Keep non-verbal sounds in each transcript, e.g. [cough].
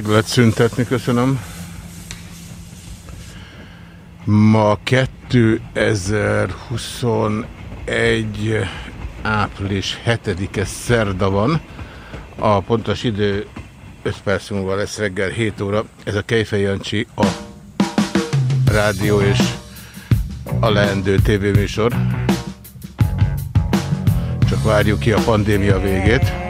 Meg lehet szüntetni, köszönöm. Ma 2021 április 7-e szerda van. A pontos idő 5 perc múlva lesz reggel 7 óra. Ez a Kejfej Jancsi, a rádió és a leendő tévéműsor. Csak várjuk ki a pandémia végét.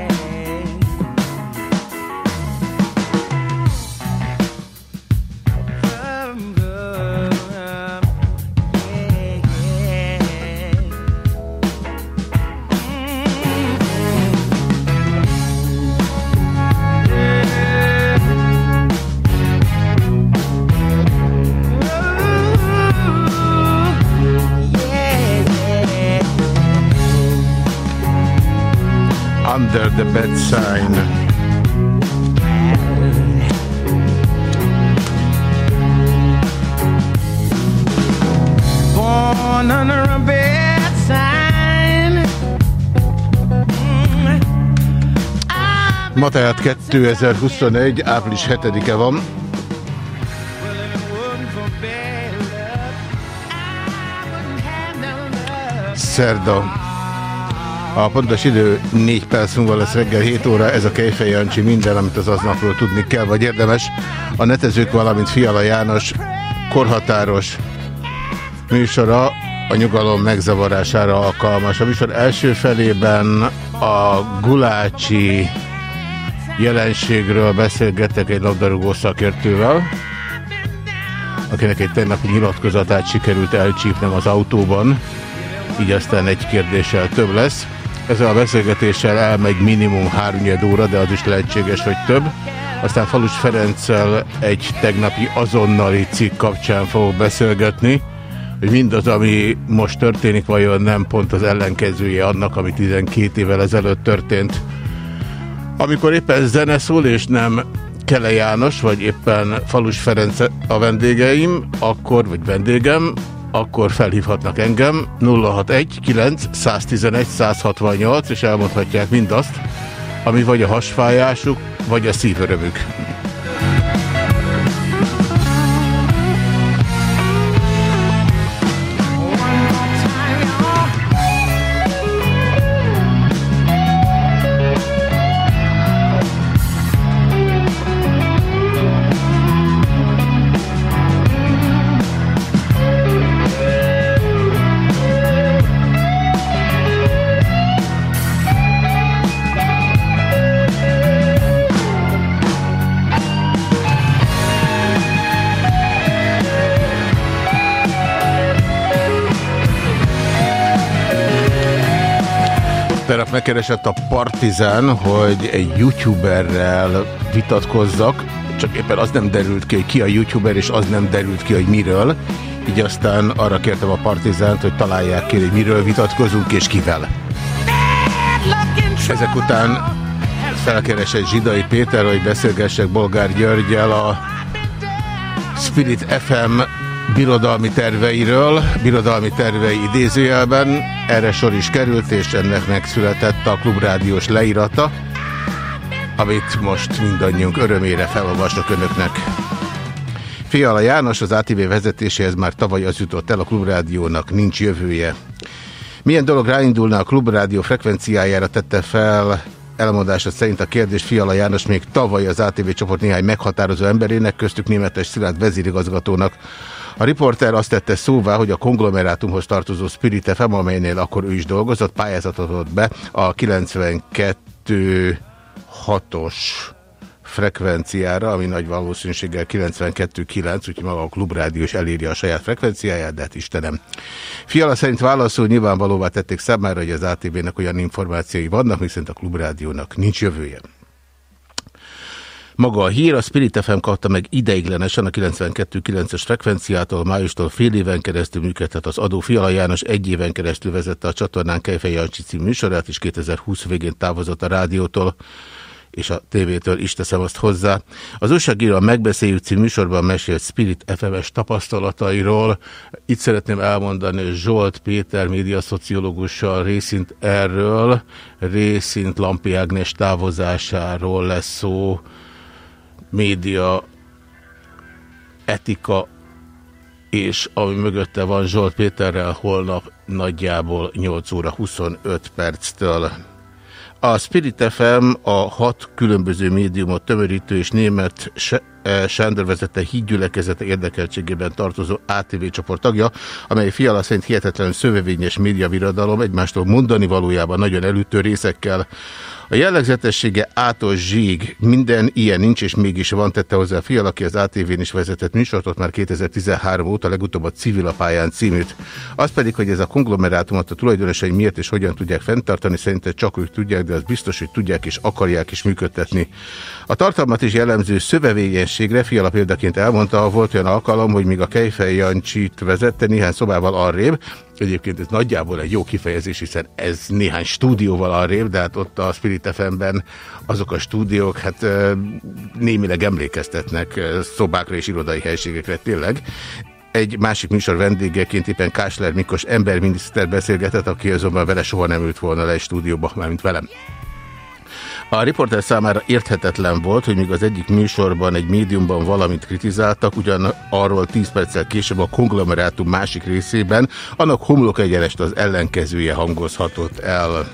Under the Bed Sign. Born under a bad sign. Ma tehát 2021. április 7-e van. Szerda. A pontos idő 4 perc múlva lesz reggel 7 óra, ez a Kejfej Jancsi, minden, amit az aznapról tudni kell, vagy érdemes. A netezők, valamint Fiala János korhatáros műsora a nyugalom megzavarására alkalmas. A műsor első felében a gulácsi jelenségről beszélgetek egy labdarúgó szakértővel, akinek egy tegnapi nyilatkozatát sikerült elcsípnem az autóban, így aztán egy kérdéssel több lesz. Ezzel a beszélgetéssel elmegy minimum 3 óra, de az is lehetséges, hogy több. Aztán Falus Ferenccel egy tegnapi azonnali cikk kapcsán fogok beszélgetni, hogy mindaz, ami most történik, vajon nem pont az ellenkezője annak, ami 12 évvel ezelőtt történt. Amikor éppen zene szól, és nem Kele János, vagy éppen Falus Ferenc a vendégeim, akkor, vagy vendégem, akkor felhívhatnak engem 061 9 111 168, és elmondhatják mindazt, ami vagy a hasfájásuk, vagy a szívörömük. Tegnap megkeresett a Partizán, hogy egy youtuberrel vitatkozzak, csak éppen az nem derült ki, hogy ki a youtuber, és az nem derült ki, hogy miről. Így aztán arra kértem a Partizánt, hogy találják ki, hogy miről vitatkozunk, és kivel. Ezek után felkeresett Zsidai Péter, hogy beszélgessek Bolgár Györgyel a Spirit FM birodalmi terveiről, birodalmi tervei idézőjelben. Erre sor is került, és ennek megszületett a klubrádiós leírata, amit most mindannyiunk örömére felolvasok önöknek. Fiala János az ATV vezetéséhez már tavaly az jutott el, a klubrádiónak nincs jövője. Milyen dolog ráindulna a klubrádió frekvenciájára tette fel elmondása szerint a kérdés Fiala János még tavaly az ATV csoport néhány meghatározó emberének, köztük németes Szilárd vezérigazgatónak. A riporter azt tette szóvá, hogy a konglomerátumhoz tartozó Spirit FM, amelynél akkor ő is dolgozott, pályázatot adott be a 92 6-os frekvenciára, ami nagy valószínűséggel 92.9, úgyhogy maga a klubrádió is eléri a saját frekvenciáját, de hát Istenem. Fiala szerint válaszol nyilvánvalóvá tették számára, hogy az ATV-nek olyan információi vannak, miszerint a klubrádiónak nincs jövője. Maga a hír, a Spirit FM kapta meg ideiglenesen a 92.9-es frekvenciától, májustól fél éven keresztül működhet az adó. Fiala János egy éven keresztül vezette a csatornán Kejfej Jancsi című műsorát, és 2020 végén távozott a rádiótól és a tévétől is teszem azt hozzá. Az újságíró a Megbeszéljük című műsorban mesélt Spirit FM-es tapasztalatairól. Itt szeretném elmondani, hogy Zsolt Péter médiaszociológussal részint erről, részint Lampi Ágnes távozásáról lesz szó, média etika és ami mögötte van Zsolt Péterrel holnap nagyjából 8 óra 25 perctől. A Spirit FM a hat különböző médiumot tömörítő és német eh, Sándor vezette hídgyülekezete érdekeltségében tartozó ATV csoport tagja, amely fiala szerint hihetetlen szövevényes médiaviradalom egymástól mondani valójában nagyon elütő részekkel a jellegzetessége ától zsíg, minden ilyen nincs, és mégis van, tette hozzá a fial, aki az ATV-n is vezetett műsorot már 2013 óta, legutóbb a Civil a pályán címűt. Az pedig, hogy ez a konglomerátumot a tulajdonosai miért és hogyan tudják fenntartani, szerintem csak ők tudják, de az biztos, hogy tudják és akarják is működtetni. A tartalmat is jellemző szövevényességre fiala példaként elmondta, volt olyan alkalom, hogy míg a Kejfej Jancsit vezette néhány szobával arrébb, Egyébként ez nagyjából egy jó kifejezés, hiszen ez néhány stúdióval arrébb, de hát ott a Spirit FM-ben azok a stúdiók hát némileg emlékeztetnek szobákra és irodai helységekre tényleg. Egy másik műsor vendégeként éppen Kásler Mikos emberminiszter beszélgetett, aki azonban vele soha nem ült volna le egy stúdióba, mármint velem. A riporter számára érthetetlen volt, hogy míg az egyik műsorban, egy médiumban valamit kritizáltak, ugyan arról 10 perccel később a konglomerátum másik részében, annak homlok egyenest az ellenkezője hangozhatott el.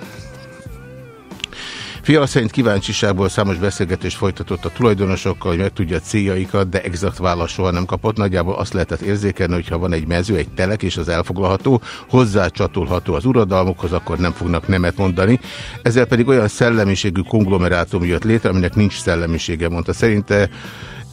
Fiala szerint kíváncsiságból számos beszélgetést folytatott a tulajdonosokkal, hogy megtudja a céljaikat, de exakt válasz soha nem kapott. Nagyjából azt lehetett érzékelni, hogy ha van egy mező, egy telek és az elfoglalható, hozzácsatolható az uradalmukhoz, akkor nem fognak nemet mondani. Ezzel pedig olyan szellemiségű konglomerátum jött létre, aminek nincs szellemisége, mondta. Szerinte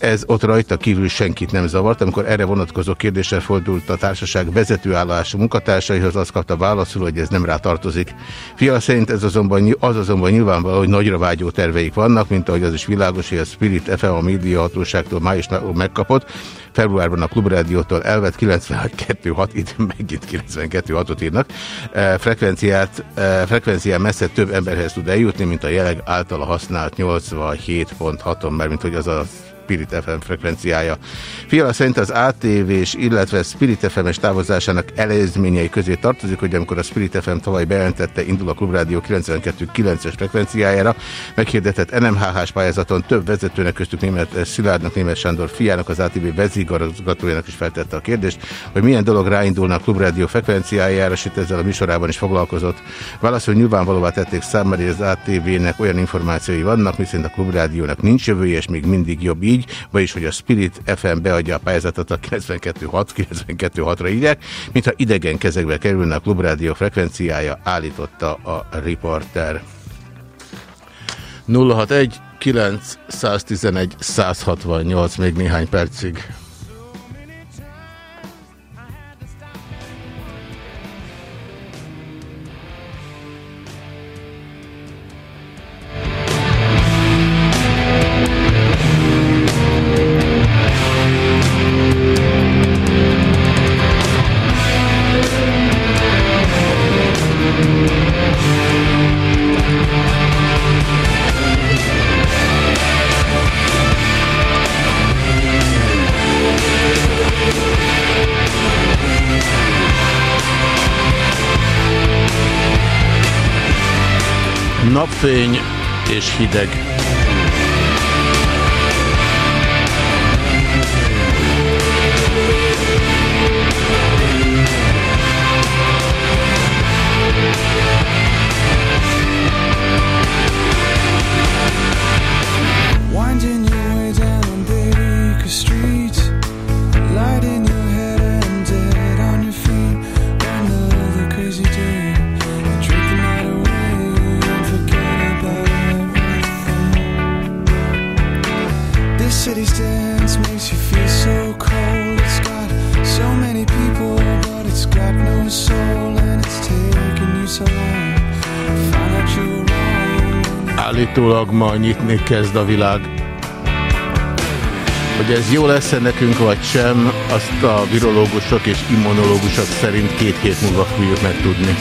ez ott rajta kívül senkit nem zavart. Amikor erre vonatkozó kérdéssel fordult a társaság vezetőállású munkatársaihoz, azt kapta válaszul, hogy ez nem rá tartozik. Fia szerint ez azonban, az azonban nyilvánvaló, hogy nagyra vágyó terveik vannak, mint ahogy az is világos, hogy a Spirit FM a médiahatóságtól május megkapott, februárban a Klubrádiótól elvett 92.6, itt [laughs] megint 92.6-ot írnak, e, frekvenciát, e, frekvencián messze több emberhez tud eljutni, mint a jeleg általa használt 87.6-on, mert mint hogy az a Spirit FM frekvenciája. Fiala szerint az ATV-s, illetve Spirit FM-es távozásának előzményei közé tartozik, hogy amikor a Spirit FM tavaly bejelentette, indul a Klubrádió 92.9-es frekvenciájára, meghirdetett NMHH-s pályázaton több vezetőnek köztük német Szilárdnak, német Sándor fiának, az ATV vezigazgatójának is feltette a kérdést, hogy milyen dolog ráindulna a Klubrádió frekvenciájára, és itt ezzel a műsorában is foglalkozott. Válaszol nyilvánvalóvá tették számára, hogy az ATV-nek olyan információi vannak, miszerint a Klubrádiónak nincs jövője, és még mindig jobb így, vagyis hogy a Spirit FM beadja a pályázatot a 92.6, 92.6-ra írják, mintha idegen kezekbe kerülne a klubrádió frekvenciája, állította a riporter. 061 911 168 még néhány percig. Napfény és hideg. Állítólag ma nyitni kezd a világ. Hogy ez jó lesz -e nekünk vagy sem, azt a virológusok és immunológusok szerint két hét múlva fogjuk megtudni.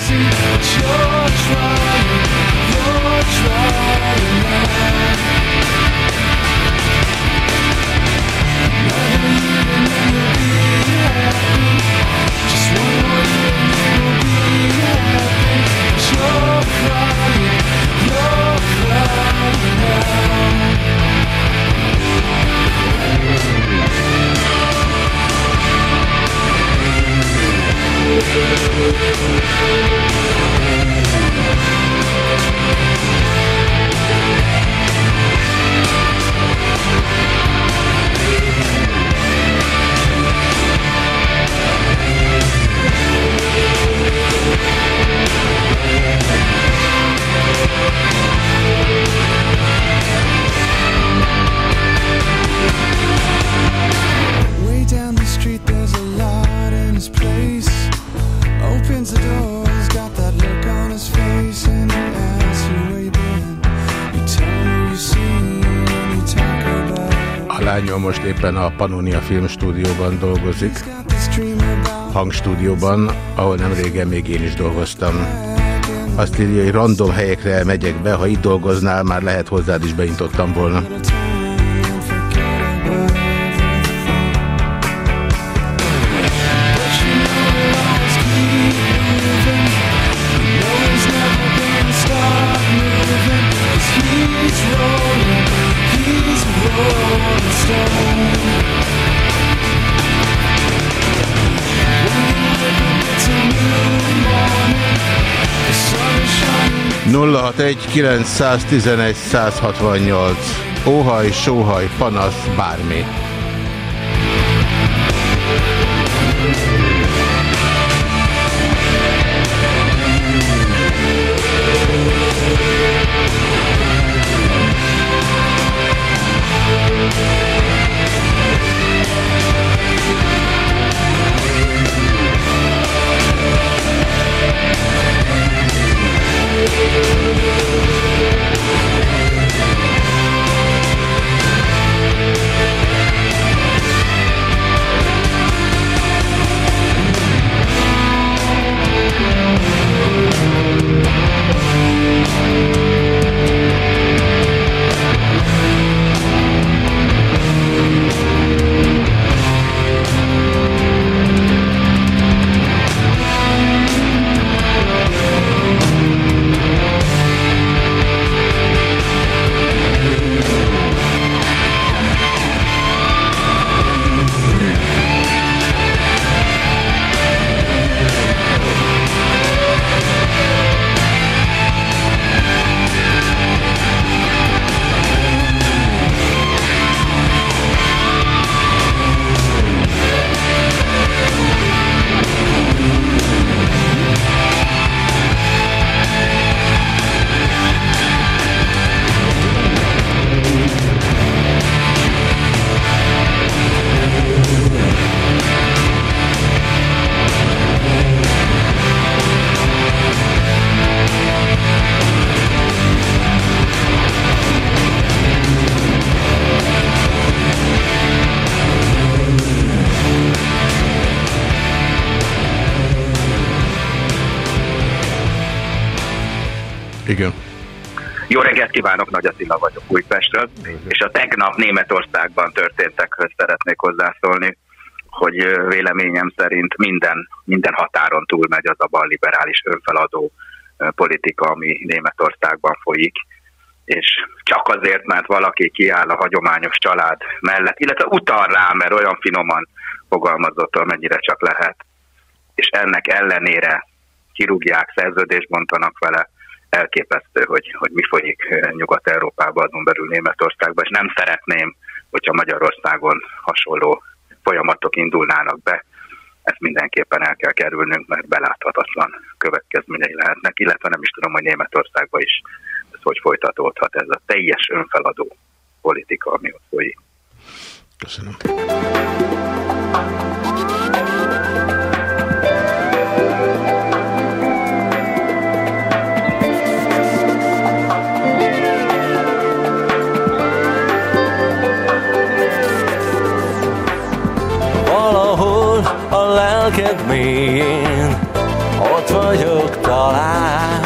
Éppen a Pannonia Filmstúdióban dolgozik, hangstúdióban, ahol nem régen még én is dolgoztam. Azt írja, hogy random helyekre megyek be, ha itt dolgoznál, már lehet hozzád is beintottam volna. Nulla egy 911 168 óhaj, sóhaj, panasz, bármi. Kívánok, Nagy Attila vagyok Újpestről, és a tegnap Németországban történtekhez szeretnék hozzászólni, hogy véleményem szerint minden, minden határon túl megy az a balliberális önfeladó politika, ami Németországban folyik, és csak azért, mert valaki kiáll a hagyományos család mellett, illetve utal rá, mert olyan finoman fogalmazott, amennyire csak lehet, és ennek ellenére kirúgják, szerződést bontanak vele, elképesztő, hogy, hogy mi folyik Nyugat-Európában, azon belül Németországban, és nem szeretném, hogyha Magyarországon hasonló folyamatok indulnának be. Ezt mindenképpen el kell kerülnünk, mert beláthatatlan következményei lehetnek, illetve nem is tudom, hogy Németországban is ez hogy folytatódhat ez a teljes önfeladó politika, ami ott folyik. Köszönöm. Mélyén Ott vagyok talán.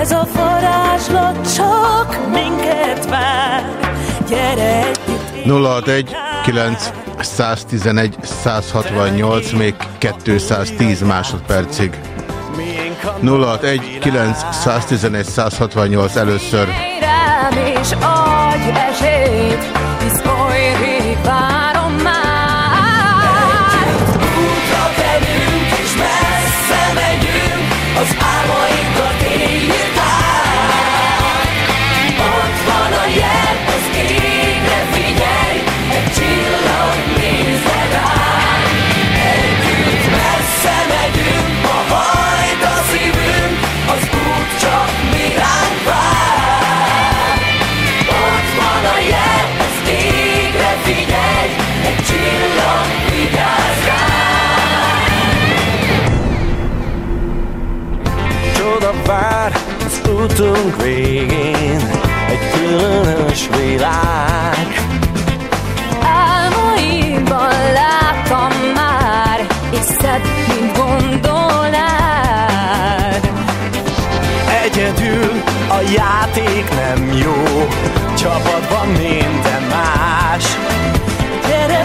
Ez a varázslat csak minket vár. Gyere 061 9 111 168 még 210 másodpercig. 061 9 111 168 először. És adj esélyt, utunk végén egy különös világ. Álmaimban láttam már, és szebb, mint gondolnád. Egyedül a játék nem jó, csapatban minden más. Gyere,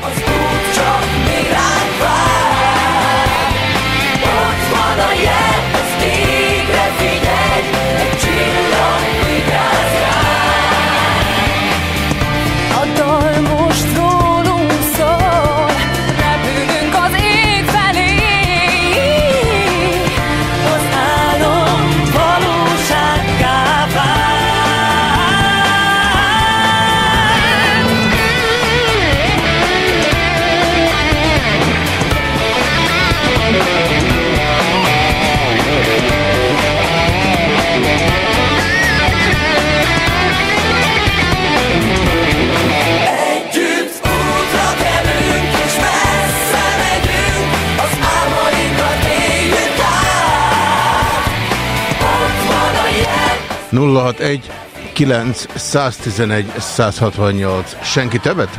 061 9 111 168. Senki többet?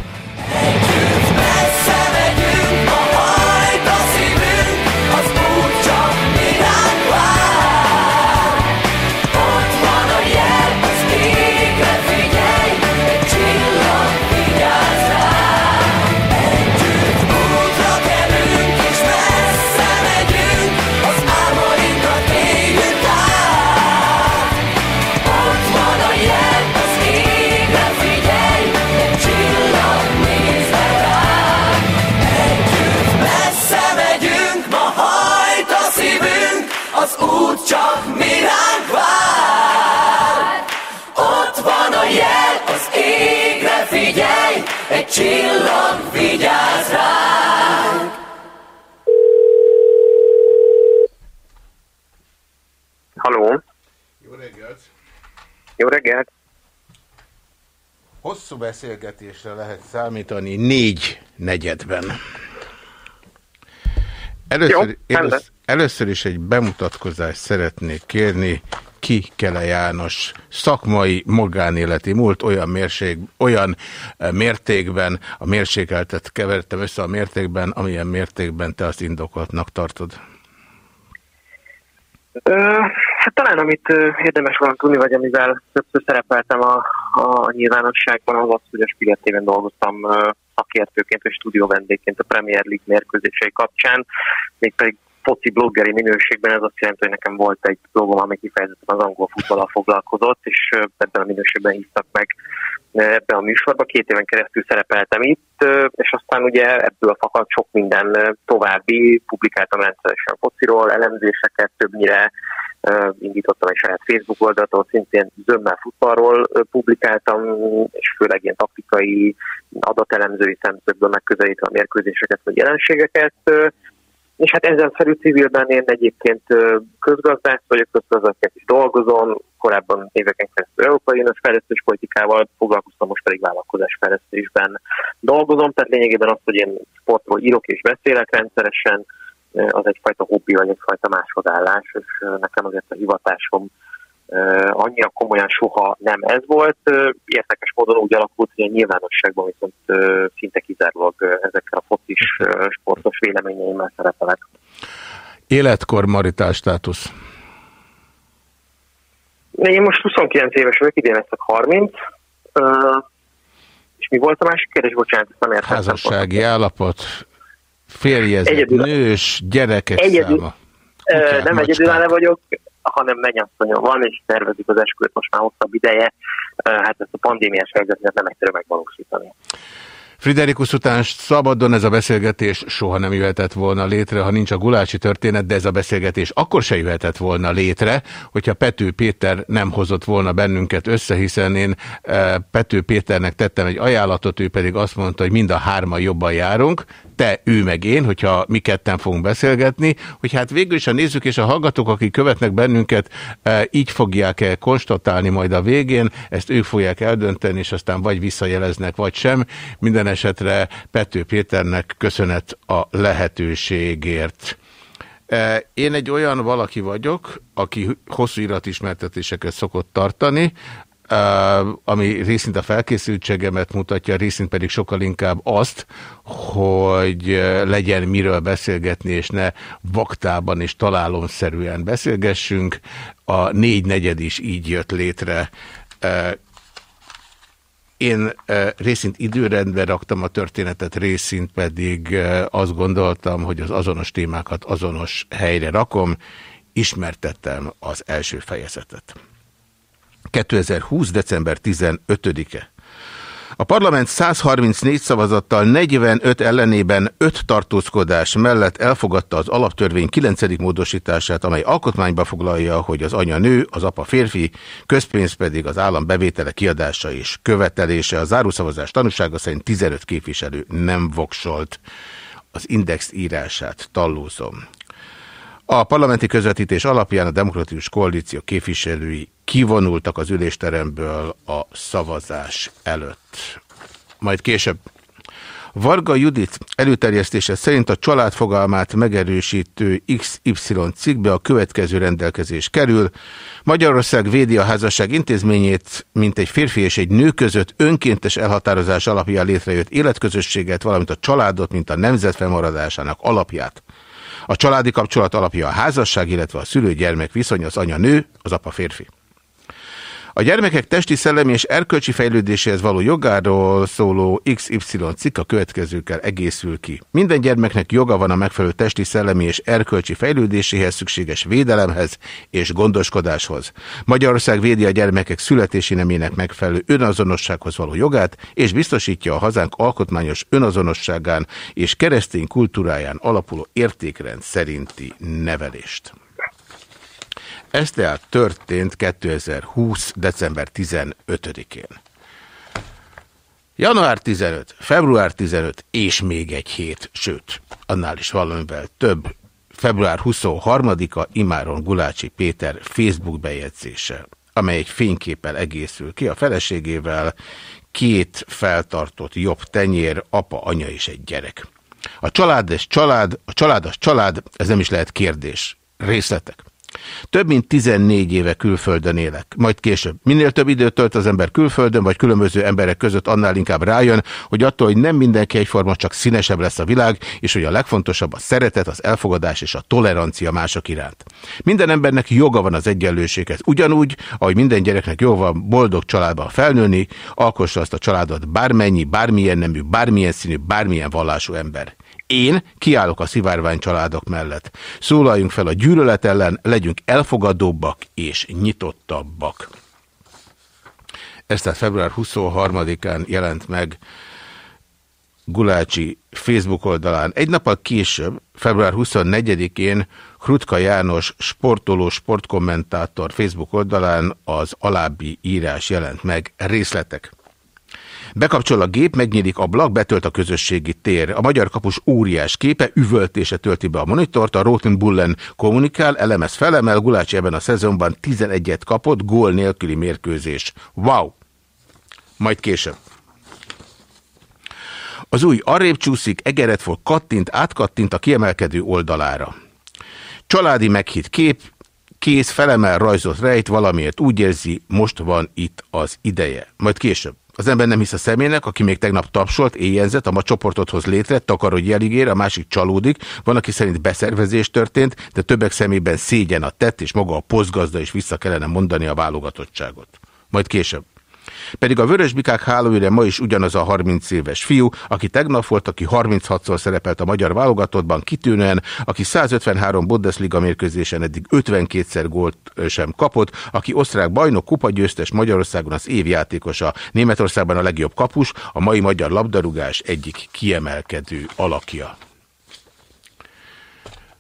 Beszélgetésre lehet számítani négy negyedben. Először, Jó, először, először is egy bemutatkozást szeretnék kérni. Ki Kele János szakmai, magánéleti múlt olyan, mérség, olyan eh, mértékben, a mérsékeltet kevertem össze a mértékben, amilyen mértékben te azt indokoltnak tartod. Ö, hát talán amit érdemes volna tudni, vagy amivel többször szerepeltem a, a nyilvánosságban, az az, hogy a Spiegel TV-ben dolgoztam szakértőként és stúdió vendégként a Premier League mérkőzései kapcsán, mégpedig foci bloggeri minőségben, ez azt jelenti, hogy nekem volt egy blogom, ami kifejezetten az angol futballal foglalkozott, és ebben a minőségben hívtak meg ö, ebbe a műsorba. Két éven keresztül szerepeltem itt, és aztán ugye ebből fakad sok minden további, publikáltam rendszeresen fociról, elemzéseket többnyire, indítottam egy saját Facebook oldalt, ahol szintén zömmel futballról publikáltam, és főleg ilyen taktikai, adatelemzői szemszögből megközelítve a mérkőzéseket vagy jelenségeket. És hát ezzel felül civilben én egyébként közgazdász vagyok, közgazdászként is dolgozom, korábban éveken keresztül Európai Uniós fejlesztés politikával foglalkoztam, most pedig vállalkozásfejlesztésben dolgozom, tehát lényegében az, hogy én sportról írok és beszélek rendszeresen, az egyfajta hobbi vagy egyfajta másodállás, és ö, nekem azért a hivatásom ö, annyira komolyan soha nem ez volt. Érdekes módon úgy alakult, hogy a nyilvánosságban viszont szinte kizárólag ezekkel a focis sportos véleményeimmel szerepelek. Életkor maritál státusz. Én most 29 éves vagyok, idén leszek 30. Ö, és mi volt a másik kérdés? Bocsánat, ezt nem értettem. Házassági állapot, férjezett, Egyedül- nős, gyerekek Egyedül- száma. Kutyák, nem egyedülálló vagyok, hanem mennyasszonyom van, és tervezik az esküvőt most már hosszabb ideje. Hát ezt a pandémiás helyzetet nem egyszerű megvalósítani. Friderikus után szabadon ez a beszélgetés soha nem jöhetett volna létre, ha nincs a gulácsi történet, de ez a beszélgetés akkor se jöhetett volna létre, hogyha Pető Péter nem hozott volna bennünket össze, hiszen én e, Pető Péternek tettem egy ajánlatot, ő pedig azt mondta, hogy mind a hárman jobban járunk, te, ő meg én, hogyha mi ketten fogunk beszélgetni, hogy hát végül is a nézők és a hallgatók, akik követnek bennünket, e, így fogják -e konstatálni majd a végén, ezt ők fogják eldönteni, és aztán vagy visszajeleznek, vagy sem. Minden esetre Pető Péternek köszönet a lehetőségért. E, én egy olyan valaki vagyok, aki hosszú iratismertetéseket szokott tartani, ami részint a felkészültségemet mutatja, részint pedig sokkal inkább azt, hogy legyen miről beszélgetni, és ne vaktában és találomszerűen beszélgessünk. A négy negyed is így jött létre. Én részint időrendben raktam a történetet, részint pedig azt gondoltam, hogy az azonos témákat azonos helyre rakom. Ismertettem az első fejezetet. 2020. december 15-e. A parlament 134 szavazattal 45 ellenében 5 tartózkodás mellett elfogadta az alaptörvény 9. módosítását, amely alkotmányba foglalja, hogy az anya nő, az apa férfi, közpénz pedig az állam bevétele kiadása és követelése. A zárószavazás tanúsága szerint 15 képviselő nem voksolt. Az index írását tallózom. A parlamenti közvetítés alapján a Demokratikus Koalíció képviselői kivonultak az ülésteremből a szavazás előtt. Majd később. Varga Judit előterjesztése szerint a család fogalmát megerősítő XY cikkbe a következő rendelkezés kerül. Magyarország védi a házasság intézményét, mint egy férfi és egy nő között önkéntes elhatározás alapján létrejött életközösséget, valamint a családot, mint a nemzet felmaradásának alapját. A családi kapcsolat alapja a házasság, illetve a szülő-gyermek viszony az anya-nő, az apa férfi. A gyermekek testi, szellemi és erkölcsi fejlődéséhez való jogáról szóló XY cikk a következőkkel egészül ki. Minden gyermeknek joga van a megfelelő testi, szellemi és erkölcsi fejlődéséhez szükséges védelemhez és gondoskodáshoz. Magyarország védi a gyermekek születési nemének megfelelő önazonossághoz való jogát, és biztosítja a hazánk alkotmányos önazonosságán és keresztény kultúráján alapuló értékrend szerinti nevelést. Ez tehát történt 2020. december 15-én. Január 15, február 15 és még egy hét, sőt, annál is valamivel több, február 23-a Imáron Gulácsi Péter Facebook bejegyzése, amely egy fényképpel egészül ki a feleségével, két feltartott jobb tenyér, apa, anya és egy gyerek. A család és család, a család az család, ez nem is lehet kérdés. Részletek. Több mint 14 éve külföldön élek, majd később. Minél több időt tölt az ember külföldön, vagy különböző emberek között, annál inkább rájön, hogy attól, hogy nem mindenki egyforma, csak színesebb lesz a világ, és hogy a legfontosabb a szeretet, az elfogadás és a tolerancia mások iránt. Minden embernek joga van az egyenlőséghez, ugyanúgy, ahogy minden gyereknek joga van boldog családban felnőni, alkossa azt a családot bármennyi, bármilyen nemű, bármilyen színű, bármilyen vallású ember. Én kiállok a szivárvány családok mellett. Szólaljunk fel a gyűlölet ellen, legyünk elfogadóbbak és nyitottabbak. Ez tehát február 23-án jelent meg Gulácsi Facebook oldalán. Egy nappal később, február 24-én Krutka János sportoló sportkommentátor Facebook oldalán az alábbi írás jelent meg. Részletek. Bekapcsol a gép, megnyílik ablak, betölt a közösségi tér. A magyar kapus óriás képe, üvöltése tölti be a monitort, a Roten Bullen kommunikál, elemez felemel, Gulácsi ebben a szezonban 11-et kapott, gól nélküli mérkőzés. Wow! Majd később. Az új arrébb csúszik, egeret fog kattint, átkattint a kiemelkedő oldalára. Családi meghitt kép, kész, felemel, rajzot rejt, valamiért úgy érzi, most van itt az ideje. Majd később. Az ember nem hisz a személynek, aki még tegnap tapsolt, éjjelzett, a ma csoportot hoz létre, hogy jelig a másik csalódik, van, aki szerint beszervezés történt, de többek szemében szégyen a tett, és maga a pozgazda is vissza kellene mondani a válogatottságot. Majd később. Pedig a Vörösbikák hálóire ma is ugyanaz a 30 éves fiú, aki tegnap volt, aki 36-szor szerepelt a magyar válogatottban kitűnően, aki 153 Bundesliga mérkőzésen eddig 52-szer gólt sem kapott, aki osztrák bajnok, kupagyőztes Magyarországon az évjátékosa, Németországban a legjobb kapus, a mai magyar labdarúgás egyik kiemelkedő alakja.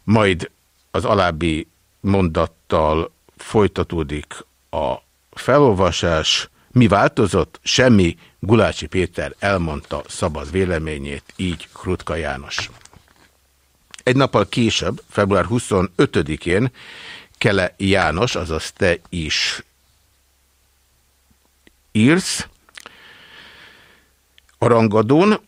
Majd az alábbi mondattal folytatódik a felolvasás. Mi változott? Semmi. Gulácsi Péter elmondta szabad véleményét, így Krutka János. Egy nappal később, február 25-én Kele János, azaz te is írsz, a rangadón,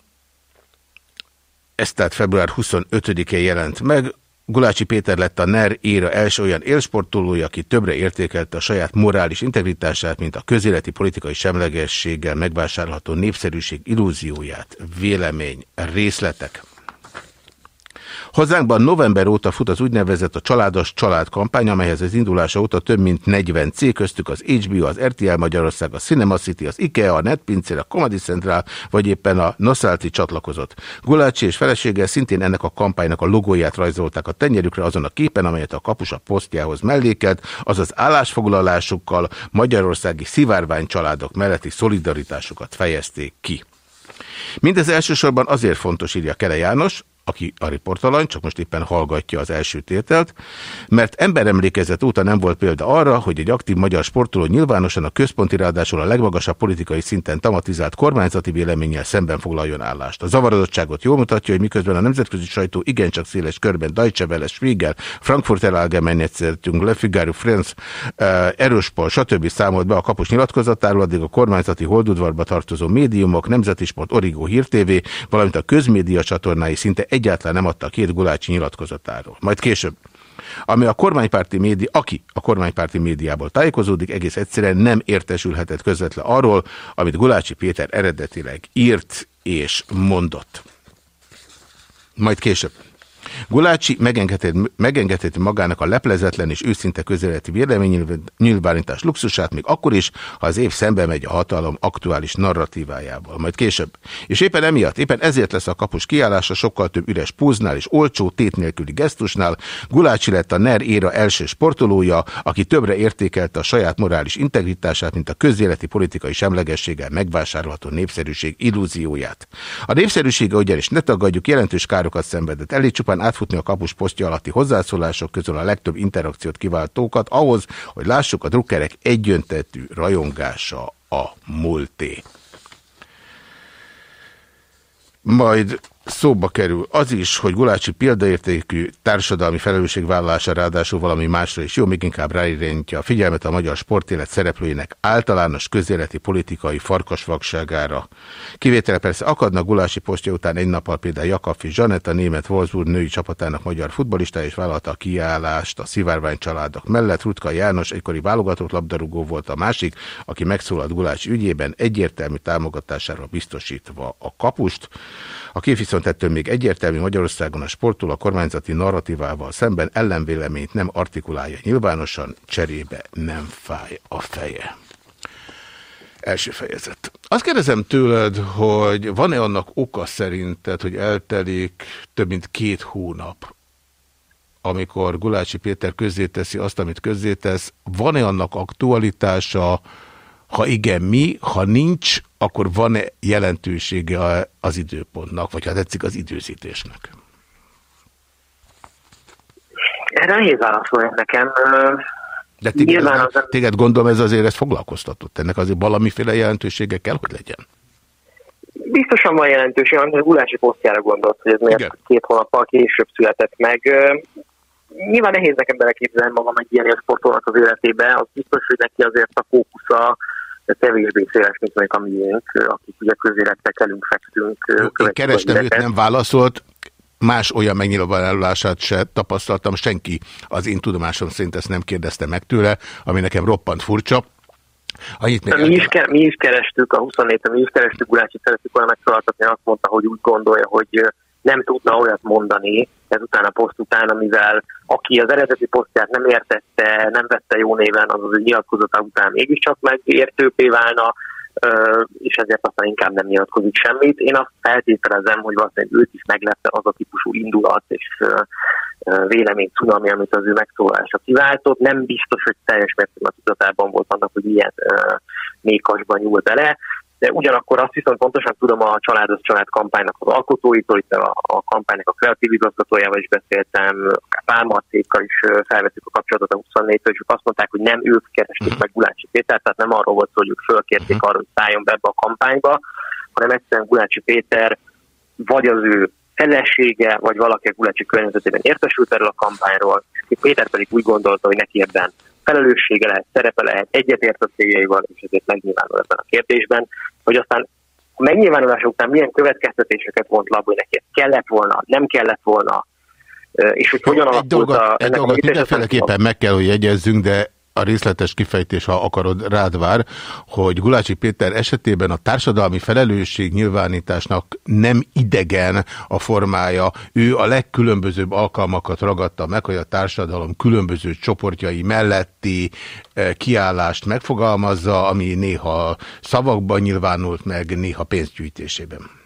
ez tehát február 25-én jelent meg, Gulácsi Péter lett a NER éra első olyan élsportolója, aki többre értékelte a saját morális integritását, mint a közéleti politikai semlegességgel megvásárolható népszerűség illúzióját. Vélemény, részletek. Hazánkban november óta fut az úgynevezett a családos családkampány, amelyhez az indulása óta több mint 40 cég, köztük az HBO, az RTL Magyarország, a Cinema City, az IKEA, a Netpincér, a Comedy Central, vagy éppen a Nosalti csatlakozott. Gulácsi és felesége szintén ennek a kampánynak a logóját rajzolták a tenyerükre azon a képen, amelyet a kapusa posztjához mellékelt, azaz állásfoglalásukkal magyarországi szivárvány családok melletti szolidaritásukat fejezték ki. Mindez elsősorban azért fontos, írja Kele János, aki a riportalany, csak most éppen hallgatja az első tételt, mert emberemlékezet óta nem volt példa arra, hogy egy aktív magyar sportoló nyilvánosan a központi ráadásul a legmagasabb politikai szinten tematizált kormányzati véleménnyel szemben foglaljon állást. A zavarodottságot jól mutatja, hogy miközben a nemzetközi sajtó igencsak széles körben Deutsche Welle, Spiegel, Frankfurter Allgemeine Zeitung, Le Figaro, France, uh, Erőspol, stb. számolt be a kapus nyilatkozatáról, addig a kormányzati holdudvarba tartozó médiumok, Nemzeti Sport, Origo Hír TV, valamint a közmédia csatornái szinte egyáltalán nem adta két Gulácsi nyilatkozatáról. Majd később. Ami a kormánypárti média, aki a kormánypárti médiából tájékozódik, egész egyszerűen nem értesülhetett közvetlen arról, amit Gulácsi Péter eredetileg írt és mondott. Majd később. Gulácsi megengedheti magának a leplezetlen és őszinte közeleti véleménynyilvánítás luxusát, még akkor is, ha az év szembe megy a hatalom aktuális narratívájával. Majd később. És éppen emiatt, éppen ezért lesz a kapus kiállása sokkal több üres púznál és olcsó tét nélküli gesztusnál. Gulácsi lett a NER éra első sportolója, aki többre értékelte a saját morális integritását, mint a közéleti politikai semlegességgel megvásárolható népszerűség illúzióját. A népszerűsége ugyanis ne tagadjuk, jelentős károkat szenvedett. Elég csupán átfutni a kapus posztja alatti hozzászólások közül a legtöbb interakciót kiváltókat ahhoz, hogy lássuk a drukkerek egyöntetű rajongása a múlté. Majd szóba kerül az is, hogy Gulácsi példaértékű társadalmi felelősségvállalása ráadásul valami másra is jó, még inkább ráirányítja a figyelmet a magyar sportélet szereplőinek általános közéleti politikai farkasvagságára. Kivétele persze akadnak Gulácsi posztja után egy nappal például Jakabfi Zsanett, a német Wolfsburg női csapatának magyar futbolistája és vállalta a kiállást a szivárvány családok mellett. Rutka János egykori válogatott labdarúgó volt a másik, aki megszólalt Gulácsi ügyében egyértelmű támogatására biztosítva a kapust. A kép viszont ettől még egyértelmű Magyarországon a sportol a kormányzati narratívával szemben ellenvéleményt nem artikulálja nyilvánosan, cserébe nem fáj a feje. Első fejezet. Azt kérdezem tőled, hogy van-e annak oka szerinted, hogy eltelik több mint két hónap, amikor Gulácsi Péter közzéteszi azt, amit közzétesz, van-e annak aktualitása, ha igen, mi, ha nincs, akkor van-e jelentősége az időpontnak, vagy ha tetszik az időzítésnek? Erre nehéz válaszolni nekem. De téged, az, téged gondolom ez azért ezt foglalkoztatott. Ennek azért valamiféle jelentősége kell, hogy legyen. Biztosan van jelentőség, amit a Gulácsi posztjára gondolt, hogy ez miért Igen. két hónappal később született meg. Nyilván nehéz nekem beleképzelni magam egy ilyen sportolnak az életébe, az biztos, hogy neki azért a fókusza kevésbé széles, mint mondjuk a miénk, akik ugye közéletre kelünk, fekszünk. Én kerestem, őt nem válaszolt, más olyan megnyilvánulását se tapasztaltam, senki az én tudomásom szerint ezt nem kérdezte meg tőle, ami nekem roppant furcsa. Annyit még mi, is ke mi is kerestük, a 24 mi is kerestük, Gulácsi szeretjük volna megszólaltatni, azt mondta, hogy úgy gondolja, hogy nem tudna olyat mondani ezután a poszt után, amivel aki az eredeti posztját nem értette, nem vette jó néven, az az nyilatkozata után mégiscsak megértőpé válna, és ezért aztán inkább nem nyilatkozik semmit. Én azt feltételezem, hogy valószínűleg őt is meglepte az a típusú indulat és vélemény cunami, amit az ő megszólása kiváltott. Nem biztos, hogy teljes mértékben a tudatában volt annak, hogy ilyen mékasban nyúl bele, de ugyanakkor azt viszont pontosan tudom a Családos Család kampánynak az alkotóitól, itt a, a kampánynak a kreatív igazgatójával is beszéltem, Pálmarcékkal is felvettük a kapcsolatot a 24-től, és ők azt mondták, hogy nem ők keresték meg Gulácsi Pétert, tehát nem arról volt szó, hogy ők fölkérték arra, hogy szálljon be ebbe a kampányba, hanem egyszerűen Gulácsi Péter vagy az ő felesége, vagy valaki a Gulácsi környezetében értesült erről a kampányról, és Péter pedig úgy gondolta, hogy neki ebben felelőssége lehet, szerepe lehet, egyetért a céljaival, és ezért megnyilvánul ebben a kérdésben, hogy aztán a megnyilvánulás után milyen következtetéseket vont le, hogy neki kellett volna, nem kellett volna, és hogy hogyan Egy alakult dolgot, a, egy dolgot mindenféleképpen meg kell, hogy jegyezzünk, de a részletes kifejtés, ha akarod, rád vár, hogy Gulácsi Péter esetében a társadalmi felelősség nyilvánításnak nem idegen a formája. Ő a legkülönbözőbb alkalmakat ragadta meg, hogy a társadalom különböző csoportjai melletti eh, kiállást megfogalmazza, ami néha szavakban nyilvánult meg, néha pénzgyűjtésében.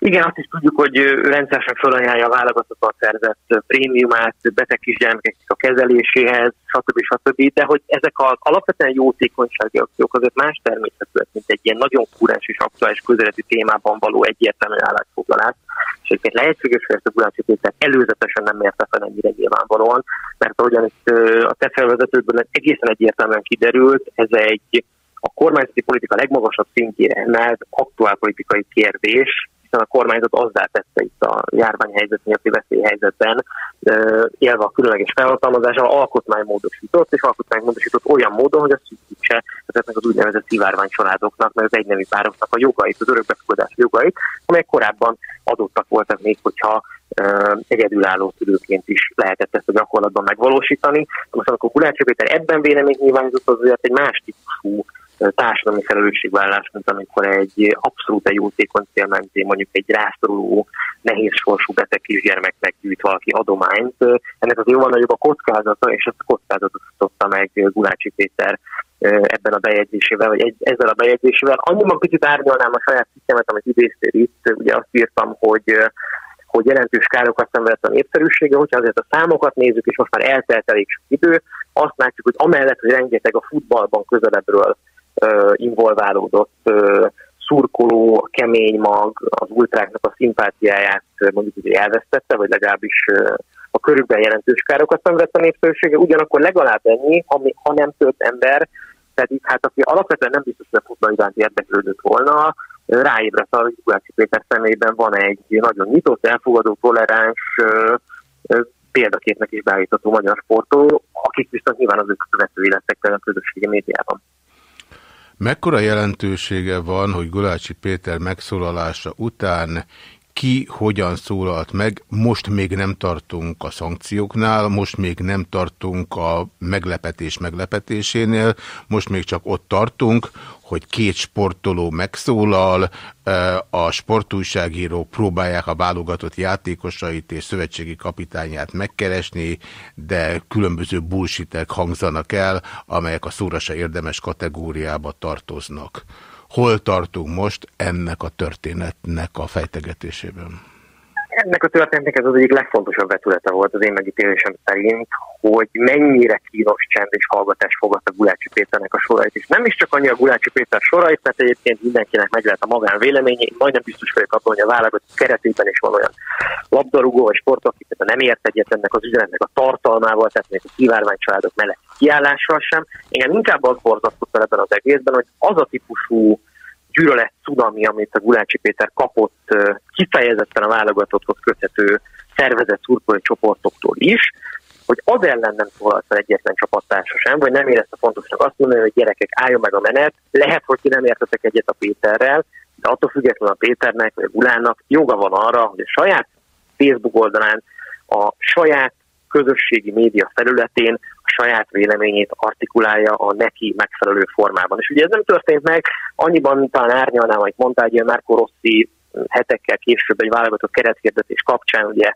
Igen, azt is tudjuk, hogy rendszeresen felajánlja a válogatottan szerzett prémiumát beteg kisgyermekek a kezeléséhez, stb. stb. De hogy ezek az alapvetően jótékonysági akciók azért más természetűek, mint egy ilyen nagyon kúrens és aktuális közéleti témában való egyértelmű állásfoglalás. És egyébként lehetséges, hogy ezt a Gulácsi Péter előzetesen nem mérte fel ennyire nyilvánvalóan, mert ahogyan itt a te felvezetődből egészen egyértelműen kiderült, ez egy a kormányzati politika legmagasabb szintjére emelt aktuálpolitikai kérdés, hiszen a kormányzat azzá tette itt a járványhelyzet miatti veszélyhelyzetben, élve a különleges felhatalmazással alkotmánymódosított, és alkotmánymódosított olyan módon, hogy a szűkítse ezeknek az úgynevezett szivárvány családoknak, meg az egynemű pároknak a jogait, az örökbefogadás jogait, amelyek korábban adottak voltak még, hogyha egyedülálló szülőként is lehetett ezt a gyakorlatban megvalósítani. Most amikor Gulácsi Péter ebben véleményt nyilvánított, az egy más típusú társadalmi felelősségvállás, mint amikor egy abszolút egy jótékony cél mentén mondjuk egy rászoruló, nehéz sorsú beteg kisgyermeknek gyűjt valaki adományt. Ennek az jóval nagyobb a kockázata, és ezt a kockázatot tudta meg Gulácsi Péter ebben a bejegyzésével, vagy ezzel a bejegyzésével. Annyiban picit árnyalnám a saját cikkemet, amit idéztél itt, ugye azt írtam, hogy hogy jelentős károkat szenvedett a népszerűsége, hogyha azért a számokat nézzük, és most már eltelt elég sok idő, azt látjuk, hogy amellett, hogy rengeteg a futballban közelebbről involválódott szurkoló, kemény mag, az ultráknak a szimpátiáját mondjuk ugye elvesztette, vagy legalábbis a körükben jelentős károkat szenvedett a népszerűsége, ugyanakkor legalább ennyi, ami, ha nem több ember, pedig hát aki alapvetően nem biztos, hogy a futball iránt érdeklődött volna, ráébredt arra, hogy Gulácsi Péter személyben van egy nagyon nyitott, elfogadó, toleráns, példaképnek is beállítható magyar sportoló, akik viszont nyilván az ők követői lettek a közösségi médiában. Mekkora jelentősége van, hogy Gulácsi Péter megszólalása után ki hogyan szólalt meg, most még nem tartunk a szankcióknál, most még nem tartunk a meglepetés meglepetésénél, most még csak ott tartunk, hogy két sportoló megszólal, a sportújságírók próbálják a válogatott játékosait és szövetségi kapitányát megkeresni, de különböző bullshitek hangzanak el, amelyek a szóra se érdemes kategóriába tartoznak. Hol tartunk most ennek a történetnek a fejtegetésében? Ennek a történetnek ez az egyik legfontosabb vetülete volt az én megítélésem szerint, hogy mennyire kínos csend és hallgatás fogadta Gulácsi Péternek a sorait. És nem is csak annyi a Gulácsi Péter sorait, mert egyébként mindenkinek meg lehet a magán véleménye. Én majdnem biztos vagyok abban, hogy a válogatott keretében is van olyan labdarúgó vagy sportok, aki nem ért egyet ennek az üzenetnek a tartalmával, tehát még a kivárvány családok mellett kiállással sem. Engem inkább az borzasztott ebben az egészben, hogy az a típusú gyűlölet cunami, amit a Gulácsi Péter kapott kifejezetten a válogatotthoz köthető szervezett szurkolói csoportoktól is, hogy az ellen nem szólalt fel egyetlen csapattársa sem, vagy nem érezte fontosnak azt mondani, hogy gyerekek, álljon meg a menet, lehet, hogy ti nem értetek egyet a Péterrel, de attól függetlenül a Péternek, vagy a Gulának joga van arra, hogy a saját Facebook oldalán, a saját közösségi média felületén saját véleményét artikulálja a neki megfelelő formában. És ugye ez nem történt meg, annyiban talán árnyalnám, amit mondtál, hogy Marco Rossi hetekkel később egy válogatott keretkérdezés kapcsán ugye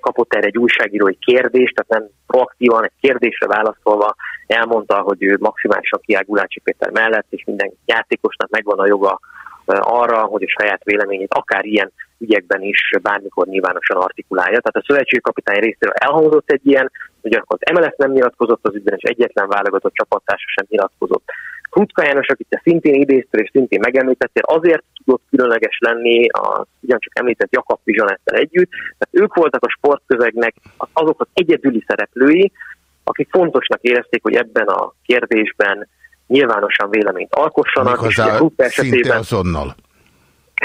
kapott erre egy újságírói kérdést, tehát nem proaktívan egy kérdésre válaszolva elmondta, hogy ő maximálisan kiáll Gulácsi Péter mellett, és minden játékosnak megvan a joga arra, hogy a saját véleményét akár ilyen ügyekben is bármikor nyilvánosan artikulálja. Tehát a szövetségkapitány részéről elhangzott egy ilyen, ugyanakkor az MLS nem nyilatkozott az ügyben, és egyetlen válogatott csapattársa sem nyilatkozott. Krutka János, akit te szintén idéztél és szintén megemlítettél, azért tudott különleges lenni a ugyancsak említett Jakab Pizsanettel együtt, tehát ők voltak a sportközegnek azok az egyedüli szereplői, akik fontosnak érezték, hogy ebben a kérdésben nyilvánosan véleményt alkossanak. Méghozzá szinte azonnal.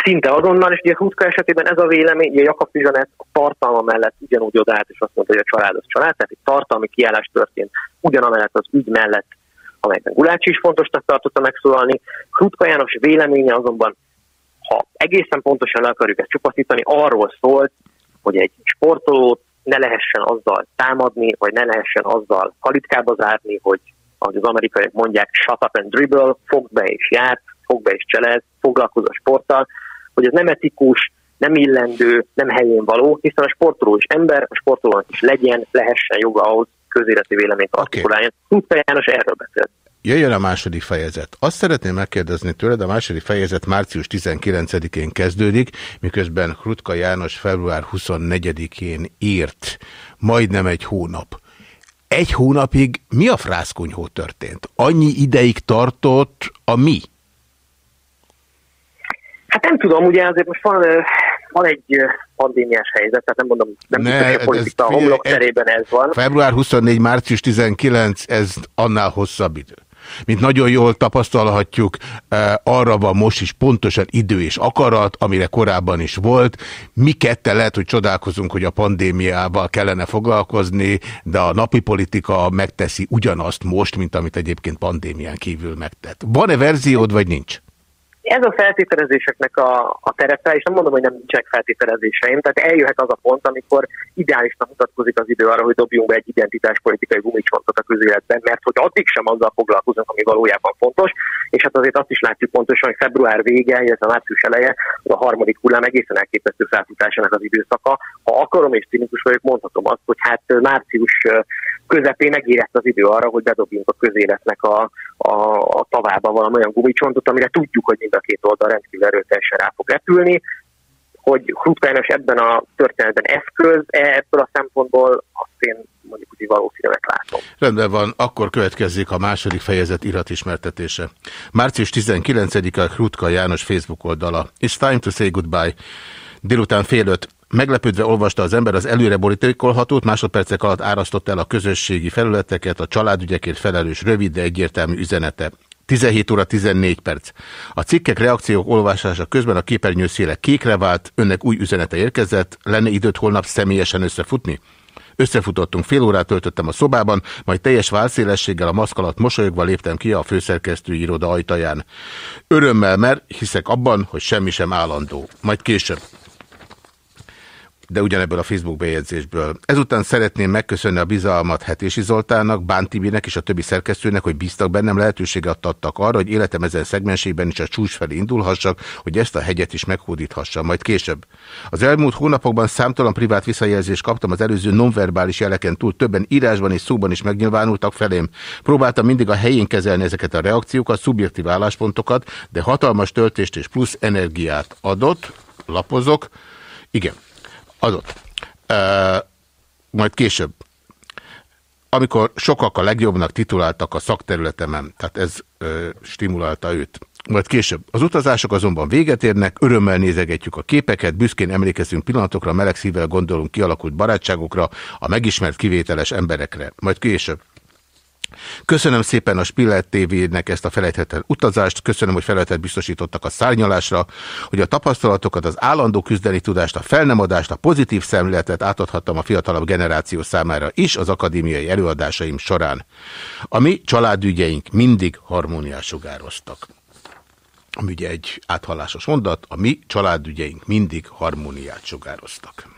Szinte azonnal, és ugye Hutka esetében ez a vélemény, ugye Jakab Pizsanet a tartalma mellett ugyanúgy odállt, és azt mondta, hogy a család az család, tehát egy tartalmi kiállás történt ugyanamellett az ügy mellett, amelyben Gulácsi is fontosnak tartotta megszólalni. Hutka János véleménye azonban, ha egészen pontosan le akarjuk ezt csupaszítani, arról szólt, hogy egy sportolót ne lehessen azzal támadni, vagy ne lehessen azzal kalitkába zárni, hogy ahogy az amerikaiak mondják, shut up and dribble, fog be és jár, fog be és cselez, foglalkozz a sporttal, hogy ez nem etikus, nem illendő, nem helyén való, hiszen a sportoló is ember, a sportolónak is legyen, lehessen joga ahhoz, közéleti véleményt artikuláljon. Okay. János erről beszélt. Jöjjön a második fejezet. Azt szeretném megkérdezni tőled, a második fejezet március 19-én kezdődik, miközben Krutka János február 24-én írt, majdnem egy hónap. Egy hónapig mi a frászkonyhó történt? Annyi ideig tartott a mi? Hát nem tudom, ugye azért most van, van egy pandémiás helyzet, tehát nem mondom, nem ne, biztos, hogy a politika homlok terében ez van. Február 24, március 19, ez annál hosszabb idő mint nagyon jól tapasztalhatjuk, arra van most is pontosan idő és akarat, amire korábban is volt. Mi kette lehet, hogy csodálkozunk, hogy a pandémiával kellene foglalkozni, de a napi politika megteszi ugyanazt most, mint amit egyébként pandémián kívül megtett. Van-e verziód, vagy nincs? Ez a feltételezéseknek a, a terepe, és nem mondom, hogy nem nincsenek feltételezéseim, tehát eljöhet az a pont, amikor ideálisnak mutatkozik az idő arra, hogy dobjunk be egy identitáspolitikai gumicsontot a közéletben, mert hogy addig sem azzal foglalkozunk, ami valójában fontos, és hát azért azt is látjuk pontosan, hogy február vége, illetve március eleje, a harmadik hullám egészen elképesztő felfutásának az időszaka. Ha akarom és cinikus vagyok, mondhatom azt, hogy hát március közepén megérett az idő arra, hogy bedobjunk a közéletnek a, a, a tavába valamilyen gumicsontot, amire tudjuk, hogy mind a két oldal rendkívül erőteljesen rá fog repülni. Hogy Hrutkános ebben a történetben eszköz, e, ebből a szempontból azt én mondjuk úgy valószínűleg látom. Rendben van, akkor következik a második fejezet iratismertetése. Március 19-a Hrutka János Facebook oldala. It's time to say goodbye. Délután fél öt. Meglepődve olvasta az ember az előre borítékolhatót, másodpercek alatt árasztott el a közösségi felületeket, a családügyekért felelős rövid, de egyértelmű üzenete. 17 óra 14 perc. A cikkek reakciók olvasása közben a képernyő széle kékre vált, önnek új üzenete érkezett, lenne időt holnap személyesen összefutni? Összefutottunk, fél órát töltöttem a szobában, majd teljes válszélességgel a maszk alatt mosolyogva léptem ki a főszerkesztői iroda ajtaján. Örömmel, mert hiszek abban, hogy semmi sem állandó. Majd később de ugyanebből a Facebook bejegyzésből. Ezután szeretném megköszönni a bizalmat Hetési Zoltánnak, Bántibinek és a többi szerkesztőnek, hogy bíztak bennem, lehetőséget adtak arra, hogy életem ezen szegmensében is a csúcs felé indulhassak, hogy ezt a hegyet is meghódíthassam, majd később. Az elmúlt hónapokban számtalan privát visszajelzést kaptam az előző nonverbális jeleken túl, többen írásban és szóban is megnyilvánultak felém. Próbáltam mindig a helyén kezelni ezeket a reakciókat, szubjektív álláspontokat, de hatalmas töltést és plusz energiát adott, lapozok, igen, Adott. Uh, majd később. Amikor sokak a legjobbnak tituláltak a szakterületemen, tehát ez uh, stimulálta őt. Majd később. Az utazások azonban véget érnek, örömmel nézegetjük a képeket, büszkén emlékezünk pillanatokra, meleg szívvel gondolunk kialakult barátságokra, a megismert kivételes emberekre. Majd később. Köszönöm szépen a Spiller TV-nek ezt a felejthetetlen utazást, köszönöm, hogy felejtett biztosítottak a szárnyalásra, hogy a tapasztalatokat, az állandó küzdeni tudást, a felnemadást, a pozitív szemléletet átadhattam a fiatalabb generáció számára is az akadémiai előadásaim során. A mi családügyeink mindig harmóniás sugároztak. Ami ugye egy áthallásos mondat, a mi családügyeink mindig harmóniát sugároztak.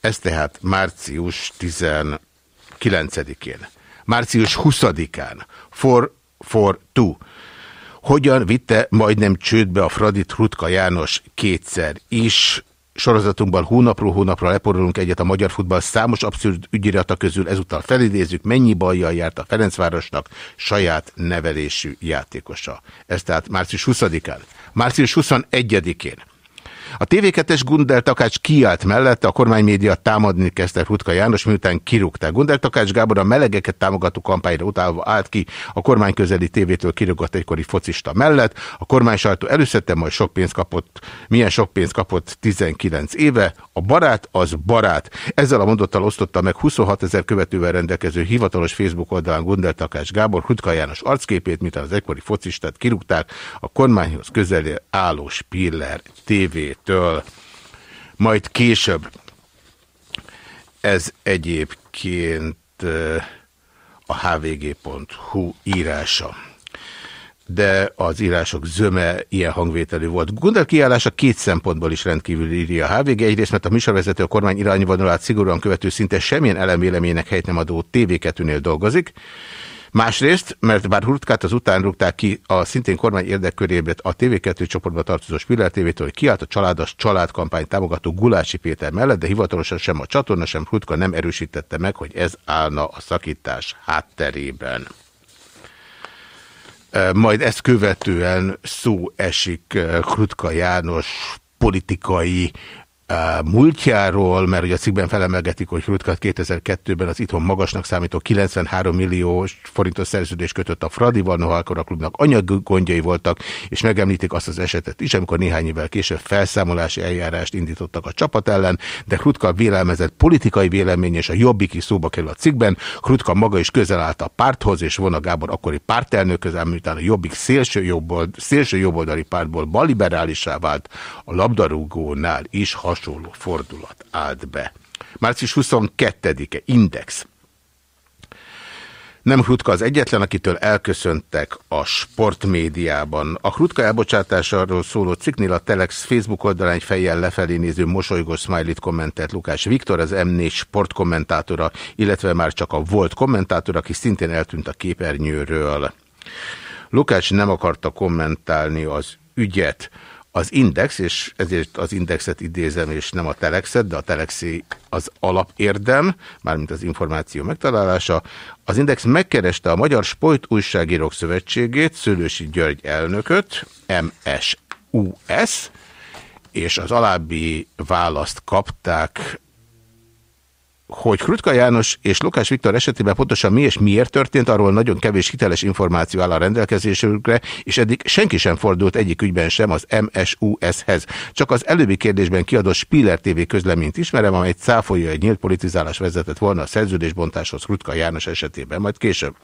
Ez tehát március 19-én március 20-án, for, for two. Hogyan vitte majdnem csődbe a Fradit Rutka János kétszer is, sorozatunkban hónapról hónapra leporolunk egyet a magyar futball számos abszurd ügyirata közül, ezúttal felidézzük, mennyi bajjal járt a Ferencvárosnak saját nevelésű játékosa. Ez tehát március 20-án. Március 21-én a TV2-es Gundel Takács kiállt mellette, a kormánymédia támadni kezdte Rutka János, miután kirúgták. Gundel Takács Gábor a melegeket támogató kampányra utálva állt ki, a kormány közeli tévétől kirúgott egykori focista mellett. A kormány sajtó előszette, majd sok pénzt kapott. Milyen sok pénzt kapott 19 éve? A barát az barát. Ezzel a mondottal osztotta meg 26 ezer követővel rendelkező hivatalos Facebook oldalán Gundel Takács Gábor Rutka János arcképét, mint az egykori focistát kirúgták, a kormányhoz közeli álló Spiller tévét től, majd később. Ez egyébként a hvg.hu írása de az írások zöme ilyen hangvételű volt. Gondol kiállása két szempontból is rendkívül írja a HVG. Egyrészt, mert a műsorvezető a kormány irányvonalát szigorúan követő szinte semmilyen elemvéleménynek helyt nem adó TV2-nél dolgozik. Másrészt, mert bár Hurtkát az után rúgták ki a szintén kormány érdekkörébet a TV2 csoportba tartozó Spiller TV-től, hogy kiállt a családos családkampány támogató Gulácsi Péter mellett, de hivatalosan sem a csatorna, sem Hurtka nem erősítette meg, hogy ez állna a szakítás hátterében. Majd ezt követően szó esik Krutka János politikai múltjáról, mert ugye a cikkben felemelgetik, hogy Hrutkat 2002-ben az itthon magasnak számító 93 millió forintos szerződést kötött a Fradival, noha akkor a klubnak anyagi gondjai voltak, és megemlítik azt az esetet is, amikor néhány évvel később felszámolási eljárást indítottak a csapat ellen, de Hrutka vélelmezett politikai vélemény és a jobbik is szóba kerül a cikkben. Hrutka maga is közel állt a párthoz, és Vona Gábor akkori pártelnök közel, miután a jobbik szélső, jobbold, szélső jobboldali pártból baliberálisá vált, a labdarúgónál is has hasonló fordulat állt be. Március 22-e, Index. Nem Hrutka az egyetlen, akitől elköszöntek a sportmédiában. A Hrutka elbocsátásáról szóló cikknél a Telex Facebook oldalán egy fejjel lefelé néző mosolygós smiley kommentelt Lukás Viktor, az M4 sportkommentátora, illetve már csak a volt kommentátor, aki szintén eltűnt a képernyőről. Lukács nem akarta kommentálni az ügyet. Az index, és ezért az indexet idézem, és nem a telexet, de a telexi az alapérdem, mármint az információ megtalálása. Az index megkereste a Magyar Sport Újságírók Szövetségét, Szőlősi György elnököt, MSUS, és az alábbi választ kapták hogy Krutka János és Lukás Viktor esetében pontosan mi és miért történt, arról nagyon kevés hiteles információ áll a rendelkezésükre, és eddig senki sem fordult egyik ügyben sem az MSUS-hez. Csak az előbbi kérdésben kiadott Spiller TV közleményt ismerem, amely cáfolja egy nyílt politizálás vezetett volna a szerződésbontáshoz Krutka János esetében, majd később.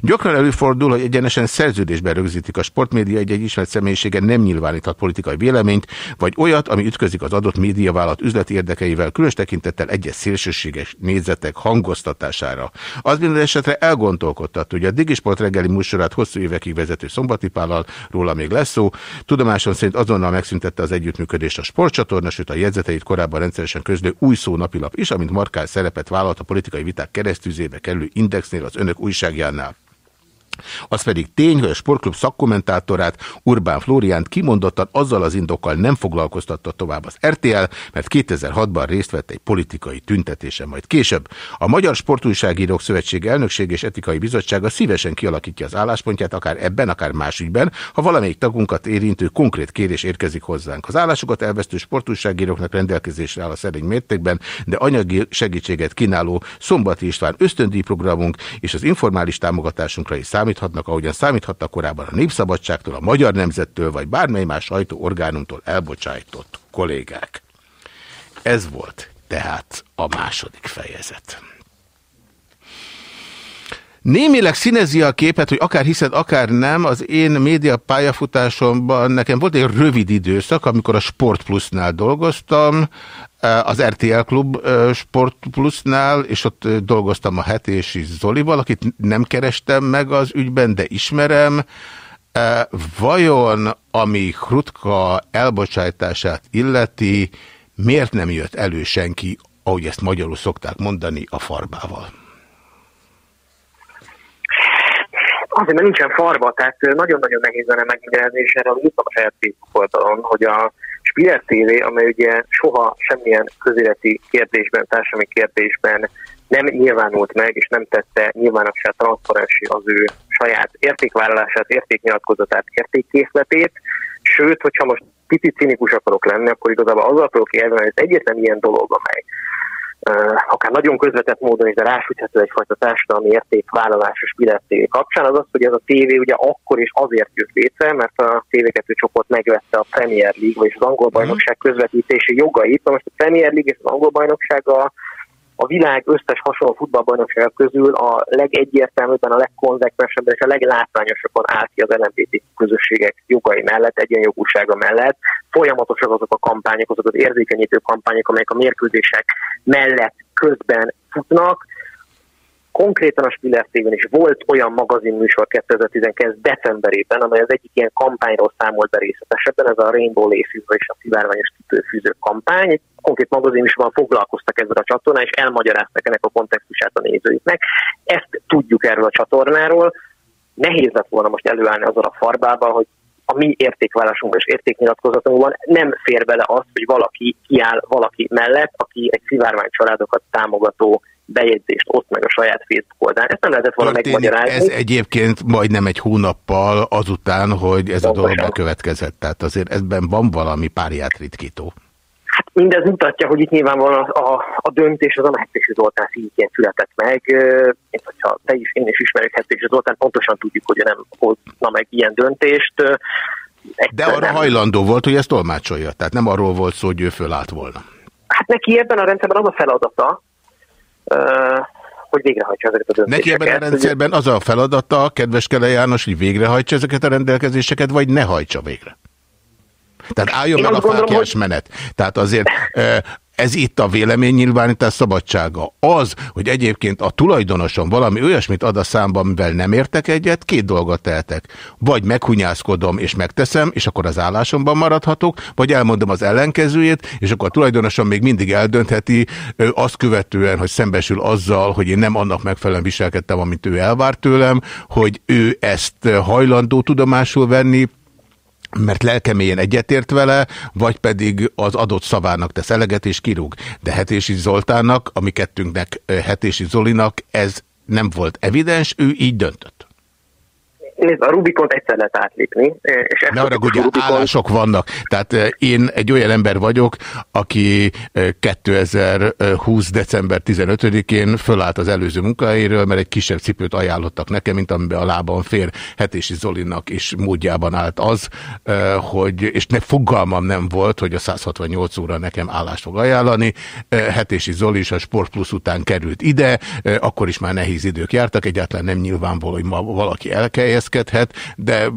Gyakran előfordul, hogy egyenesen szerződésben rögzítik a sportmédia egy-egy ismert személyisége nem nyilváníthat politikai véleményt, vagy olyat, ami ütközik az adott médiavállalat üzleti érdekeivel, különös tekintettel egyes szélsőséges nézetek hangoztatására. Az minden esetre elgondolkodtat, hogy a Digisport reggeli műsorát hosszú évekig vezető szombatipállal, róla még lesz szó, tudomáson szerint azonnal megszüntette az együttműködést a sportcsatorna, sőt a jegyzeteit korábban rendszeresen közlő új szó napilap is, amint markál szerepet vállalt a politikai viták keresztűzébe kerülő indexnél az önök újságjánál. Az pedig tény, hogy a sportklub szakkommentátorát Urbán Flóriánt kimondottan azzal az indokkal nem foglalkoztatta tovább az RTL, mert 2006-ban részt vett egy politikai tüntetésen, majd később. A Magyar Sportújságírók Szövetség elnökség és etikai bizottsága szívesen kialakítja az álláspontját, akár ebben, akár más ügyben, ha valamelyik tagunkat érintő konkrét kérés érkezik hozzánk. Az állásokat elvesztő sportújságíróknak rendelkezésre áll a szerény mértékben, de anyagi segítséget kínáló Szombati István ösztöndíjprogramunk és az informális támogatásunkra is számít számíthatnak, ahogyan számíthattak korábban a Népszabadságtól, a Magyar Nemzettől, vagy bármely más sajtóorgánumtól elbocsájtott kollégák. Ez volt tehát a második fejezet. Némileg színezi a képet, hogy akár hiszed, akár nem, az én média pályafutásomban nekem volt egy rövid időszak, amikor a Sport Plusnál dolgoztam, az RTL Klub Sport Plusnál, és ott dolgoztam a Hetési Zolival, akit nem kerestem meg az ügyben, de ismerem. Vajon, ami Hrutka elbocsátását illeti, miért nem jött elő senki, ahogy ezt magyarul szokták mondani, a farbával? Azért, mert nincsen farba, tehát nagyon-nagyon nehéz lenne megmagyarázni, és írtam a saját Facebook oldalon, hogy a Spiller TV, amely ugye soha semmilyen közéleti kérdésben, társadalmi kérdésben nem nyilvánult meg, és nem tette nyilvánossá transzparensi az ő saját értékvállalását, értéknyilatkozatát, értékkészletét, sőt, hogyha most picit cinikus akarok lenni, akkor igazából azzal fogok élni, hogy egyetlen ilyen dolog, amely akár nagyon közvetett módon is, de rásüthető egyfajta társadalmi értékvállalásos billettévé kapcsán, az az, hogy ez a tévé ugye akkor is azért jött létre, mert a TV2 csoport megvette a Premier League, vagyis az angol bajnokság közvetítési jogait. Na most a Premier League és az angol bajnokság a, a világ összes hasonló futballbajnoksága közül a legegyértelműbben, a legkonzekvensebben és a leglátványosabban áll ki az LMBT közösségek jogai mellett, egyenjogúsága mellett. Folyamatosak azok a kampányok, azok az érzékenyítő kampányok, amelyek a mérkőzések mellett közben futnak. Konkrétan a Spiller tv is volt olyan magazinműsor 2019 decemberében, amely az egyik ilyen kampányról számolt be részletesebben, ez a Rainbow Laces, és a szivárványos kitőfűző kampány. Egy konkrét magazinműsorban foglalkoztak ezzel a csatornán, és elmagyaráztak ennek a kontextusát a nézőiknek. Ezt tudjuk erről a csatornáról. Nehéz lett volna most előállni azon a farbában, hogy a mi értékvállásunkban és értéknyilatkozatunkban nem fér bele az, hogy valaki kiáll valaki mellett, aki egy szivárvány családokat támogató bejegyzést oszt meg a saját Facebook oldalán. Ezt nem lehetett volna Történik megmagyarázni. ez egyébként majdnem egy hónappal azután, hogy ez a dolog Pontosan. bekövetkezett. Tehát azért ebben van valami párját ritkító. Hát mindez mutatja, hogy itt nyilvánvalóan a, a, a döntés az a Hettési Zoltán szintjén született meg. Mint hogyha te is, én is ismerjük Hettési Zoltán, pontosan tudjuk, hogy nem hozna meg ilyen döntést. Ö, De arra nem. hajlandó volt, hogy ezt tolmácsolja. Tehát nem arról volt szó, hogy ő fölállt volna. Hát neki ebben a rendszerben az a feladata, hogy végrehajtsa ezeket a döntéseket. Neki ebben a rendszerben az a feladata, kedves Kele János, hogy végrehajtsa ezeket a rendelkezéseket, vagy ne hajtsa végre. Tehát álljon Én meg a gondolom, fákjás menet. Tehát azért [laughs] ez itt a véleménynyilvánítás szabadsága. Az, hogy egyébként a tulajdonosom valami olyasmit ad a számba, amivel nem értek egyet, két dolgot tehetek. Vagy meghunyászkodom és megteszem, és akkor az állásomban maradhatok, vagy elmondom az ellenkezőjét, és akkor a tulajdonosom még mindig eldöntheti ö, azt követően, hogy szembesül azzal, hogy én nem annak megfelelően viselkedtem, amit ő elvár tőlem, hogy ő ezt hajlandó tudomásul venni, mert lelkemélyen egyetért vele, vagy pedig az adott szavának tesz eleget és kirúg. De Hetési Zoltánnak, a mi kettőnknek, ö, Hetési Zolinak ez nem volt evidens, ő így döntött. Nézd, a Rubikont egyszer lehet átlépni. És Ne a arra, hogy Rubikon- állások vannak. Tehát eh, én egy olyan ember vagyok, aki eh, 2020. december 15-én fölállt az előző munkahelyéről, mert egy kisebb cipőt ajánlottak nekem, mint amiben a lábam fér Hetési Zolinak is módjában állt az, eh, hogy, és ne fogalmam nem volt, hogy a 168 óra nekem állást fog ajánlani. Eh, Hetési Zoli is a Sport Plus után került ide, eh, akkor is már nehéz idők jártak, egyáltalán nem nyilvánvaló, hogy ma valaki elkelyezkedhet, de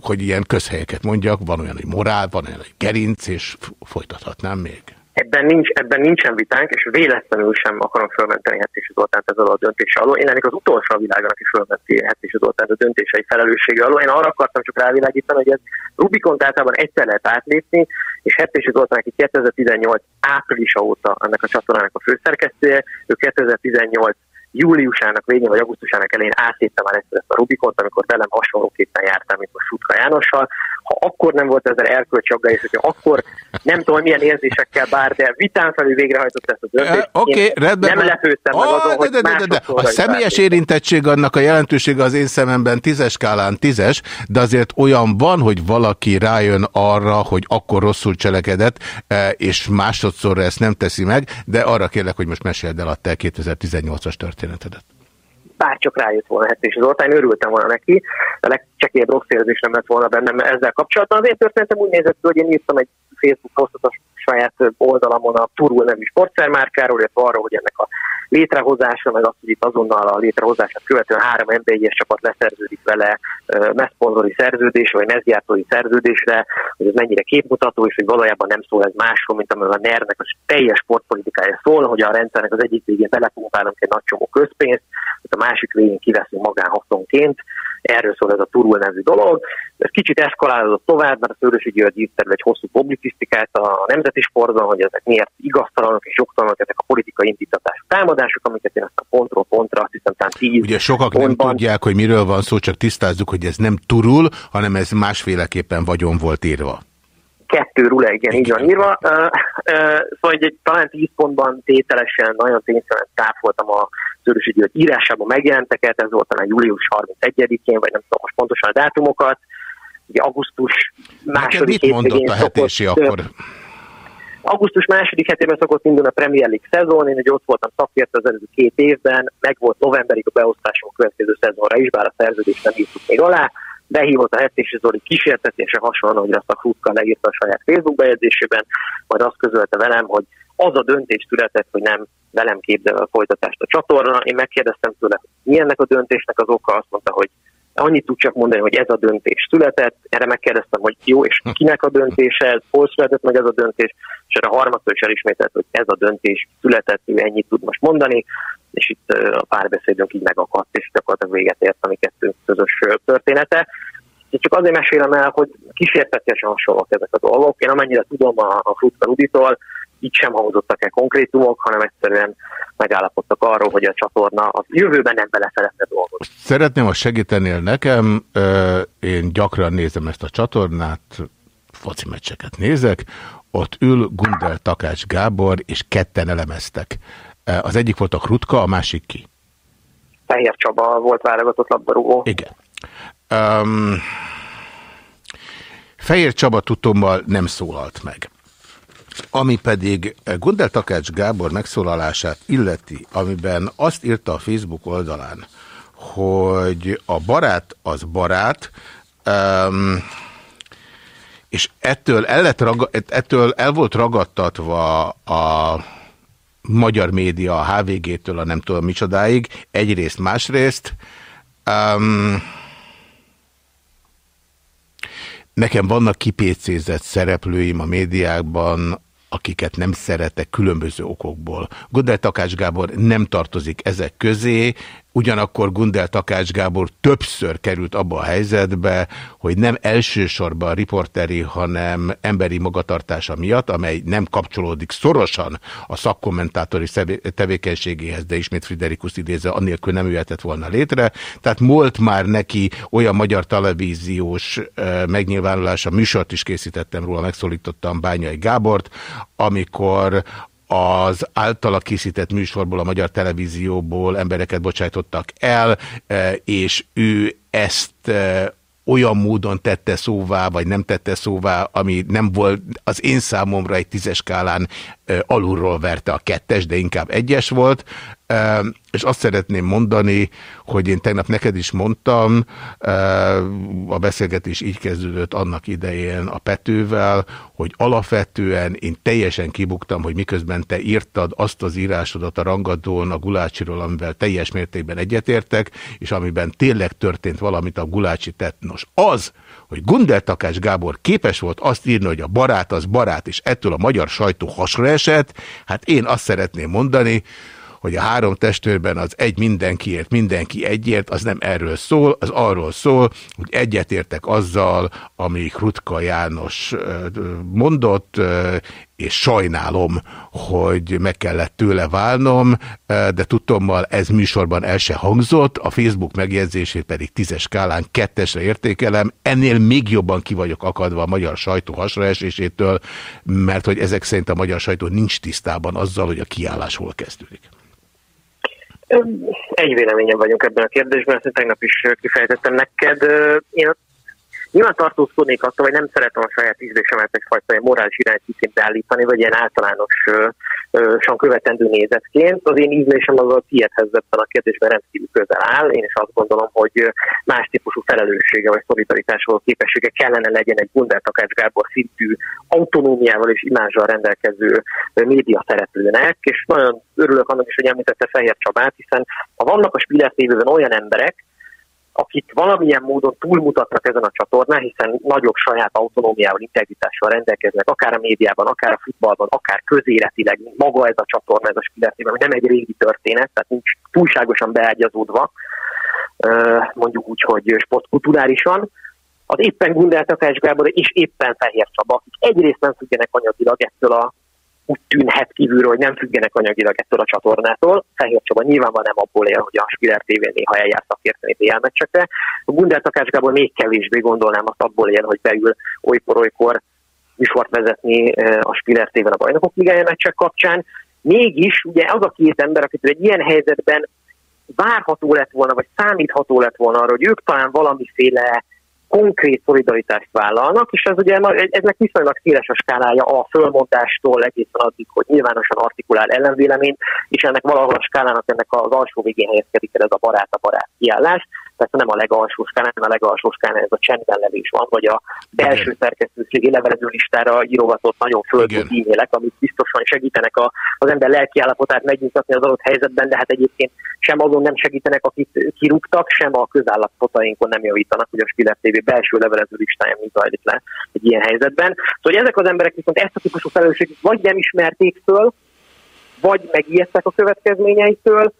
hogy ilyen közhelyeket mondjak, van olyan, hogy morál, van olyan, hogy gerinc, és folytathatnám még. Ebben, nincs, ebben nincsen vitánk, és véletlenül sem akarom fölmenteni Hetési Zoltánt ezzel a döntése alól. Én lennék az utolsó a világon, aki fölmenti Hetési Zoltánt a döntései felelőssége alól. Én arra akartam csak rávilágítani, hogy ez Rubikont általában egyszer lehet átlépni, és Hetési Zoltán, aki 2018 áprilisa óta ennek a csatornának a főszerkesztője, ő 2018 júliusának végén vagy augusztusának elején átlépte már egyszer ezt a Rubikont, amikor velem hasonlóképpen jártam, mint most Sutka Jánossal. Ha akkor nem volt ezzel erkölcsi aggály, és hogyha akkor nem tudom milyen érzésekkel bár, de vitán felül végrehajtott ezt a döntést. Eh, Oké, rendben. Nem lepődtem meg Ah, azon, de, de, de, de, de. A személyes érintettség annak a jelentősége az én szememben tízes skálán tízes, de azért olyan van, hogy valaki rájön arra, hogy akkor rosszul cselekedett, eh, és másodszorra ezt nem teszi meg, de arra kérlek, hogy most meséld el a te 2018-as történetedet. Bárcsak rájött volna Hetési Zoltán, örültem volna neki, a legcsekélyebb rossz érzés nem lett volna bennem ezzel kapcsolatban. Az én történetem úgy nézett hogy én írtam egy Facebook posztot a saját oldalamon a Turul nevű sportszermárkáról, illetve arról, hogy ennek a létrehozása, meg azt, hogy itt azonnal a létrehozását követően három NB1-es csapat leszerződik vele meszponzori szerződésre, vagy mezgyártói szerződésre, hogy ez mennyire képmutató, és hogy valójában nem szól ez másról, mint amivel a NER-nek a teljes sportpolitikája szól, hogy a rendszernek az egyik végén belepumpálunk egy nagy csomó közpénzt, hogy a másik végén kiveszünk magánhaszonként, erről szól ez a Turul nevű dolog. Ez kicsit eszkalálódott tovább, mert a Szőrösi György írta egy hosszú publicisztikát a nemzeti sportban, hogy ezek miért igaztalanok és jogtalanok, ezek a politikai indítatások, támadások, amiket én azt a pontról pontra, azt hiszem, talán tíz Ugye sokak pontban, nem tudják, hogy miről van szó, csak tisztázzuk, hogy ez nem turul, hanem ez másféleképpen vagyon volt írva. Kettő rule, igen, így van írva. Szóval egy, talán 10 pontban tételesen, nagyon tényszerűen táfoltam a Szőrösi György írásában megjelenteket, ez volt talán július 31-én, vagy nem tudom most pontosan a dátumokat. Ugye augusztus Neked második mit mondott a hetési szokott, akkor? Augusztus második hetében szokott indulni a Premier League szezon, én ugye ott voltam szakértő az előző két évben, meg volt novemberig a beosztásom a következő szezonra is, bár a szerződést nem írtuk még alá, behívott a hetési Zoli kísértetése hasonlóan, hogy azt a Krutka leírta a saját Facebook bejegyzésében, majd azt közölte velem, hogy az a döntés született, hogy nem velem képzel a folytatást a csatorna. Én megkérdeztem tőle, mi ennek a döntésnek az oka, azt mondta, hogy annyit tud csak mondani, hogy ez a döntés született. Erre megkérdeztem, hogy jó, és kinek a döntése, ez, hol született meg ez a döntés, és erre harmadszor is elismételt, hogy ez a döntés született, ő ennyit tud most mondani, és itt a párbeszédünk így megakadt, és gyakorlatilag véget ért a mi kettőnk közös története. Én csak azért mesélem el, hogy kísértetiesen hasonlók ezek a dolgok. Én amennyire tudom a, a Frutka Ruditól, így sem hangzottak el konkrétumok, hanem egyszerűen megállapodtak arról, hogy a csatorna a jövőben nem bele szeretne dolgozni. Szeretném, ha segítenél nekem, én gyakran nézem ezt a csatornát, foci meccseket nézek, ott ül Gundel Takács Gábor, és ketten elemeztek. Ö, Az egyik volt a Krutka, a másik ki? Fehér Csaba volt válogatott labdarúgó. Igen. Um, Fehér Csaba tudommal nem szólalt meg. Ami pedig Gundel Takács Gábor megszólalását illeti, amiben azt írta a Facebook oldalán, hogy a barát az barát, um, és ettől el, lett ettől el volt ragadtatva a magyar média a HVG-től a nem tudom micsodáig, egyrészt, másrészt. Um, nekem vannak kipécézett szereplőim a médiákban, akiket nem szeretek különböző okokból. Gundel Takács Gábor nem tartozik ezek közé, ugyanakkor Gundel Takács Gábor többször került abba a helyzetbe, hogy nem elsősorban a riporteri, hanem emberi magatartása miatt, amely nem kapcsolódik szorosan a szakkommentátori tevékenységéhez, de ismét Friderikus idézve, annélkül nem jöhetett volna létre. Tehát volt már neki olyan magyar televíziós megnyilvánulása, műsort is készítettem róla, megszólítottam Bányai Gábort, amikor az általa készített műsorból, a magyar televízióból embereket bocsájtottak el, és ő ezt olyan módon tette szóvá, vagy nem tette szóvá, ami nem volt az én számomra egy tízes skálán alulról verte a kettes, de inkább egyes volt, és azt szeretném mondani, hogy én tegnap neked is mondtam, a beszélgetés így kezdődött annak idején a Petővel, hogy alapvetően én teljesen kibuktam, hogy miközben te írtad azt az írásodat a rangadón a Gulácsiról, amivel teljes mértékben egyetértek, és amiben tényleg történt valamit a Gulácsi tett. Nos, az, hogy Gundel Takás Gábor képes volt azt írni, hogy a barát az barát, és ettől a magyar sajtó hasra esett, hát én azt szeretném mondani, hogy a három testőrben az egy mindenkiért, mindenki egyért, az nem erről szól, az arról szól, hogy egyetértek azzal, ami Krutka János mondott, és sajnálom, hogy meg kellett tőle válnom, de tudtommal ez műsorban el se hangzott, a Facebook megjegyzését pedig tízes skálán kettesre értékelem, ennél még jobban ki vagyok akadva a magyar sajtó hasraesésétől, mert hogy ezek szerint a magyar sajtó nincs tisztában azzal, hogy a kiállás hol kezdődik. Egy véleményen vagyunk ebben a kérdésben, ezt tegnap is kifejtettem neked. Én nyilván tartózkodnék attól, hogy nem szeretem a saját ízlésemet egyfajta morális irányítként beállítani, vagy ilyen általánosan követendő nézetként. Az én ízlésem az a tiédhez ebben a kérdésben rendkívül közel áll. Én is azt gondolom, hogy más típusú felelőssége vagy szolidaritásról képessége kellene legyen egy Gundel Takács Gábor szintű autonómiával és imázsal rendelkező média szereplőnek, és nagyon örülök annak is, hogy említette Fehér Csabát, hiszen ha vannak a Spiller olyan emberek, akik valamilyen módon túlmutatnak ezen a csatornán, hiszen nagyobb saját autonómiával, integritással rendelkeznek, akár a médiában, akár a futballban, akár közéletileg, mint maga ez a csatorna, ez a Spiller TV, ami nem egy régi történet, tehát nincs túlságosan beágyazódva, mondjuk úgy, hogy sportkulturálisan, az éppen Gundel Takács Gábor és éppen Fehér Csaba, akik egyrészt nem függenek anyagilag ettől a úgy tűnhet kívülről, hogy nem függenek anyagilag ettől a csatornától. Fehér Csaba nyilvánvalóan nem abból él, hogy a Spiller TV néha eljár szakérteni BL meccsekre. A Gundel Takács Gábor még kevésbé gondolnám azt abból él, hogy beül olykor-olykor műsort vezetni eh, a Spiller TV-en a Bajnokok Ligája meccsek kapcsán. Mégis ugye az a két ember, akit egy ilyen helyzetben várható lett volna, vagy számítható lett volna arra, hogy ők talán valamiféle konkrét szolidaritást vállalnak, és ez ugye eznek viszonylag széles a skálája a fölmondástól egészen addig, hogy nyilvánosan artikulál ellenvéleményt, és ennek valahol a skálának ennek az alsó végén helyezkedik el ez a barát a barát kiállás tehát nem a legalsó skálán, hanem a legalsó skálán ez a csendben levés van, vagy a belső szerkesztőségi levelező listára írogatott nagyon földű e-mailek, amik biztosan segítenek a, az ember lelki állapotát megnyugtatni az adott helyzetben, de hát egyébként sem azon nem segítenek, akit kirúgtak, sem a közállapotainkon nem javítanak, hogy a Spiller TV belső levelező listáján mi zajlik le egy ilyen helyzetben. Szóval ezek az emberek viszont ezt a típusú felelősséget vagy nem ismerték föl, vagy megijedtek a következményeitől,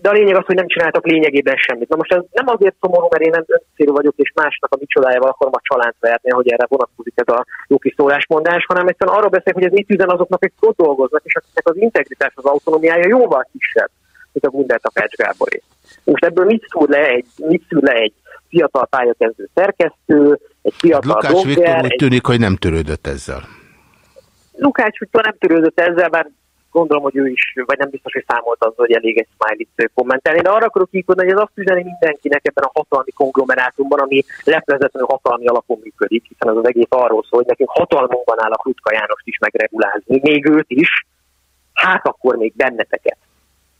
de a lényeg az, hogy nem csináltak lényegében semmit. Na most ez nem azért szomorú, mert én nem öncélú vagyok, és másnak a mi csodájával akarom a csalánt verni, hogy erre vonatkozik ez a jó kis szólásmondás, hanem egyszerűen arról beszélek, hogy ez mit üzen azoknak, akik ott dolgoznak, és akiknek az integritás, az autonómiája jóval kisebb, mint a Gundel Takács Gáboré. Most ebből mit szúr le egy, mit szúr le egy fiatal pályakezdő szerkesztő, egy fiatal blogger, Viktor úgy egy... tűnik, hogy nem törődött ezzel. Lukács Viktor nem törődött ezzel, bár gondolom, hogy ő is, vagy nem biztos, hogy számolt azzal, hogy elég egy smiley-t kommentelni, de arra akarok kikodni, hogy ez azt üzeni mindenkinek ebben a hatalmi konglomerátumban, ami leplezetlenül hatalmi alapon működik, hiszen az az egész arról szól, hogy nekünk hatalmunkban áll a Krutka Jánost is megregulázni, még őt is, hát akkor még benneteket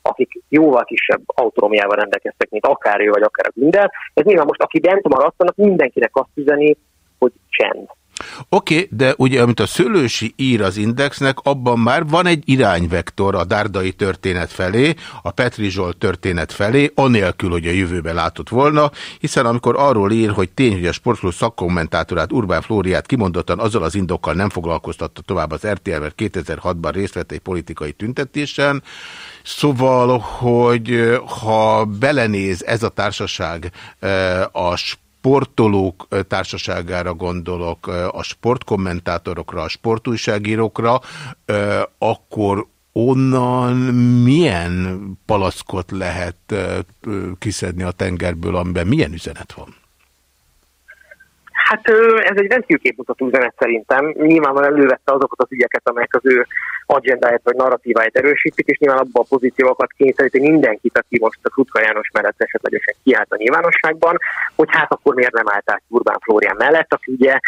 akik jóval kisebb autonómiával rendelkeztek, mint akár ő, vagy akár a minden. Ez nyilván most, aki bent maradt, annak mindenkinek azt üzeni, hogy csend. Oké, okay, de ugye, amit a Szőlősi ír az Indexnek, abban már van egy irányvektor a Dárdai történet felé, a Petri Zsolt történet felé, anélkül, hogy a jövőbe látott volna, hiszen amikor arról ír, hogy tény, hogy a sportklub szakkommentátorát Urbán Flóriát kimondottan azzal az indokkal nem foglalkoztatta tovább az RTL, mert 2006-ban részt vett egy politikai tüntetésen, Szóval, hogy ha belenéz ez a társaság a sportolók társaságára gondolok, a sportkommentátorokra, a sportújságírókra, akkor onnan milyen palaszkot lehet kiszedni a tengerből, amiben milyen üzenet van? Hát ez egy rendkívül képmutató üzenet szerintem. Nyilvánvalóan elővette azokat az ügyeket, amelyek az ő agendáját vagy narratíváját erősítik, és nyilván abban a pozíciókat kényszeríti mindenkit, aki most a Krutka János mellett esetlegesen kiállt a nyilvánosságban, hogy hát akkor miért nem állt át Urbán Flórián mellett, aki ugye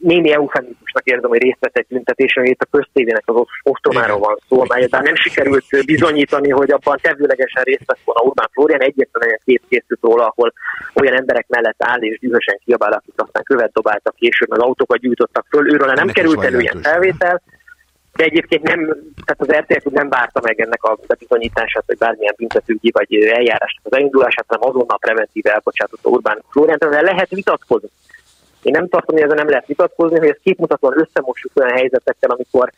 némi eufemizmusnak érzem, hogy részt vett egy tüntetésen, itt a köztévének az ostromáról van szó, amelyet nem sikerült bizonyítani, hogy abban tevőlegesen részt vett volna Urbán Flórián, egyetlen kép készült róla, ahol olyan emberek mellett áll és dühösen kiabál, akik aztán követ dobáltak később, meg autókat gyújtottak föl, őről nem Ennek került elő ilyen felvétel, de egyébként nem, tehát az RTL nem várta meg ennek a bizonyítását, vagy bármilyen büntetőgyi vagy eljárásnak az elindulását, hanem azonnal preventív elbocsátotta Urbán Flóriánt, de lehet vitatkozni. Én nem tartom, hogy ezzel nem lehet vitatkozni, hogy ezt képmutatóan összemossuk olyan helyzetekkel, amikor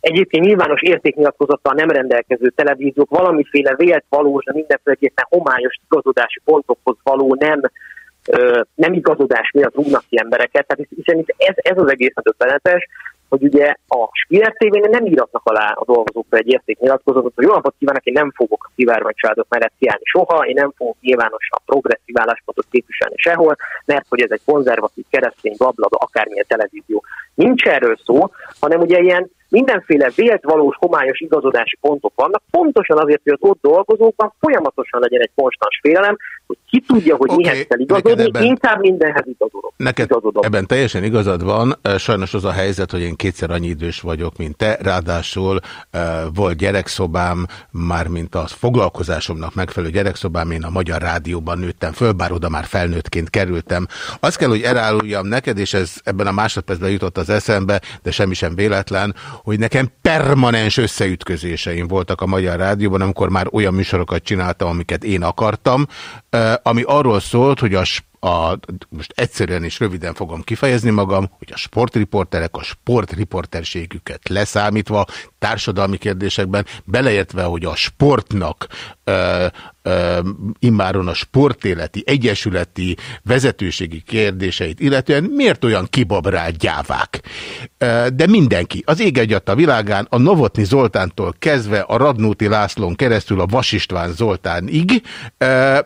egyébként nyilvános értéknyilatkozattal nem rendelkező televíziók valamiféle vélt valós, de mindenféleképpen homályos igazodási pontokhoz való nem, nem igazodás miatt rúgnak ki embereket. Tehát hiszen ez, ez az egész döbbenetes, hogy ugye a Spiller tv nem íratnak alá a dolgozókra egy értéknyilatkozatot, hogy jó napot kívánok, én nem fogok a szivárvány családok mellett kiállni soha, én nem fogok nyilvánosan progresszív álláspontot képviselni sehol, mert hogy ez egy konzervatív, keresztény, bablada, akármilyen televízió. Nincs erről szó, hanem ugye ilyen mindenféle vélt valós homályos igazodási pontok vannak, pontosan azért, hogy az ott dolgozókban folyamatosan legyen egy konstans félelem, hogy ki tudja, hogy okay, mihez kell igazodni, ebben, inkább mindenhez igazodok. Neked igazodok. ebben teljesen igazad van, sajnos az a helyzet, hogy én kétszer annyi idős vagyok, mint te, ráadásul volt gyerekszobám, már mint a foglalkozásomnak megfelelő gyerekszobám, én a Magyar Rádióban nőttem föl, bár oda már felnőttként kerültem. Azt kell, hogy eláruljam neked, és ez ebben a másodpercben jutott az eszembe, de semmi sem véletlen, hogy nekem permanens összeütközéseim voltak a Magyar Rádióban, amikor már olyan műsorokat csináltam, amiket én akartam, ami arról szólt, hogy a a, most egyszerűen és röviden fogom kifejezni magam, hogy a sportriporterek a sportriporterségüket leszámítva társadalmi kérdésekben, beleértve, hogy a sportnak ö, ö, immáron a sportéleti, egyesületi, vezetőségi kérdéseit illetően miért olyan kibabrált gyávák? Ö, de mindenki, az ég a világán, a Novotni Zoltántól kezdve a Radnóti Lászlón keresztül a Vasistván Zoltánig, ö,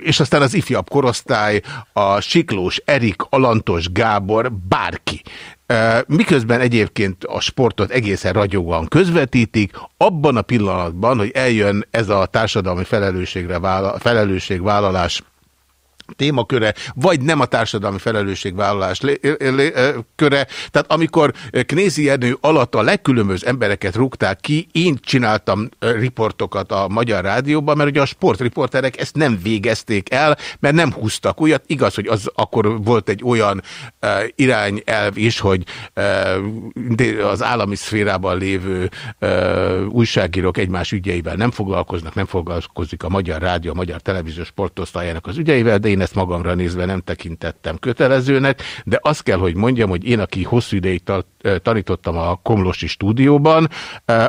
és aztán az ifjabb korosztály, a Siklós Erik, Alantos Gábor, bárki. Miközben egyébként a sportot egészen ragyogóan közvetítik, abban a pillanatban, hogy eljön ez a társadalmi felelősségre vála, felelősségvállalás témaköre, vagy nem a társadalmi felelősségvállalás lé, köre. Tehát amikor Knézi Ernő alatt a legkülönböző embereket rúgták ki, én csináltam riportokat a Magyar Rádióban, mert ugye a sportriporterek ezt nem végezték el, mert nem húztak újat. Igaz, hogy az akkor volt egy olyan irányelv is, hogy az állami szférában lévő újságírók egymás ügyeivel nem foglalkoznak, nem foglalkozik a Magyar Rádió, a Magyar Televízió sportosztályának az ügyeivel, de én ezt magamra nézve nem tekintettem kötelezőnek, de azt kell, hogy mondjam, hogy én, aki hosszú ideig tanítottam a Komlósi stúdióban,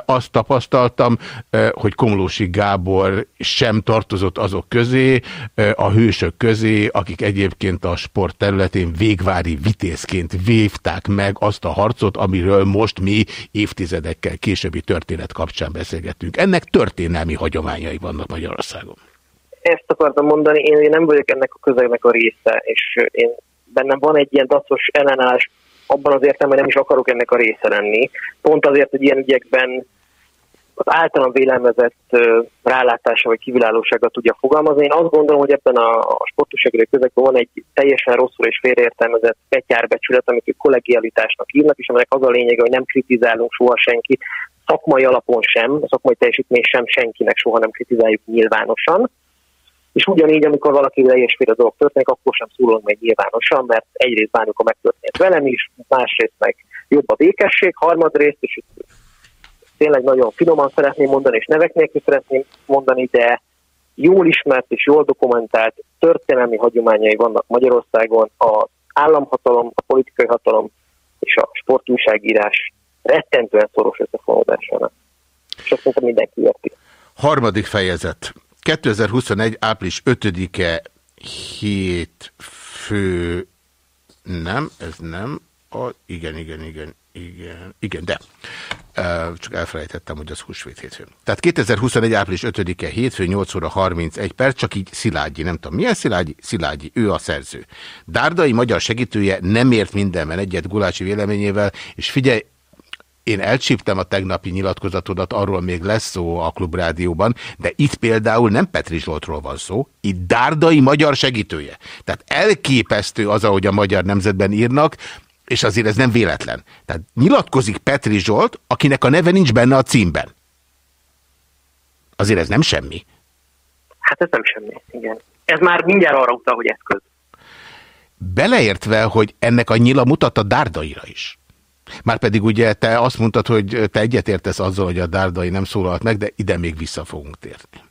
azt tapasztaltam, hogy Komlósi Gábor sem tartozott azok közé, a hősök közé, akik egyébként a sport területén végvári vitézként vívták meg azt a harcot, amiről most mi évtizedekkel későbbi történet kapcsán beszélgetünk. Ennek történelmi hagyományai vannak Magyarországon ezt akartam mondani, én, nem vagyok ennek a közegnek a része, és én bennem van egy ilyen dacos ellenállás abban az értelemben nem is akarok ennek a része lenni. Pont azért, hogy ilyen ügyekben az általam vélelmezett rálátása vagy kiválósága tudja fogalmazni. Én azt gondolom, hogy ebben a, a sportúságról közegben van egy teljesen rosszul és félreértelmezett betyárbecsület, amit ők kollegialitásnak írnak, és aminek az a lényege, hogy nem kritizálunk soha senki, szakmai alapon sem, szakmai teljesítmény sem senkinek soha nem kritizáljuk nyilvánosan, és ugyanígy, amikor valaki ilyesmire dolog történik, akkor sem szólunk meg nyilvánosan, mert egyrészt bánjuk a megtörtént velem is, másrészt meg jobb a békesség, harmadrészt, és tényleg nagyon finoman szeretném mondani, és nevek nélkül szeretném mondani, de jól ismert és jól dokumentált történelmi hagyományai vannak Magyarországon, az államhatalom, a politikai hatalom és a sportújságírás rettentően szoros összefonódásának. És azt mondtam, mindenki érti. Harmadik fejezet. 2021. április 5-e fő nem, ez nem, a, igen, igen, igen, igen, igen, de csak elfelejtettem, hogy az húsvét hétfő. Tehát 2021. április 5-e hétfő, 8 óra 31 perc, csak így Szilágyi, nem tudom, milyen Szilágyi? Szilágyi, ő a szerző. Dárdai magyar segítője nem ért mindenben egyet Gulácsi véleményével, és figyelj, én elcsíptem a tegnapi nyilatkozatodat, arról még lesz szó a klubrádióban, de itt például nem Petri Zsoltról van szó, itt Dárdai magyar segítője. Tehát elképesztő az, ahogy a magyar nemzetben írnak, és azért ez nem véletlen. Tehát nyilatkozik Petri Zsolt, akinek a neve nincs benne a címben. Azért ez nem semmi. Hát ez nem semmi, igen. Ez már mindjárt arra utal, hogy eszköz. Beleértve, hogy ennek a nyila mutat a Dárdaira is. Márpedig ugye te azt mondtad, hogy te egyetértesz azzal, hogy a Dárdai nem szólalt meg, de ide még vissza fogunk térni.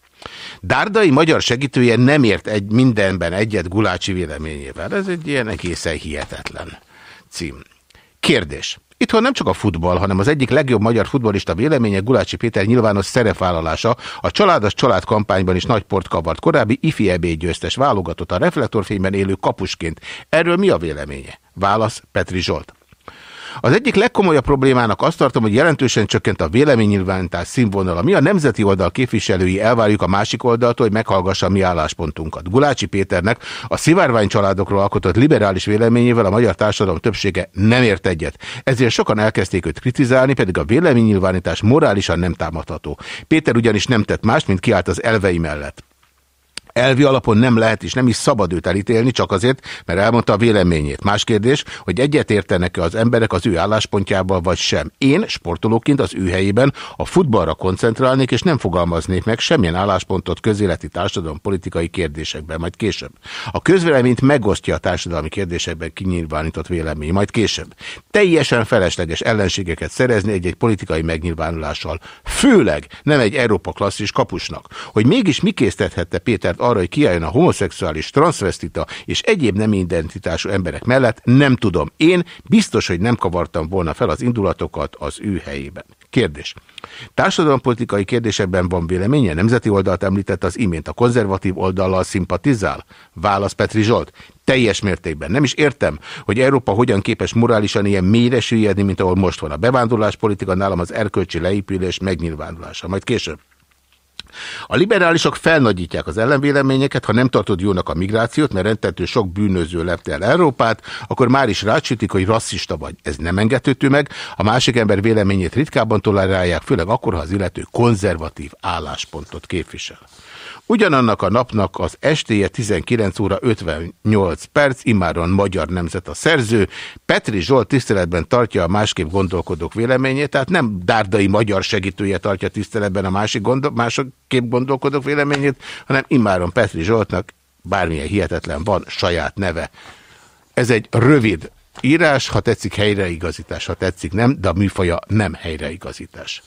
Dárdai magyar segítője nem ért egy mindenben egyet Gulácsi véleményével. Ez egy ilyen egészen hihetetlen cím. Kérdés. Itthon nem csak a futball, hanem az egyik legjobb magyar futbolista véleménye Gulácsi Péter nyilvános szerepvállalása a Családos Család kampányban is nagy port kavart korábbi ifi EB győztes válogatott a reflektorfényben élő kapusként. Erről mi a véleménye? Válasz Petri Zsolt. Az egyik legkomolyabb problémának azt tartom, hogy jelentősen csökkent a véleménynyilvánítás színvonala. Mi a nemzeti oldal képviselői elvárjuk a másik oldaltól, hogy meghallgassa a mi álláspontunkat. Gulácsi Péternek a szivárvány családokról alkotott liberális véleményével a magyar társadalom többsége nem ért egyet. Ezért sokan elkezdték őt kritizálni, pedig a véleménynyilvánítás morálisan nem támadható. Péter ugyanis nem tett más, mint kiállt az elvei mellett. Elvi alapon nem lehet és nem is szabad őt elítélni, csak azért, mert elmondta a véleményét. Más kérdés, hogy egyetértenek-e az emberek az ő álláspontjával, vagy sem. Én sportolóként az ő helyében a futballra koncentrálnék, és nem fogalmaznék meg semmilyen álláspontot közéleti társadalom politikai kérdésekben, majd később. A közvéleményt megosztja a társadalmi kérdésekben kinyilvánított vélemény, majd később. Teljesen felesleges ellenségeket szerezni egy-egy politikai megnyilvánulással. Főleg nem egy Európa klasszis kapusnak. Hogy mégis mi késztethette Pétert arra, hogy kiálljon a homoszexuális, transvestita és egyéb nem identitású emberek mellett, nem tudom. Én biztos, hogy nem kavartam volna fel az indulatokat az ő helyében. Kérdés. Társadalompolitikai kérdésekben van véleménye? Nemzeti oldalt említett az imént. A konzervatív oldallal szimpatizál? Válasz Petri Zsolt. Teljes mértékben. Nem is értem, hogy Európa hogyan képes morálisan ilyen mélyre süllyedni, mint ahol most van. A bevándorláspolitika nálam az erkölcsi leépülés megnyilvánulása. Majd később. A liberálisok felnagyítják az ellenvéleményeket, ha nem tartod jónak a migrációt, mert rendtető sok bűnöző lepte el Európát, akkor már is rácsütik, hogy rasszista vagy. Ez nem engedhető meg, a másik ember véleményét ritkábban tolerálják, főleg akkor, ha az illető konzervatív álláspontot képvisel. Ugyanannak a napnak az estéje 19 óra 58 perc, immáron magyar nemzet a szerző. Petri Zsolt tiszteletben tartja a másképp gondolkodók véleményét, tehát nem dárdai magyar segítője tartja tiszteletben a másik gondol másképp gondolkodók véleményét, hanem immáron Petri Zsoltnak bármilyen hihetetlen van saját neve. Ez egy rövid írás, ha tetszik helyreigazítás, ha tetszik nem, de a műfaja nem helyreigazítás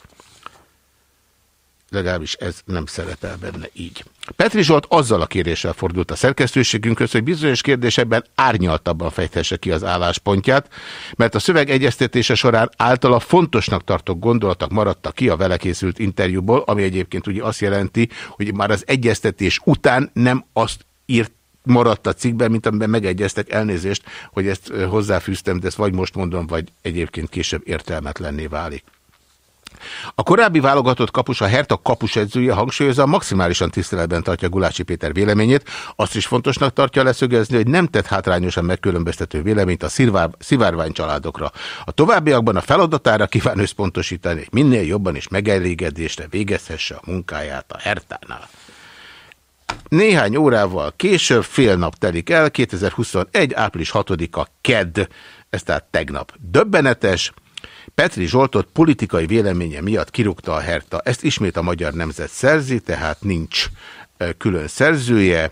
legalábbis ez nem szerepel benne így. Petri Zsolt azzal a kéréssel fordult a szerkesztőségünkhöz, hogy bizonyos kérdésekben árnyaltabban fejthesse ki az álláspontját, mert a szöveg egyeztetése során általa fontosnak tartott gondolatok maradtak ki a vele készült interjúból, ami egyébként ugye azt jelenti, hogy már az egyeztetés után nem azt írt maradt a cikkben, mint amiben megegyeztek elnézést, hogy ezt hozzáfűztem, de ezt vagy most mondom, vagy egyébként később értelmetlenné válik. A korábbi válogatott kapus, a Herta kapusedzője hangsúlyozza, maximálisan tiszteletben tartja Gulácsi Péter véleményét. Azt is fontosnak tartja leszögezni, hogy nem tett hátrányosan megkülönböztető véleményt a szivárvány családokra. A továbbiakban a feladatára kíván összpontosítani, hogy minél jobban és megelégedésre végezhesse a munkáját a Hertánál. Néhány órával később, fél nap telik el, 2021. április 6-a KED, ez tehát tegnap. Döbbenetes, Petri Zsoltot politikai véleménye miatt kirúgta a Herta. Ezt ismét a Magyar Nemzet szerzi, tehát nincs külön szerzője.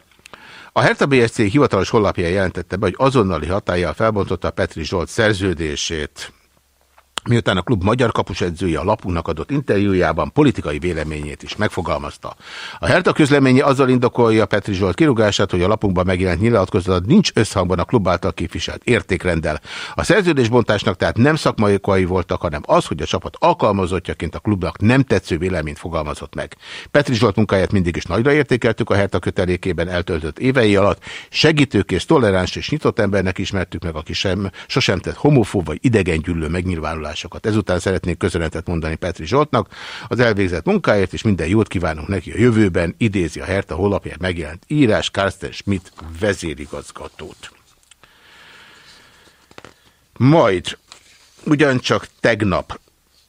A Herta BSC hivatalos hollapja jelentette be, hogy azonnali hatállyal felbontotta Petri Zsolt szerződését. Miután a klub magyar kapusedzője a lapunknak adott interjújában politikai véleményét is megfogalmazta. A Herta közleménye azzal indokolja Petri Zsolt kirugását, hogy a lapunkban megjelent nyilatkozat nincs összhangban a klub által képviselt értékrendel. A szerződésbontásnak tehát nem szakmai voltak, hanem az, hogy a csapat alkalmazottjaként a klubnak nem tetsző véleményt fogalmazott meg. Petri Zsolt munkáját mindig is nagyra értékeltük a Herta kötelékében eltöltött évei alatt. Segítőkész, toleráns és nyitott embernek ismertük meg, aki sem, sosem tett homofób vagy idegengyűlő megnyilvánulás megoldásokat. Ezután szeretnék köszönetet mondani Petri Zsoltnak az elvégzett munkáért, és minden jót kívánunk neki a jövőben, idézi a Herta honlapján megjelent írás Carsten Schmidt vezérigazgatót. Majd ugyancsak tegnap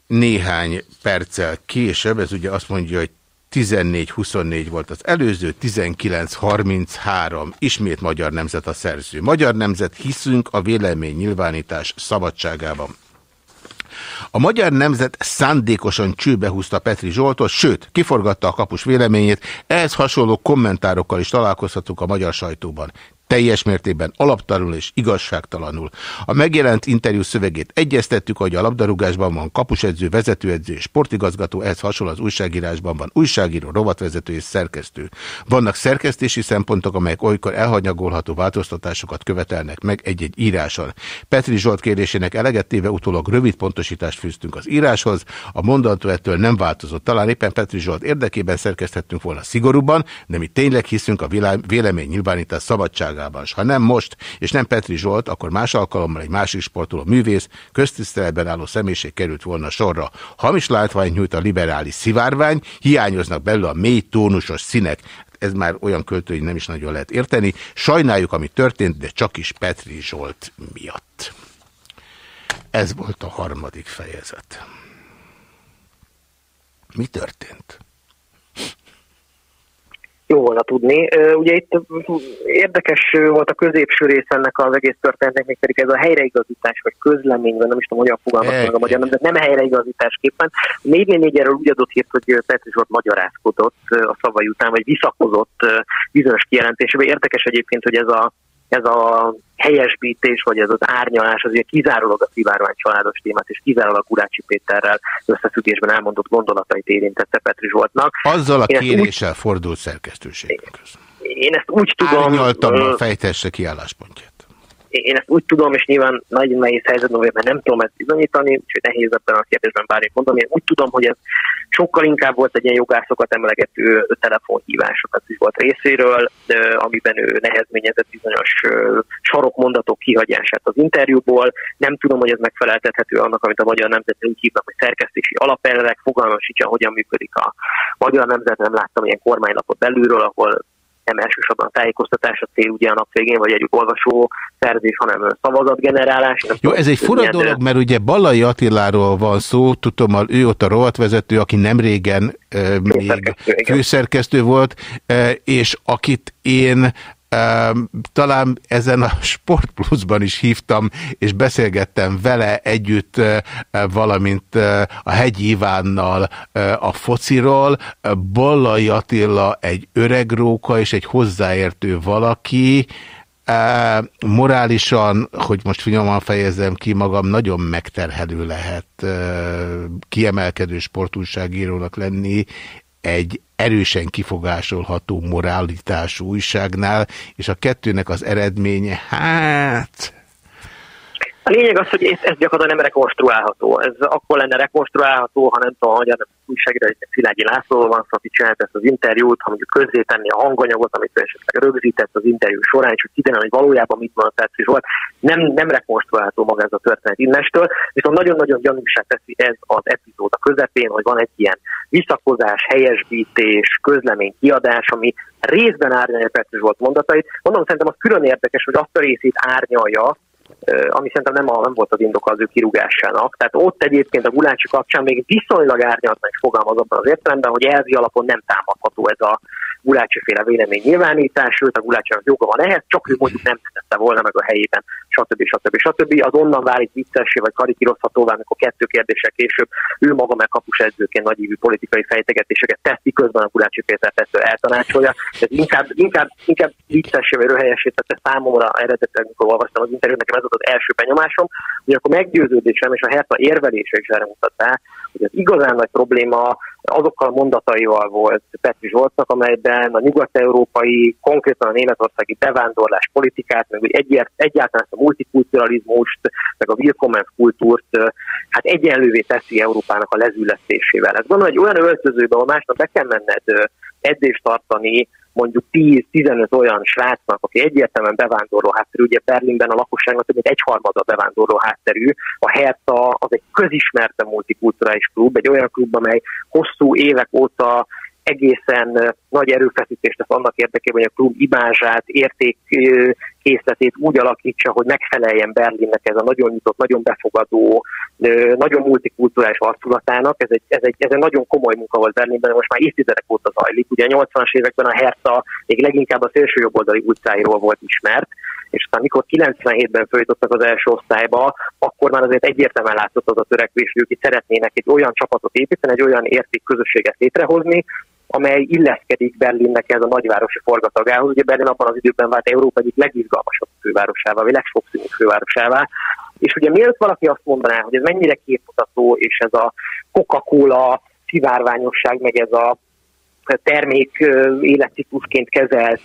néhány perccel később, ez ugye azt mondja, hogy 14-24 volt az előző, 19-33, ismét Magyar Nemzet a szerző. Magyar Nemzet hiszünk a vélemény nyilvánítás szabadságában. A magyar nemzet szándékosan csőbe húzta Petri Zsoltot, sőt, kiforgatta a kapus véleményét, ehhez hasonló kommentárokkal is találkozhatunk a magyar sajtóban teljes mértékben alaptalanul és igazságtalanul. A megjelent interjú szövegét egyeztettük, hogy a labdarúgásban van kapusedző, vezetőedző és sportigazgató, ehhez hasonló az újságírásban van újságíró, rovatvezető és szerkesztő. Vannak szerkesztési szempontok, amelyek olykor elhanyagolható változtatásokat követelnek meg egy-egy íráson. Petri Zsolt kérdésének eleget téve utólag rövid pontosítást fűztünk az íráshoz, a mondantó ettől nem változott. Talán éppen Petri Zsolt érdekében szerkeszthettünk volna szigorúban, de mi tényleg hiszünk a vélemény nyilvánítás szabadságában országában. Ha nem most, és nem Petri Zsolt, akkor más alkalommal egy másik sportoló művész, köztiszteletben álló személyiség került volna sorra. Hamis látvány nyújt a liberális szivárvány, hiányoznak belőle a mély tónusos színek ez már olyan költő, hogy nem is nagyon lehet érteni. Sajnáljuk, ami történt, de csak is Petri Zsolt miatt. Ez volt a harmadik fejezet. Mi történt? Jó volna tudni. Ugye itt érdekes volt a középső rész ennek az egész történetnek, még pedig ez a helyreigazítás, vagy közlemény, vagy nem is tudom, hogyan fogalmazom meg a magyar, de nem helyreigazításképpen. 444 erről úgy adott hírt, hogy Petri Zsolt magyarázkodott a szavai után, vagy visszakozott bizonyos kijelentésébe. Érdekes egyébként, hogy ez a ez a helyesbítés, vagy ez az árnyalás azért kizárólag a szivárvány családos témát, és kizárólag Gurácsi Péterrel összefüggésben elmondott gondolatait érintette Petri Zsoltnak. Azzal a kéréssel úgy... fordult szerkesztőségünkhöz. Én ezt úgy tudom... Árnyaltabban fejtesse ki álláspontját. Én ezt úgy tudom, és nyilván nagyon nehéz helyzetben mert nem tudom ezt bizonyítani, úgyhogy nehéz ebben a kérdésben bármit mondani. Én úgy tudom, hogy ez sokkal inkább volt egy ilyen jogászokat emlegető telefonhívásokat is volt részéről, amiben ő nehezményezett bizonyos sarokmondatok kihagyását az interjúból. Nem tudom, hogy ez megfeleltethető annak, amit a Magyar Nemzet úgy hívnak, hogy szerkesztési alapelvek, fogalmam sincs, hogyan működik a Magyar Nemzet, nem láttam ilyen kormánylapot belülről, ahol nem elsősorban a tájékoztatás a cél ugye a nap végén, vagy egy olvasó szerzés, hanem szavazatgenerálás. Jó, ez egy fura milyen, dolog, mert ugye Ballai Attiláról van szó, tudom, ő ott a rovatvezető, aki nem régen e, még Főszerkesztő, volt, e, és akit én talán ezen a Sport Plusban is hívtam, és beszélgettem vele együtt, e, valamint e, a Hegyi Ivánnal e, a fociról. Ballai Attila egy öreg róka és egy hozzáértő valaki, morálisan, hogy most finoman fejezem ki magam, nagyon megterhelő lehet kiemelkedő sportújságírónak lenni egy erősen kifogásolható moralitású újságnál, és a kettőnek az eredménye, hát... A lényeg az, hogy ez, ez gyakorlatilag nem rekonstruálható. Ez akkor lenne rekonstruálható, ha nem tudom, hogy a újságra, hogy Szilágyi Lászlóval van szó, aki csinált ezt az interjút, ha mondjuk közzétenni a hanganyagot, amit ő esetleg rögzített az interjú során, és hogy kiderül, hogy valójában mit a Petri Zsolt, nem, nem rekonstruálható maga ez a történet innestől, viszont nagyon-nagyon gyanúsá teszi ez az epizód a közepén, hogy van egy ilyen visszakozás, helyesbítés, közlemény kiadás, ami részben árnyalja Petri Zsolt mondatait. Mondom, szerintem az külön érdekes, hogy azt a részét árnyalja, ami szerintem nem, a, nem volt az indok az ő kirúgásának. Tehát ott egyébként a Gulácsi kapcsán még viszonylag árnyaltan is fogalmaz abban az értelemben, hogy elvi alapon nem támadható ez a Gulácsi féle vélemény nyilvánítás, sőt a Gulácsinak joga van ehhez, csak ő mondjuk nem tette volna meg a helyében, stb. stb. stb. Az onnan válik viccessé vagy karikírozhatóvá, amikor kettő kérdéssel később ő maga meg kapus edzőként nagyívű politikai fejtegetéseket tesz, miközben a Gulácsi Péter ettől eltanácsolja. Ez inkább, inkább, inkább viccessé vagy röhelyessé tette számomra eredetileg, amikor olvastam az interjút, nekem ez volt az első benyomásom, hogy akkor meggyőződésem és a Herta érvelése is erre mutat rá, hogy az igazán nagy probléma azokkal a mondataival volt Petri Zsoltnak, amelyben a nyugat-európai, konkrétan a németországi bevándorlás politikát, meg egyért, egyáltalán a multikulturalizmust, meg a willkommens kultúrt hát egyenlővé teszi Európának a lezülesztésével. Ez gondolom, egy olyan öltözőbe, ahol másnap be kell menned edzést tartani, mondjuk 10-15 olyan srácnak, aki egyértelműen bevándorló hátterű, ugye Berlinben a lakosságnak több mint egyharmada bevándorló hátterű, a Hertha az egy közismerte multikulturális klub, egy olyan klub, amely hosszú évek óta egészen nagy erőfeszítést tesz annak érdekében, hogy a klub imázsát, értékkészletét úgy alakítsa, hogy megfeleljen Berlinnek ez a nagyon nyitott, nagyon befogadó, nagyon multikulturális arculatának. Ez egy, ez, egy, ez egy nagyon komoly munka volt Berlinben, de most már évtizedek óta zajlik. Ugye a 80-as években a Hertha még leginkább a szélső jobboldali utcáiról volt ismert, és aztán mikor 97-ben följutottak az első osztályba, akkor már azért egyértelműen látszott az a törekvés, hogy ők szeretnének egy olyan csapatot építeni, egy olyan értékközösséget létrehozni, amely illeszkedik Berlinnek ez a nagyvárosi forgatagához. Ugye Berlin abban az időben vált Európa egyik legizgalmasabb fővárosává, vagy legsokszínű fővárosává. És ugye mielőtt valaki azt mondaná, hogy ez mennyire képmutató, és ez a Coca-Cola szivárványosság, meg ez a termék életciklusként kezelt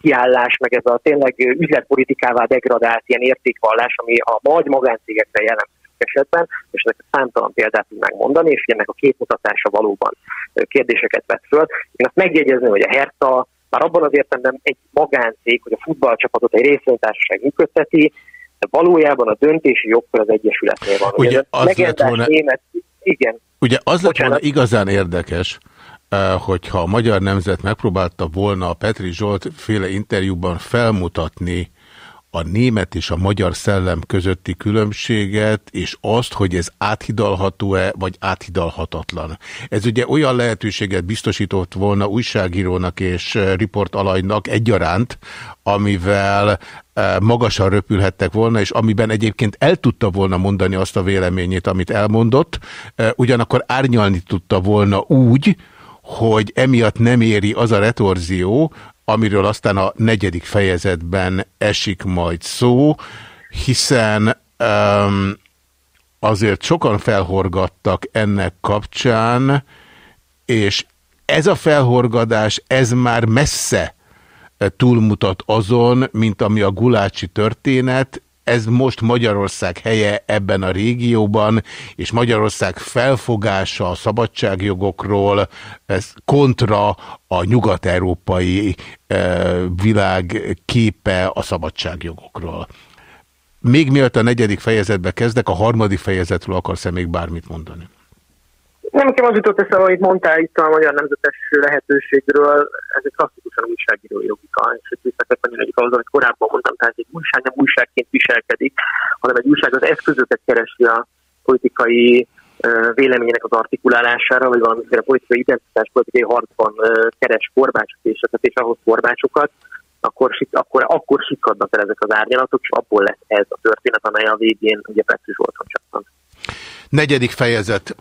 kiállás, meg ez a tényleg üzletpolitikává degradált ilyen értékvallás, ami a nagy magáncégekre jellemző esetben, és ezeket számtalan példát tudnánk mondani, és ennek a képmutatása valóban ö, kérdéseket vet föl. Én azt megjegyezném, hogy a Hertha már abban az értelemben egy magáncég, hogy a futballcsapatot egy részvénytársaság működteti, de valójában a döntési jogkör az Egyesületnél van. Ugye a az lett volna- német, igen, Ugye az lett volna igazán érdekes, eh, hogyha a Magyar Nemzet megpróbálta volna a Petri Zsolt féle interjúban felmutatni a német és a magyar szellem közötti különbséget, és azt, hogy ez áthidalható-e, vagy áthidalhatatlan. Ez ugye olyan lehetőséget biztosított volna újságírónak és riportalajnak egyaránt, amivel magasan röpülhettek volna, és amiben egyébként el tudta volna mondani azt a véleményét, amit elmondott, ugyanakkor árnyalni tudta volna úgy, hogy emiatt nem éri az a retorzió, amiről aztán a negyedik fejezetben esik majd szó, hiszen um, azért sokan felhorgattak ennek kapcsán, és ez a felhorgadás, ez már messze túlmutat azon, mint ami a gulácsi történet, ez most Magyarország helye ebben a régióban, és Magyarország felfogása a szabadságjogokról, ez kontra a nyugat-európai világ képe a szabadságjogokról. Még mielőtt a negyedik fejezetbe kezdek, a harmadik fejezetről akarsz-e még bármit mondani? Nem nekem az jutott eszembe, amit mondtál itt a magyar nemzetes lehetőségről, ez egy klasszikusan újságíró jogika, és hogy visszakötni ahhoz, amit korábban mondtam, tehát egy újság nem újságként viselkedik, hanem egy újság az eszközöket keresi a politikai véleményének az artikulálására, vagy valamiféle politikai identitás, politikai harcban keres korbácsot és ahhoz korbácsokat, akkor, akkor, akkor sikadnak el ezek az árnyalatok, és abból lesz ez a történet, amely a végén ugye Petri Zsolton csattant. Negyedik fejezet.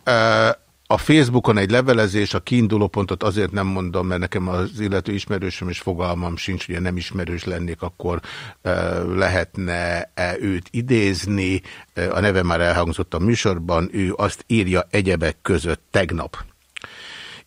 A Facebookon egy levelezés, a kiinduló pontot azért nem mondom, mert nekem az illető ismerősöm és fogalmam sincs, hogy nem ismerős lennék, akkor lehetne -e őt idézni. A neve már elhangzott a műsorban, ő azt írja egyebek között tegnap.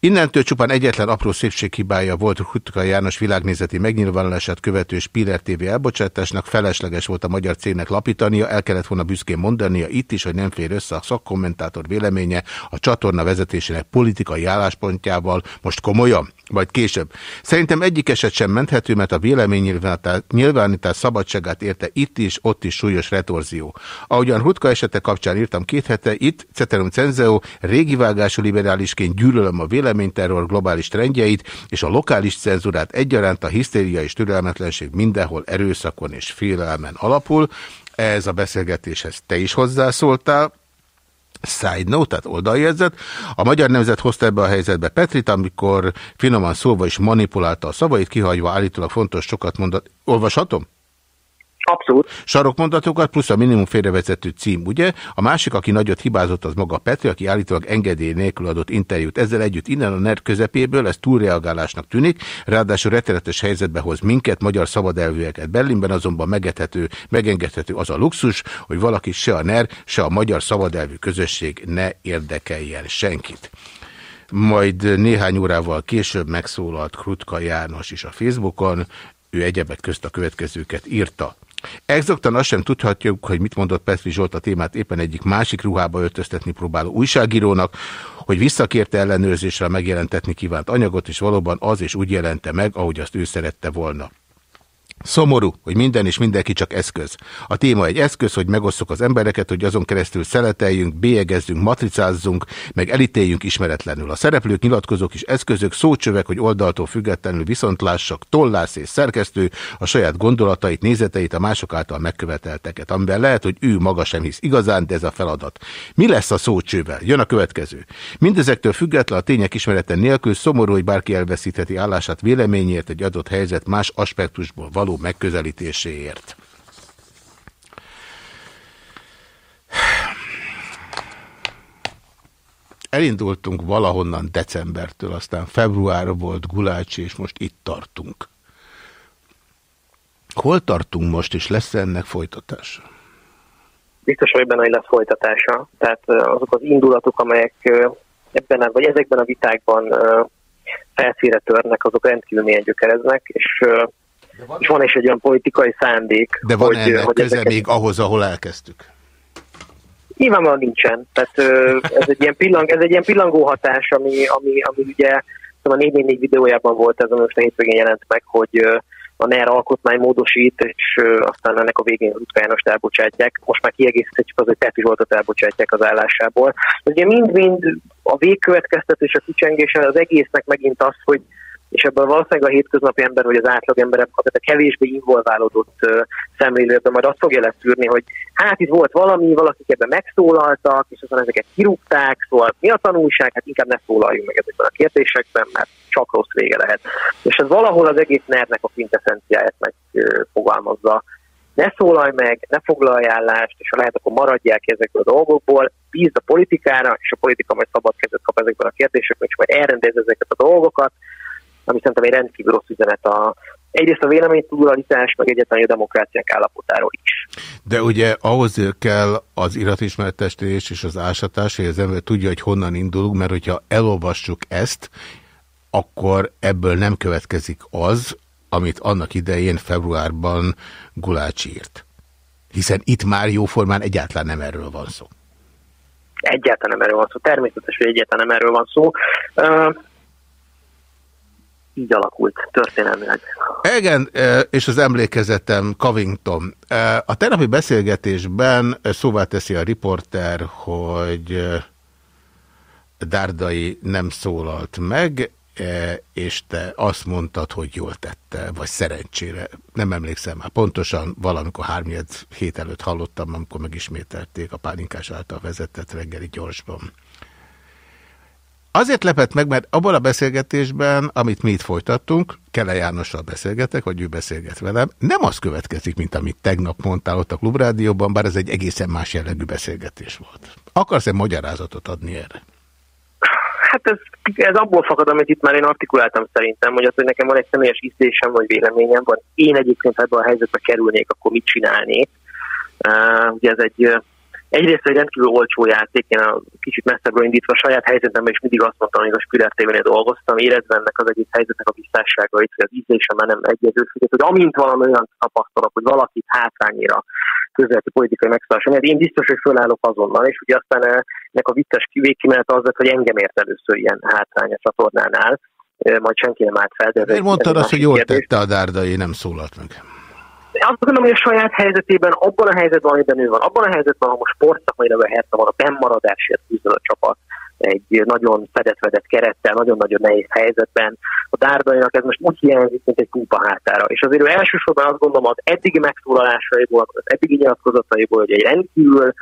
Innentől csupán egyetlen apró szépséghibája volt Hutka János világnézeti megnyilvánulását követő Spiller TV elbocsátásnak, felesleges volt a magyar cégnek lapítania, el kellett volna büszkén mondania itt is, hogy nem fér össze a szakkommentátor véleménye a csatorna vezetésének politikai álláspontjával. Most komolyan? Vagy később. Szerintem egyik eset sem menthető, mert a véleménynyilvánítás szabadságát érte itt is, ott is súlyos retorzió. Ahogyan Hutka esete kapcsán írtam két hete, itt, Ceterum Cenzeo, régi vágású liberálisként gyűlölöm a véleményterror globális trendjeit, és a lokális cenzurát egyaránt a hisztéria és türelmetlenség mindenhol erőszakon és félelmen alapul. Ez a beszélgetéshez te is hozzászóltál. Side note, tehát oldaljegyzet. A Magyar Nemzet hozta ebbe a helyzetbe Petrit, amikor finoman szólva is manipulálta a szavait, kihagyva állítólag fontos sokat mondott. Olvashatom? Abszolút. Sarokmondatokat plusz a minimum félrevezető cím, ugye? A másik, aki nagyot hibázott, az maga Petri, aki állítólag engedély nélkül adott interjút. Ezzel együtt innen a NER közepéből ez túlreagálásnak tűnik, ráadásul rettenetes helyzetbe hoz minket, magyar szabadelvűeket. Berlinben azonban megedhető, megengedhető az a luxus, hogy valaki se a NER, se a magyar szabadelvű közösség ne érdekeljen senkit majd néhány órával később megszólalt Krutka János is a Facebookon, ő egyebek közt a következőket írta. Exaktan azt sem tudhatjuk, hogy mit mondott Petri Zsolt a témát éppen egyik másik ruhába öltöztetni próbáló újságírónak, hogy visszakérte ellenőrzésre megjelentetni kívánt anyagot, és valóban az is úgy jelente meg, ahogy azt ő szerette volna. Szomorú, hogy minden és mindenki csak eszköz. A téma egy eszköz, hogy megosszuk az embereket, hogy azon keresztül szeleteljünk, bélyegezzünk, matricázzunk, meg elítéljünk ismeretlenül. A szereplők, nyilatkozók is eszközök, szócsövek, hogy oldaltól függetlenül viszont lássak tollász és szerkesztő a saját gondolatait, nézeteit, a mások által megkövetelteket, amiben lehet, hogy ő maga sem hisz igazán, de ez a feladat. Mi lesz a szócsővel? Jön a következő. Mindezektől független a tények ismerete nélkül szomorú, hogy bárki elveszítheti állását véleményért egy adott helyzet más aspektusból való való megközelítéséért. Elindultunk valahonnan decembertől, aztán február volt Gulácsi, és most itt tartunk. Hol tartunk most, és lesz -e ennek folytatása? Biztos vagy benne, hogy lesz folytatása. Tehát azok az indulatok, amelyek ebben, vagy ezekben a vitákban felszíre törnek, azok rendkívül mélyen gyökereznek, és és van is egy olyan politikai szándék. De van hogy, ennek hogy köze ezeket... még ahhoz, ahol elkezdtük? Nyilvánvalóan nincsen. Tehát ez egy ilyen, pillang, ez egy ilyen pillangó hatás, ami, ami, ami ugye szóval a 444 videójában volt ez, most a hétvégén jelent meg, hogy a NER alkotmány módosít, és aztán ennek a végén Rutka Jánost elbocsátják. Most már kiegészíthetjük az, hogy Petri Zsoltot elbocsátják az állásából. Ugye mind-mind a végkövetkeztetés, a kicsengése az egésznek megint az, hogy és ebből valószínűleg a hétköznapi ember, vagy az átlag ember, tehát a kevésbé involválódott szemlélő ebben majd azt fogja leszűrni, hogy hát itt volt valami, valakik ebben megszólaltak, és aztán ezeket kirúgták, szóval mi a tanulság, hát inkább ne szólaljunk meg ezekben a kérdésekben, mert csak rossz vége lehet. És ez valahol az egész nervnek a quintessenciáját megfogalmazza. Ne szólalj meg, ne foglalj állást, és ha lehet, akkor maradják ezekből a dolgokból, bízd a politikára, és a politika majd szabad kezet kap ezekben a kérdésekben, és majd elrendez ezeket a dolgokat, ami szerintem egy rendkívül rossz üzenet a, egyrészt a véleménypluralitás, meg egyetlen a demokráciák állapotáról is. De ugye ahhoz kell az iratismertestés és az ásatás, hogy az ember tudja, hogy honnan indulunk, mert hogyha elolvassuk ezt, akkor ebből nem következik az, amit annak idején februárban Gulács írt. Hiszen itt már jóformán egyáltalán nem erről van szó. Egyáltalán nem erről van szó. Természetes, hogy egyáltalán nem erről van szó. Uh, így alakult történelmileg. Igen, és az emlékezetem Covington. A tegnapi beszélgetésben szóvá teszi a riporter, hogy Dárdai nem szólalt meg, és te azt mondtad, hogy jól tette, vagy szerencsére. Nem emlékszem már pontosan, valamikor hármiad hét előtt hallottam, amikor megismételték a pálinkás által vezetett reggeli gyorsban. Azért lepett meg, mert abban a beszélgetésben, amit mi itt folytattunk, Kele Jánossal beszélgetek, vagy ő beszélget velem, nem az következik, mint amit tegnap mondtál ott a Klubrádióban, bár ez egy egészen más jellegű beszélgetés volt. Akarsz-e magyarázatot adni erre? Hát ez, ez abból fakad, amit itt már én artikuláltam szerintem, hogy az, hogy nekem van egy személyes ízlésem, vagy véleményem, vagy én egyébként ebben a helyzetbe kerülnék, akkor mit csinálnék. Uh, ugye ez egy egyrészt egy rendkívül olcsó játék, én a kicsit messzebbről indítva a saját helyzetemben is mindig azt mondtam, hogy a Spiller tv dolgoztam, érezve ennek az egész helyzetnek a visszásságait, hogy az ízlésem már nem egyező, hogy amint valami olyan tapasztalok, hogy valakit hátrányira közéleti politikai megszálláson. Én biztos, hogy fölállok azonnal, és ugye aztán eh, ennek a vicces végkimenet az lett, hogy engem ért először ilyen hátrány a csatornánál, eh, majd senki nem állt fel. De Miért mondtad azt, hogy jól tette a Dárdai, nem szólalt meg? Azt gondolom, hogy a saját helyzetében, abban a helyzetben, amiben ő van, abban a helyzetben, ahol most sportszakmai helyzetben van, a bennmaradásért küzdő a csapat, egy nagyon fedett-vedett kerettel, nagyon-nagyon nehéz helyzetben. A Dárdainak ez most úgy hiányzik, mint egy kúpa hátára. És azért ő elsősorban azt gondolom az eddigi megszólalásaiból, az eddigi nyilatkozataiból, hogy egy rendkívül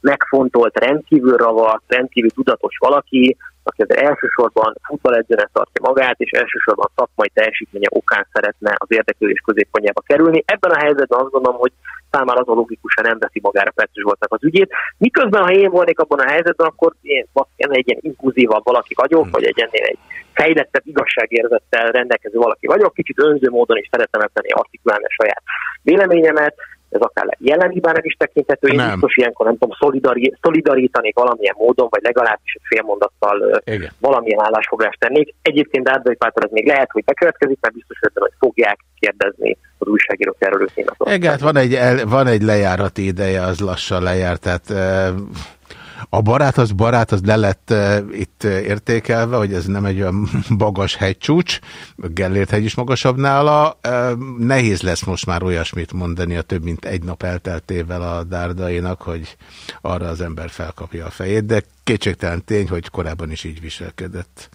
megfontolt, rendkívül ravasz, rendkívül tudatos valaki, aki az elsősorban futballedzőnek tartja magát, és elsősorban szakmai teljesítménye okán szeretne az érdeklődés középpontjába kerülni. Ebben a helyzetben azt gondolom, hogy számára az a logikusan nem veszi magára Petős Zsoltnak az ügyét. Miközben, ha én volnék abban a helyzetben, akkor én egy ilyen impulzívabb valaki vagyok, vagy egy ennél egy fejlettebb igazságérzettel rendelkező valaki vagyok, kicsit önző módon is szeretem ebben artikulálni a saját véleményemet, ez akár jelen hibának is tekinthető, én Nem. biztos ilyenkor nem tudom, szolidari, szolidarítanék valamilyen módon, vagy legalábbis egy fél mondattal Igen. valamilyen állásfoglalást tennék. Egyébként Dárdai Pátor ez még lehet, hogy bekövetkezik, mert biztos, hogy fogják kérdezni az újságírók erről. Igen, hát van egy, van egy lejárati ideje, az lassan lejár, tehát a barát az barát, az le lett e, itt e, értékelve, hogy ez nem egy olyan [laughs] magas hegycsúcs, Gellért hegy is magasabb nála. E, nehéz lesz most már olyasmit mondani a több mint egy nap elteltével a dárdainak, hogy arra az ember felkapja a fejét, de kétségtelen tény, hogy korábban is így viselkedett.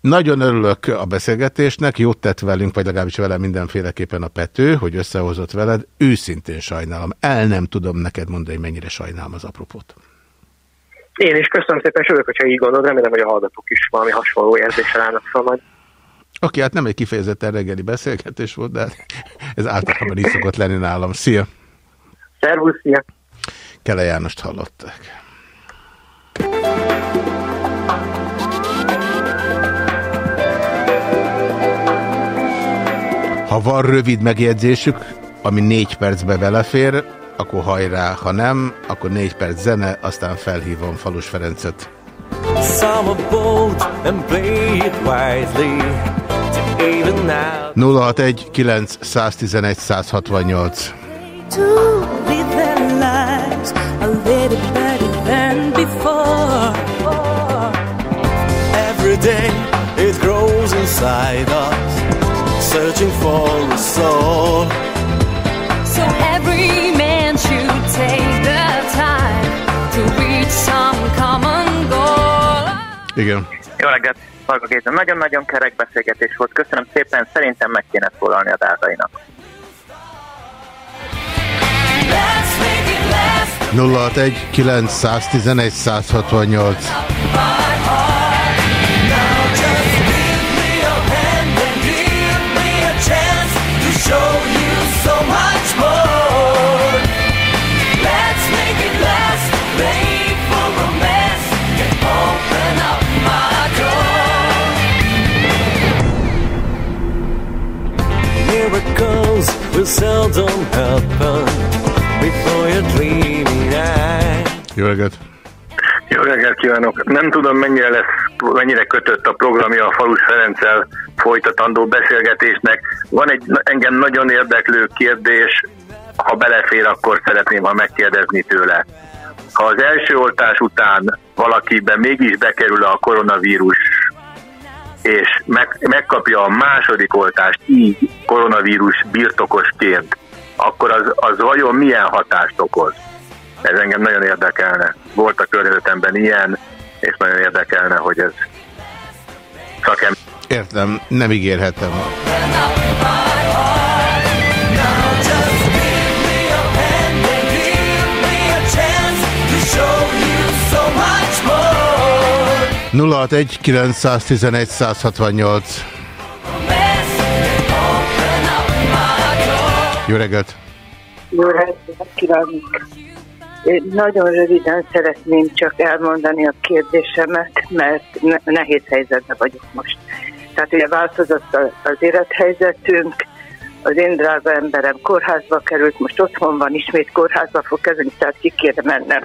Nagyon örülök a beszélgetésnek, jót tett velünk, vagy legalábbis vele mindenféleképpen a Pető, hogy összehozott veled. Őszintén sajnálom. El nem tudom neked mondani, mennyire sajnálom az apropót. Én is köszönöm szépen, és örülök, hogyha így gondolod, remélem, hogy a hallgatók is valami hasonló érzéssel állnak fel majd. Oké, hát nem egy kifejezetten reggeli beszélgetés volt, de [laughs] ez általában így szokott lenni nálam. Szia! Szervusz, szia! Kele Jánost hallották. Ha van rövid megjegyzésük, ami négy percbe belefér, akkor hajrá, ha nem, akkor négy perc zene, aztán felhívom Falus Ferencet. Some are bold and play it wisely to even out. 061 911 168 to live their lives a little better than before. Every day it grows inside us, searching for a soul. So every Igen. Jó reggelt, Marga Géza. Nagyon-nagyon kerek beszélgetés volt. Köszönöm szépen, szerintem meg kéne szólalni a last 061 911 168 Just will seldom happen before your dreaming eye. Jó reggelt! Jó reggelt, kívánok! Nem tudom, mennyire lesz, mennyire kötött a programja a Falus Ferenccel folytatandó beszélgetésnek. Van egy engem nagyon érdeklő kérdés, ha belefér, akkor szeretném, ha megkérdezni tőle. Ha az első oltás után valakiben mégis bekerül a koronavírus, és meg, megkapja a második oltást így koronavírus birtokosként, akkor az, az vajon milyen hatást okoz? Ez engem nagyon érdekelne. Volt a környezetemben ilyen, és nagyon érdekelne, hogy ez szakem. Értem, nem ígérhetem. 061 911 168. Jó reggelt! Jó reggelt kívánok! Én nagyon röviden szeretném csak elmondani a kérdésemet, mert ne- nehéz helyzetben vagyok most. Tehát ugye változott az élethelyzetünk, az én drága emberem kórházba került, most otthon van, ismét kórházba fog kezdeni, tehát ki kéne mennem.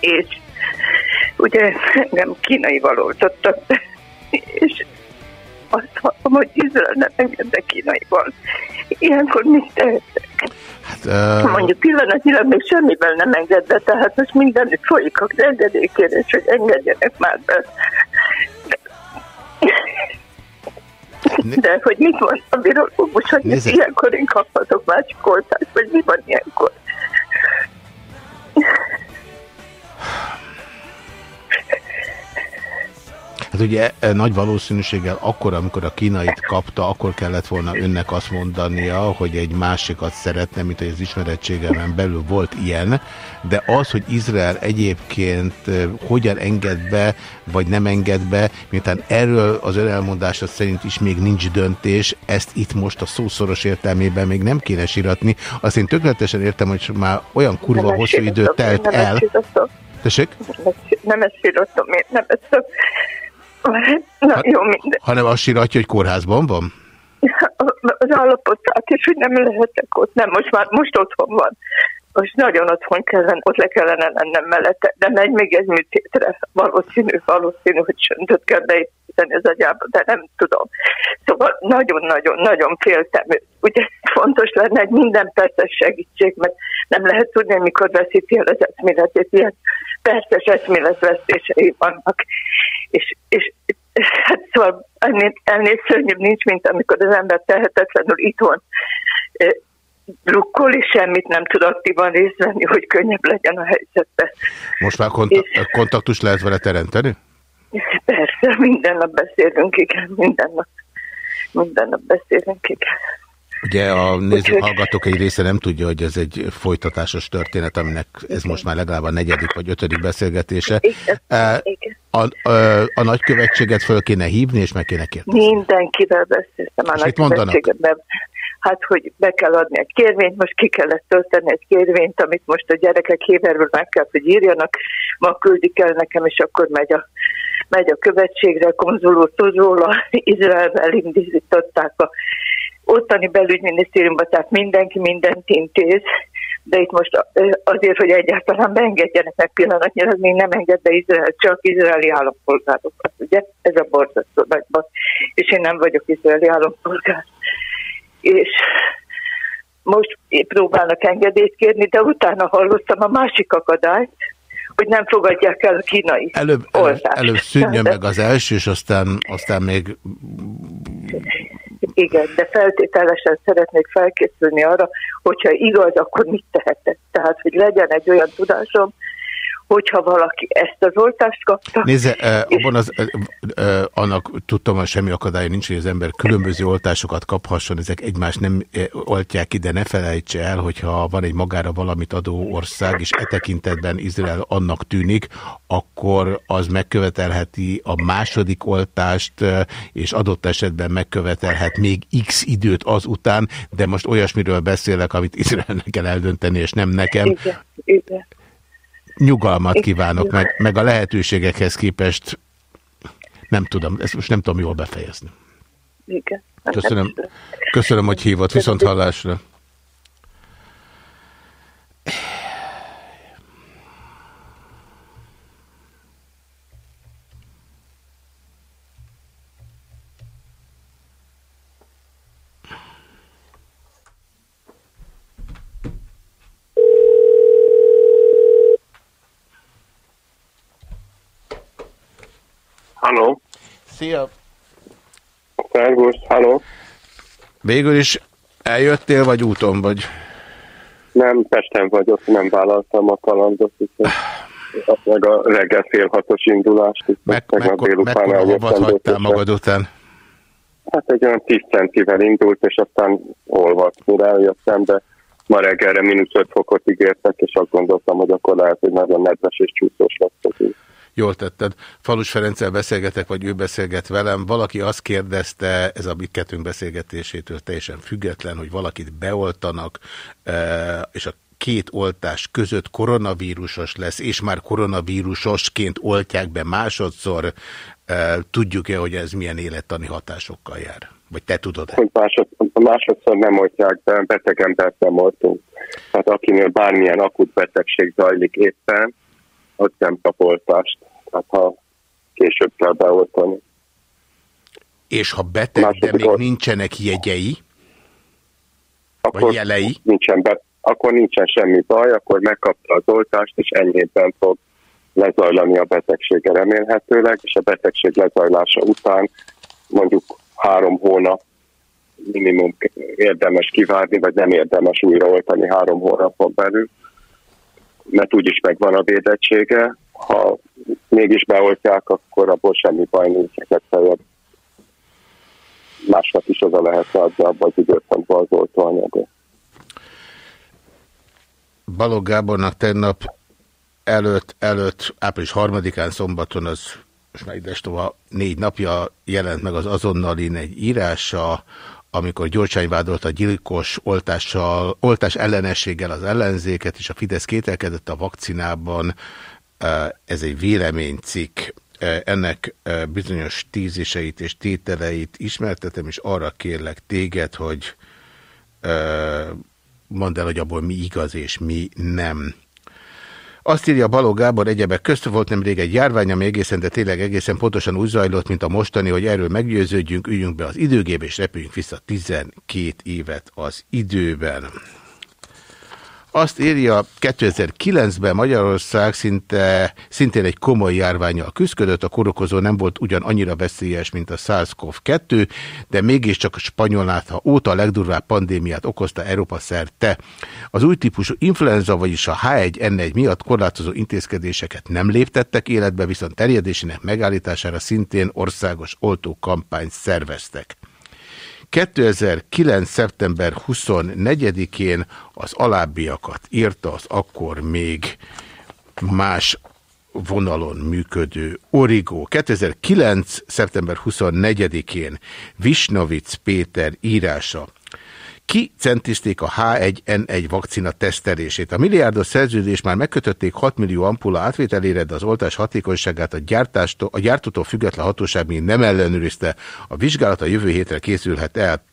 És ugye engem kínaival oltottak be, és azt hallom, hogy Izrael nem engedte kínaival. Ilyenkor mit tehetek? Hát, uh, Mondjuk pillanatnyilag még semmivel nem engedve, tehát most mindenütt folyik a engedélykérés, hogy engedjenek már be. De hogy mit mond a virológus, hogy Nézd. ilyenkor én kaphatok másik oltást, vagy mi van ilyenkor? Hát ugye e, nagy valószínűséggel akkor, amikor a kínait kapta, akkor kellett volna önnek azt mondania, hogy egy másikat szeretne, mint hogy az ismerettségemen belül volt ilyen, de az, hogy Izrael egyébként e, hogyan enged be, vagy nem enged be, miután erről az ön elmondása szerint is még nincs döntés, ezt itt most a szószoros értelmében még nem kéne siratni. Azt én tökéletesen értem, hogy már olyan kurva Nem hosszú ezt idő sírottam, telt nem el. Tessék? Nem ezt- Nem ezt sírottam, én nem ezt Na jó, minden. Hanem azt siratja, hogy kórházban van? az állapotát is, hogy nem lehetek ott. Nem, most már most otthon van. Most nagyon otthon kellene, ott le kellene lennem mellette, de megy még egy műtétre. Valószínű, valószínű, hogy söntöt kell beépíteni az agyába, de nem tudom. Szóval nagyon-nagyon-nagyon féltem. Ugye fontos lenne egy minden perces segítség, mert nem lehet tudni, mikor veszíti el az eszméletét. Ilyen perces eszméletvesztései vannak. És, és hát szóval ennél, ennél szörnyűbb nincs, mint amikor az ember tehetetlenül itthon drukkol, és semmit nem tud aktívan részt venni, hogy könnyebb legyen a helyzetben. Most már konta kontaktus lehet vele teremteni? Persze, minden nap beszélünk, igen, minden nap. Minden nap beszélünk, igen. Ugye a nézők, Úgyhogy- hallgatók egy része nem tudja, hogy ez egy folytatásos történet, aminek ez most már legalább a negyedik vagy ötödik beszélgetése. A, a, a nagykövetséget föl kéne hívni, és meg kéne kérdezni. Mindenkivel beszéltem a nagykövetségemben. Hát, hogy be kell adni egy kérvényt, most ki kellett tölteni egy kérvényt, amit most a gyerekek héberül meg kell, hogy írjanak, ma küldik el nekem, és akkor megy a, megy a követségre, konzuló tud róla, [laughs] Izraelben indították a ottani belügyminisztériumban, tehát mindenki mindent intéz, de itt most azért, hogy egyáltalán beengedjenek meg pillanatnyilag, még nem enged be Izrael, csak izraeli állampolgárokat, ugye? Ez a borzasztó nagyban. És én nem vagyok izraeli állampolgár. És most próbálnak engedélyt kérni, de utána hallottam a másik akadályt, hogy nem fogadják el a kínai Előbb, előbb, oltást. előbb szűnjön De- meg az első, és aztán, aztán még Igen, de feltételesen szeretnék felkészülni arra, hogyha igaz, akkor mit tehetek. Tehát, hogy legyen egy olyan tudásom, hogyha valaki ezt az oltást kapta. Nézze, eh, abban az, eh, eh, annak tudtam, hogy semmi akadálya nincs, hogy az ember különböző oltásokat kaphasson, ezek egymást nem oltják ki, de ne felejtse el, hogyha van egy magára valamit adó ország, és e tekintetben Izrael annak tűnik, akkor az megkövetelheti a második oltást, és adott esetben megkövetelhet még x időt azután, de most olyasmiről beszélek, amit Izraelnek kell eldönteni, és nem nekem. Igen, igen. Nyugalmat kívánok, meg, meg a lehetőségekhez képest nem tudom, ezt most nem tudom jól befejezni. igen. Köszönöm, köszönöm hogy hívott, viszont hallásra. Halló, Szia! szervusz, halló. Végül is eljöttél, vagy úton vagy? Nem, Pesten vagyok, nem vállaltam a kalandot, meg a reggel fél hatos indulást, Meg, meg a délután eljöttem hagytál magad után? Hát egy olyan 10 centivel indult, és aztán olvadt, mire eljöttem, de ma reggelre mínusz 5 fokot ígértek, és azt gondoltam, hogy akkor lehet, hogy nagyon nedves és csúszós lesz az út. Jól tetted. Falus Ferenccel beszélgetek, vagy ő beszélget velem. Valaki azt kérdezte, ez a mi kettőnk beszélgetésétől teljesen független, hogy valakit beoltanak, eh, és a két oltás között koronavírusos lesz, és már koronavírusosként oltják be másodszor. Eh, Tudjuk-e, hogy ez milyen élettani hatásokkal jár? Vagy te tudod-e? Másodszor nem oltják be, beteg embert nem oltunk. Tehát akinél bármilyen akut betegség zajlik éppen, ott nem kap oltást. Tehát ha később kell beoltani. És ha beteg, de Második még olt- nincsenek jegyei, Akkor vagy jelei, nincsen, be, akkor nincsen semmi baj, akkor megkapta az oltást, és enyhében fog lezajlani a betegsége remélhetőleg, és a betegség lezajlása után mondjuk három hónap minimum érdemes kivárni, vagy nem érdemes újraoltani három hónapon belül, mert úgyis megvan a védettsége. Ha mégis beoltják, akkor abból semmi baj nincs, legfeljebb másnak is oda lehet adni abban az időpontban az oltóanyagot. Balogh Gábornak tegnap előtt, előtt, április harmadikán szombaton, az most már idestova négy napja jelent meg az azonnalin egy írása, amikor Gyurcsány vádolta gyilkos oltással, oltás ellenességgel az ellenzéket, és a Fidesz kételkedett a vakcinában. Ez egy véleménycikk. Ennek bizonyos tíziseit és tételeit ismertetem, és arra kérlek téged, hogy mondd el, hogy abból mi igaz és mi nem. Azt írja Baló Gábor egyebek közt volt nemrég egy járvány, ami egészen, de tényleg egészen pontosan úgy zajlott, mint a mostani, hogy erről meggyőződjünk, üljünk be az időgébe, és repüljünk vissza 12 évet az időben. Azt írja, 2009-ben Magyarország szinte, szintén egy komoly járványjal küzdött, a korokozó nem volt ugyan annyira veszélyes, mint a SARS-CoV-2, de mégiscsak a spanyolnátha óta a legdurvább pandémiát okozta Európa szerte. Az új típusú influenza, vagyis a H1N1 miatt korlátozó intézkedéseket nem léptettek életbe, viszont terjedésének megállítására szintén országos oltókampányt szerveztek. 2009. szeptember 24-én az alábbiakat írta az akkor még más vonalon működő Origo. 2009. szeptember 24-én Visnovic Péter írása. Kicentizték a H1N1 vakcina tesztelését. A milliárdos szerződés már megkötötték 6 millió ampulla átvételére, de az oltás hatékonyságát a, gyártástól, a gyártótól független hatóság még nem ellenőrizte. A vizsgálat a jövő hétre készülhet el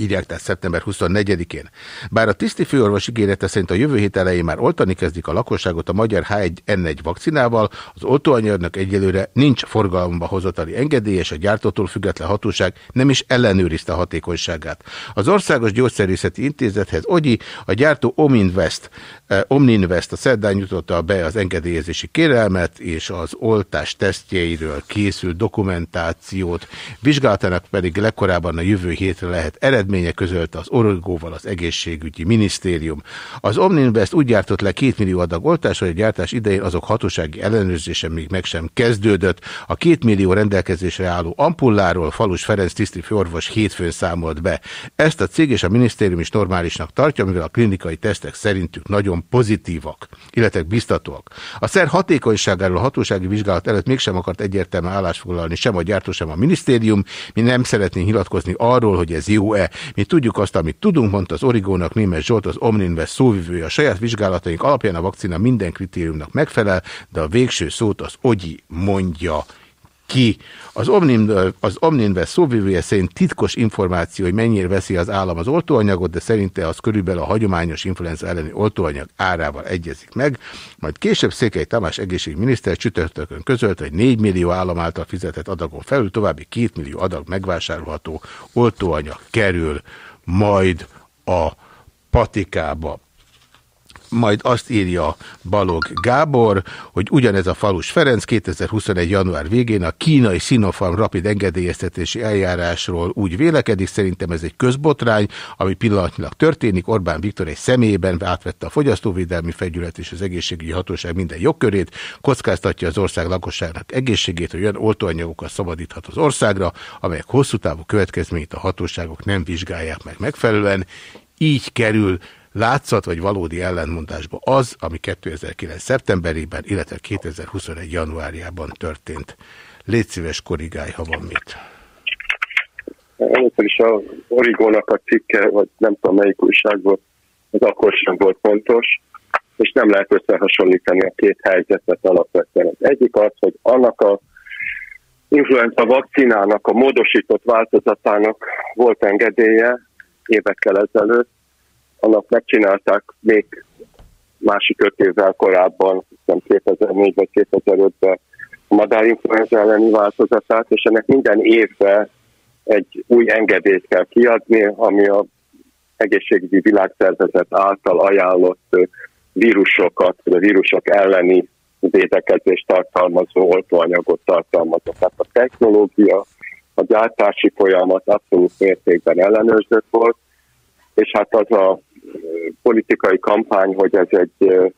írják tehát szeptember 24-én. Bár a tiszti főorvos ígérete szerint a jövő hét elején már oltani kezdik a lakosságot a magyar H1N1 vakcinával, az oltóanyagnak egyelőre nincs forgalomba hozatali engedély, és a gyártótól független hatóság nem is ellenőrizte hatékonyságát. Az Országos Gyógyszerészeti Intézethez Ogyi, a gyártó Ominvest, eh, Omninvest a szerdán nyújtotta be az engedélyezési kérelmet, és az oltás tesztjeiről készült dokumentációt, vizsgálatának pedig legkorábban a jövő hétre lehet eredmény, eredménye közölte az Origóval az egészségügyi minisztérium. Az Omninvest úgy gyártott le két millió adag oltás, hogy a gyártás idején azok hatósági ellenőrzése még meg sem kezdődött. A két millió rendelkezésre álló ampulláról Falus Ferenc tiszti főorvos hétfőn számolt be. Ezt a cég és a minisztérium is normálisnak tartja, mivel a klinikai tesztek szerintük nagyon pozitívak, illetve biztatóak. A szer hatékonyságáról a hatósági vizsgálat előtt mégsem akart egyértelműen állásfoglalni sem a gyártó, sem a minisztérium. Mi nem szeretnénk nyilatkozni arról, hogy ez jó-e. Mi tudjuk azt, amit tudunk, mondta az Origónak Német Zsolt, az Omninvest szóvivője. A saját vizsgálataink alapján a vakcina minden kritériumnak megfelel, de a végső szót az Ogyi mondja ki. Az, Omnin, az Omninvest szóvivője szerint titkos információ, hogy mennyire veszi az állam az oltóanyagot, de szerinte az körülbelül a hagyományos influenza elleni oltóanyag árával egyezik meg. Majd később Székely Tamás egészségminiszter csütörtökön közölt, hogy 4 millió állam által fizetett adagon felül további 2 millió adag megvásárolható oltóanyag kerül majd a patikába. Majd azt írja Balog Gábor, hogy ugyanez a Falus Ferenc 2021. január végén a kínai Sinopharm rapid engedélyeztetési eljárásról úgy vélekedik, szerintem ez egy közbotrány, ami pillanatnyilag történik. Orbán Viktor egy személyében átvette a fogyasztóvédelmi fegyület és az egészségügyi hatóság minden jogkörét, kockáztatja az ország lakosságnak egészségét, hogy olyan oltóanyagokat szabadíthat az országra, amelyek hosszú távú következményt a hatóságok nem vizsgálják meg megfelelően. Így kerül látszat vagy valódi ellentmondásba az, ami 2009. szeptemberében, illetve 2021. januárjában történt. Légy szíves, korrigálj, ha van mit. Először is a Origónak a cikke, vagy nem tudom melyik újságból, az akkor sem volt pontos, és nem lehet összehasonlítani a két helyzetet alapvetően. Az egyik az, hogy annak a influenza vakcinának a módosított változatának volt engedélye évekkel ezelőtt, annak megcsinálták még másik öt évvel korábban, nem 2004 vagy 2005-ben a madárinfluenza elleni változatát, és ennek minden évben egy új engedélyt kell kiadni, ami a egészségügyi világszervezet által ajánlott vírusokat, vagy a vírusok elleni védekezést tartalmazó oltóanyagot tartalmazó. Tehát a technológia, a gyártási folyamat abszolút mértékben ellenőrzött volt, és hát az a politikai kampány, hogy ez egy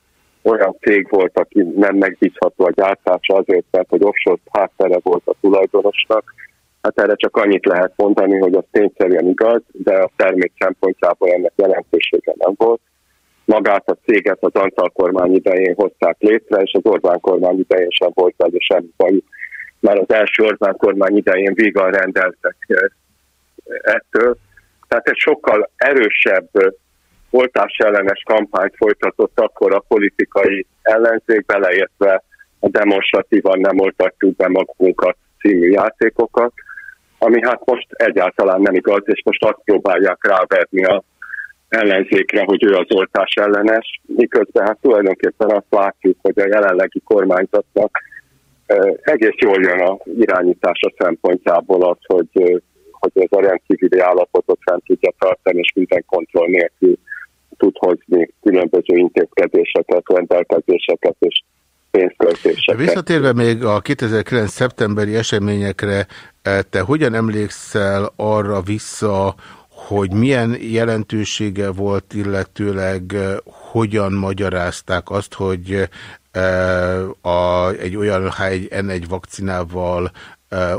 olyan cég volt, aki nem megbízható a gyártása azért, mert hogy offshore háttere volt a tulajdonosnak, Hát erre csak annyit lehet mondani, hogy az tényszerűen igaz, de a termék szempontjából ennek jelentősége nem volt. Magát a céget az Antal kormány idején hozták létre, és az Orbán kormány idején sem volt ez semmi baj. Már az első Orbán kormány idején vígan rendeltek ettől. Tehát egy sokkal erősebb oltás ellenes kampányt folytatott akkor a politikai ellenzék, beleértve a demonstratívan nem oltatjuk be magunkat című játékokat, ami hát most egyáltalán nem igaz, és most azt próbálják ráverni a ellenzékre, hogy ő az oltás ellenes, miközben hát tulajdonképpen azt látjuk, hogy a jelenlegi kormányzatnak egész jól jön a irányítása szempontjából az, hogy, hogy ez a rendkívüli állapotot fenn tudja tartani, és minden kontroll nélkül tud hozni különböző intézkedéseket, rendelkezéseket és pénzköltéseket. Visszatérve még a 2009. szeptemberi eseményekre, eh, te hogyan emlékszel arra vissza, hogy milyen jelentősége volt, illetőleg eh, hogyan magyarázták azt, hogy eh, a, egy olyan H1N1 vakcinával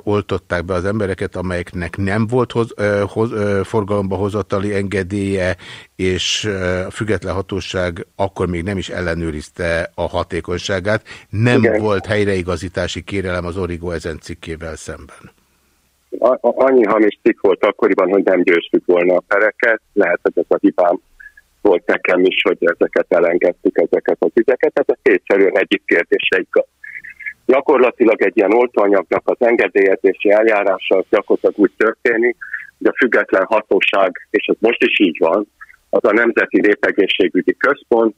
oltották be az embereket, amelyeknek nem volt hoz, hoz, forgalomba hozatali engedélye, és eh, a független hatóság akkor még nem is ellenőrizte a hatékonyságát. Nem Igen. volt helyreigazítási kérelem az Origo ezen cikkével szemben. A- a- annyi hamis cikk volt akkoriban, hogy nem győztük volna a pereket, lehet, hogy ez a hibám volt nekem is, hogy ezeket elengedtük, ezeket az ügyeket, ez a kétszerűen egyik kérdése igaz. Gyakorlatilag egy ilyen oltóanyagnak az engedélyezési eljárása az gyakorlatilag úgy történik, hogy a független hatóság, és ez most is így van, az a Nemzeti Népegészségügyi Központ,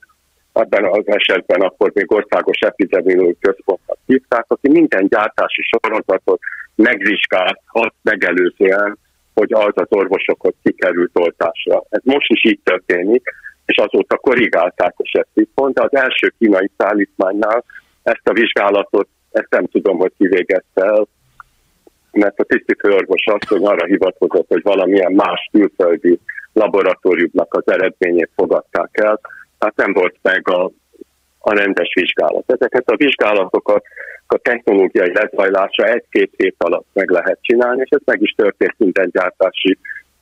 ebben az esetben akkor még országos epidemiológiai központnak hívták, aki minden gyártási sorozatot megvizsgált, azt megelőzően, hogy az az orvosokhoz kikerült oltásra. Ez most is így történik, és azóta korrigálták a septipont, de az első kínai szállítmánynál ezt a vizsgálatot, ezt nem tudom, hogy kivégezte el, mert a tisztifőorvos asszony arra hivatkozott, hogy valamilyen más külföldi laboratóriumnak az eredményét fogadták el, tehát nem volt meg a, a rendes vizsgálat. Ezeket a vizsgálatokat a technológiai lezajlása egy-két hét alatt meg lehet csinálni, és ez meg is történt minden gyártási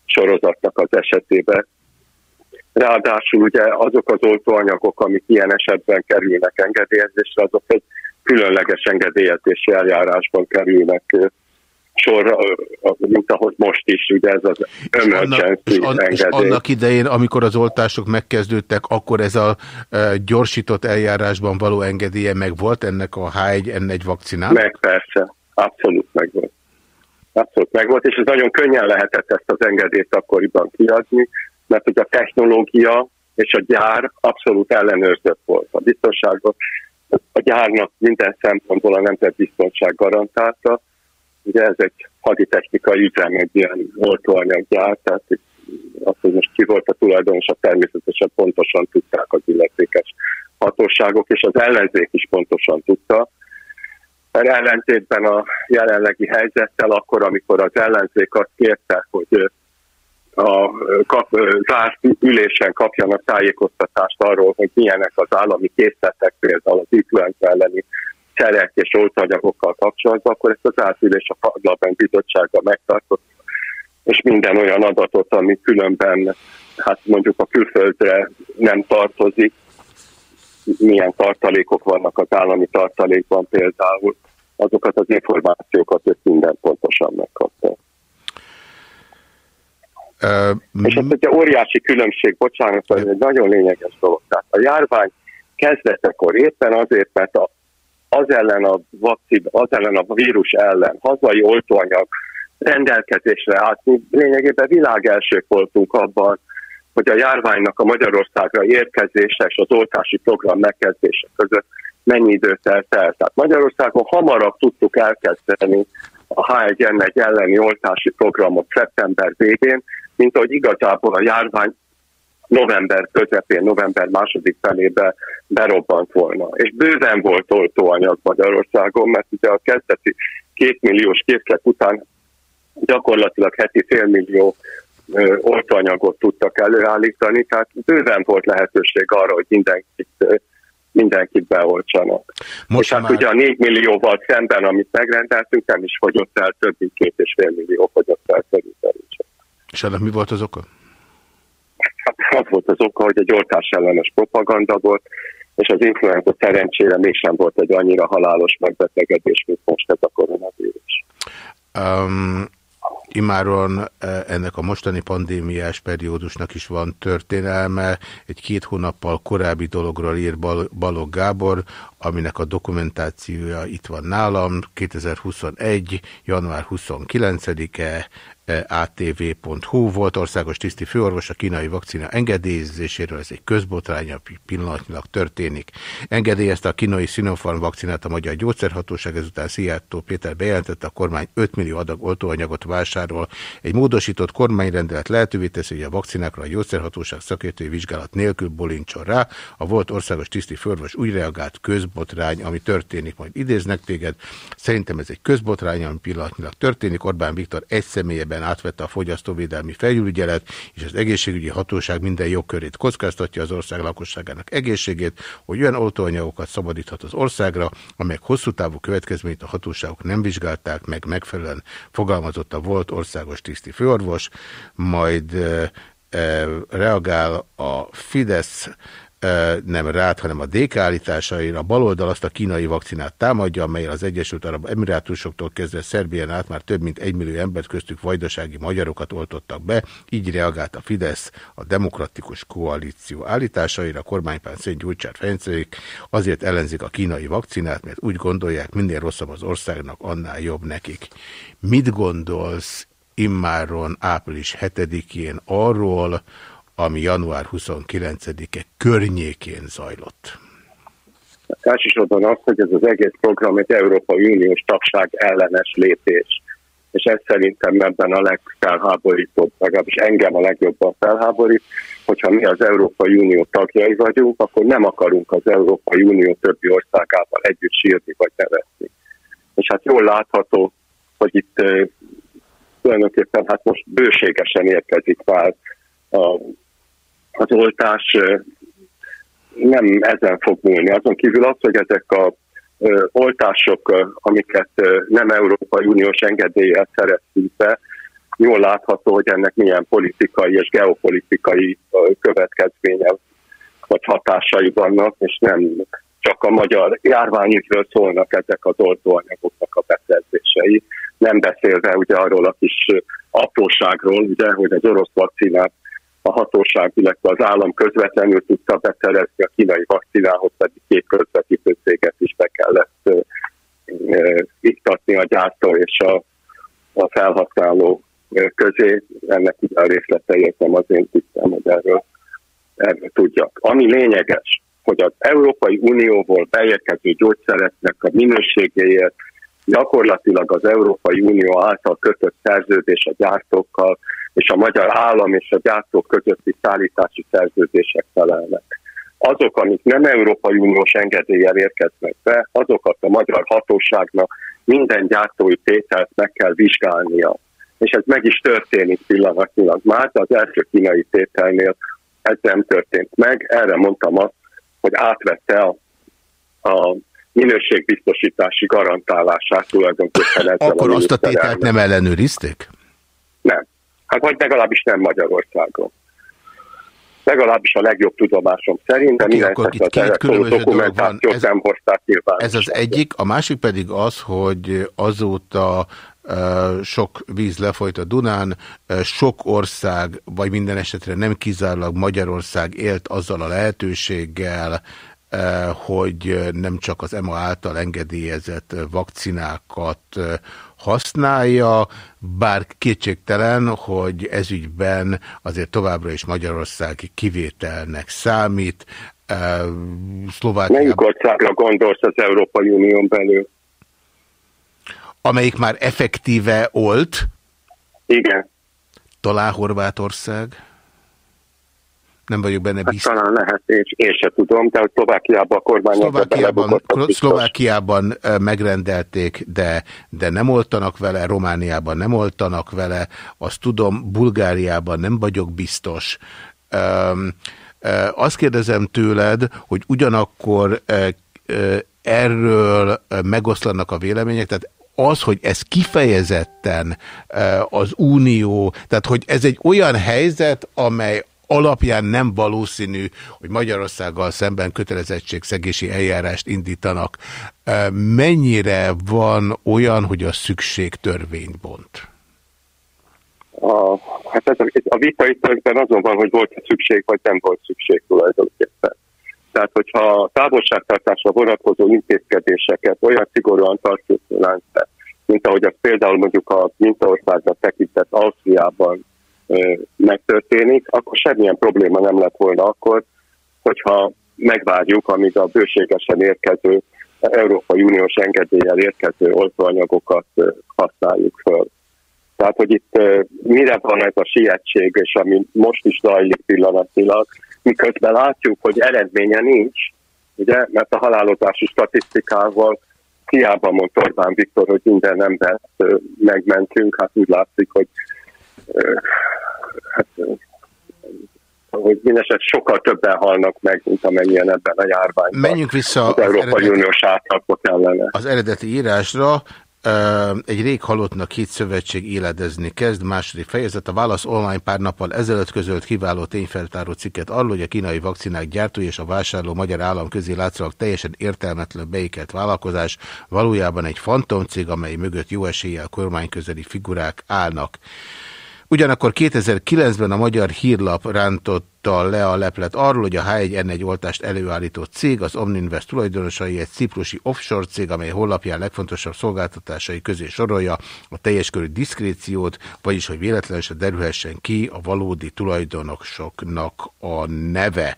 sorozatnak az esetében. Ráadásul ugye azok az oltóanyagok, amik ilyen esetben kerülnek engedélyezésre, azok egy különleges engedélyezési eljárásban kerülnek sorra, mint ahogy most is, ugye ez az emergency és engedély. annak idején, amikor az oltások megkezdődtek, akkor ez a e, gyorsított eljárásban való engedélye meg volt ennek a H1N1 vakcinának? Meg persze, abszolút megvolt. Abszolút megvolt, és ez nagyon könnyen lehetett ezt az engedélyt akkoriban kiadni, mert hogy a technológia és a gyár abszolút ellenőrzött volt. A biztonságot a gyárnak minden szempontból a nemzetbiztonság garantálta. Ugye ez egy haditechnikai üzem, egy ilyen oltóanyaggyár, tehát az, hogy most ki volt a tulajdonosa, természetesen pontosan tudták az illetékes hatóságok, és az ellenzék is pontosan tudta. Mert ellentétben a jelenlegi helyzettel, akkor, amikor az ellenzék azt kérte, hogy a kap, zárt ülésen kapjanak tájékoztatást arról, hogy milyenek az állami készletek, például az influenza elleni szerek és oltanyagokkal kapcsolatban, akkor ezt az átülés a parlament bizottsága megtartott, és minden olyan adatot, ami különben, hát mondjuk a külföldre nem tartozik, milyen tartalékok vannak az állami tartalékban például, azokat az információkat ők minden pontosan megkapták. És ez egy óriási különbség, bocsánat, ez egy nagyon lényeges dolog. Tehát a járvány kezdetekor éppen azért, mert a, az ellen a vakcin, az ellen a vírus ellen hazai oltóanyag rendelkezésre állt, mi lényegében világelsők voltunk abban, hogy a járványnak a Magyarországra érkezése és az oltási program megkezdése között mennyi időt telt el. Tehát Magyarországon hamarabb tudtuk elkezdeni a H1N1 elleni oltási programot szeptember végén, mint ahogy igazából a járvány november közepén, november második felébe berobbant volna. És bőven volt oltóanyag Magyarországon, mert ugye a kezdeti kétmilliós készlet után gyakorlatilag heti félmillió oltóanyagot tudtak előállítani, tehát bőven volt lehetőség arra, hogy mindenkit, mindenkit beoltsanak. Most és hát már- ugye a 4 millióval szemben, amit megrendeltünk, nem is fogyott el, több mint két és fél millió fogyott el körülbelül. És annak mi volt az oka? Hát az volt az oka, hogy egy oltás ellenes propaganda volt, és az influenza szerencsére mégsem volt egy annyira halálos megbetegedés, mint most ez a koronavírus. Um, Imáron eh, ennek a mostani pandémiás periódusnak is van történelme. Egy két hónappal korábbi dologról ír Bal Balogh Gábor, aminek a dokumentációja itt van nálam. 2021. január 29-e eh, atv.hu volt országos tiszti főorvos a kínai vakcina engedélyezéséről, ez egy közbotrány, pillanatnyilag történik. Engedélyezte a kínai Sinopharm vakcinát a Magyar Gyógyszerhatóság, ezután Szijjártó Péter bejelentette, a kormány 5 millió adag oltóanyagot vásárol. Egy módosított kormányrendelet lehetővé teszi, hogy a vakcinákra a gyógyszerhatóság szakértői vizsgálat nélkül bolincson rá. A volt országos tiszti főorvos úgy reagált közbotrány, ami történik, majd idéznek téged. Szerintem ez egy közbotrány, ami pillanatnyilag történik. Orbán Viktor egy személyében átvette a fogyasztóvédelmi felügyelet, és az egészségügyi hatóság minden jogkörét kockáztatja az ország lakosságának egészségét, hogy olyan oltóanyagokat szabadíthat az országra, amelyek hosszú távú következményt a hatóságok nem vizsgálták meg megfelelően, fogalmazott a volt országos tiszti főorvos, majd eh, eh, reagál a Fidesz nem rád, hanem a DK állításaira. A baloldal azt a kínai vakcinát támadja, amelyel az Egyesült Arab Emirátusoktól kezdve Szerbián át már több mint egy millió embert köztük vajdasági magyarokat oltottak be. Így reagált a Fidesz a demokratikus koalíció állításaira. A kormánypárt Szent Gyurcsár Ferencék azért ellenzik a kínai vakcinát, mert úgy gondolják, minél rosszabb az országnak, annál jobb nekik. Mit gondolsz immáron április 7-én arról, ami január 29-e környékén zajlott. Elsősorban az, hogy ez az egész program egy Európai Uniós tagság ellenes lépés. És ez szerintem ebben a legfelháborítóbb, legalábbis engem a legjobban felháborít, hogyha mi az Európai Unió tagjai vagyunk, akkor nem akarunk az Európai Unió többi országával együtt sírni vagy nevetni. És hát jól látható, hogy itt tulajdonképpen hát most bőségesen érkezik már a, az oltás nem ezen fog múlni. Azon kívül az, hogy ezek a oltások, amiket nem Európai Uniós engedéllyel szereztünk be, jól látható, hogy ennek milyen politikai és geopolitikai következménye vagy hatásai vannak, és nem csak a magyar járványügyről szólnak ezek az oltóanyagoknak a beszerzései. Nem beszélve ugye arról a kis apróságról, ugye, hogy az orosz vakcinát a hatóság, illetve az állam közvetlenül tudta beszerezni a kínai vakcinához, pedig két közvetítő céget is be kellett iktatni a gyártó és a, a felhasználó közé. Ennek ugye a részleteit nem az én tisztem, hogy erről, erről tudjak. Ami lényeges, hogy az Európai Unióból beérkező gyógyszereknek a minőségéért Gyakorlatilag az Európai Unió által kötött szerződés a gyártókkal és a magyar állam és a gyártók közötti szállítási szerződések felelnek. Azok, amik nem Európai Uniós engedéllyel érkeznek be, azokat a magyar hatóságnak minden gyártói tételt meg kell vizsgálnia. És ez meg is történik pillanatnyilag már, de az első kínai tételnél ez nem történt meg. Erre mondtam azt, hogy átvette a, a minőségbiztosítási garantálását tulajdonképpen ezzel Akkor a azt a tételt nem ellenőrizték? Nem. Hát vagy legalábbis nem Magyarországon. Legalábbis a legjobb tudomásom szerint, de minden akkor itt két különböző dolog van. Ez- nem hozták Ez az egyik, a másik pedig az, hogy azóta sok víz lefolyt a Dunán, sok ország, vagy minden esetre nem kizárólag Magyarország élt azzal a lehetőséggel, hogy nem csak az EMA által engedélyezett vakcinákat használja, bár kétségtelen, hogy ezügyben azért továbbra is Magyarország kivételnek számít. Szlovákiában Melyik országra gondolsz az Európai Unión belül? amelyik már effektíve olt, Igen, talán Horvátország. Nem vagyok benne hát biztos. talán lehet, és én se tudom, de hogy Szlovákiában a kormány Szlovákiában. Szlovákiában megrendelték, de, de nem oltanak vele, Romániában nem oltanak vele, azt tudom, Bulgáriában nem vagyok biztos. Ö, azt kérdezem tőled, hogy ugyanakkor erről megoszlanak a vélemények, tehát az, hogy ez kifejezetten az unió, tehát hogy ez egy olyan helyzet, amely alapján nem valószínű, hogy Magyarországgal szemben kötelezettségszegési eljárást indítanak. Mennyire van olyan, hogy a szükség törvényt bont? A, hát ez a, a vita itt azon van, hogy volt-e szükség, vagy nem volt szükség tulajdonképpen. Tehát, hogyha a távolságtartásra vonatkozó intézkedéseket olyan szigorúan tartjuk mint ahogy az például mondjuk a mintaországnak tekintett Ausztriában megtörténik, akkor semmilyen probléma nem lett volna akkor, hogyha megvárjuk, amíg a bőségesen érkező, Európai Uniós engedéllyel érkező oltóanyagokat használjuk föl. Tehát, hogy itt mire van ez a sietség, és ami most is zajlik pillanatnyilag, miközben látjuk, hogy eredménye nincs, ugye, mert a halálozási statisztikával hiába mondta Orbán Viktor, hogy minden embert megmentünk, hát úgy látszik, hogy hát, hogy mindeset sokkal többen halnak meg, mint amennyien ebben a járványban. Menjünk vissza az az Európai Uniós átlagok ellene. Az eredeti írásra egy rég halottnak hit szövetség éledezni kezd. Második fejezet. A Válasz online pár nappal ezelőtt közölt kiváló tényfeltáró cikket arról, hogy a kínai vakcinák gyártói és a vásárló magyar állam közé látszólag teljesen értelmetlen beikelt vállalkozás valójában egy fantomcég, amely mögött jó eséllyel kormányközeli figurák állnak. Ugyanakkor 2009-ben a magyar hírlap rántotta le a leplet arról, hogy a H1N1 oltást előállító cég, az Omninvest tulajdonosai egy ciprusi offshore cég, amely honlapján legfontosabb szolgáltatásai közé sorolja a teljes körű diszkréciót, vagyis hogy véletlenül se derülhessen ki a valódi tulajdonosoknak a neve.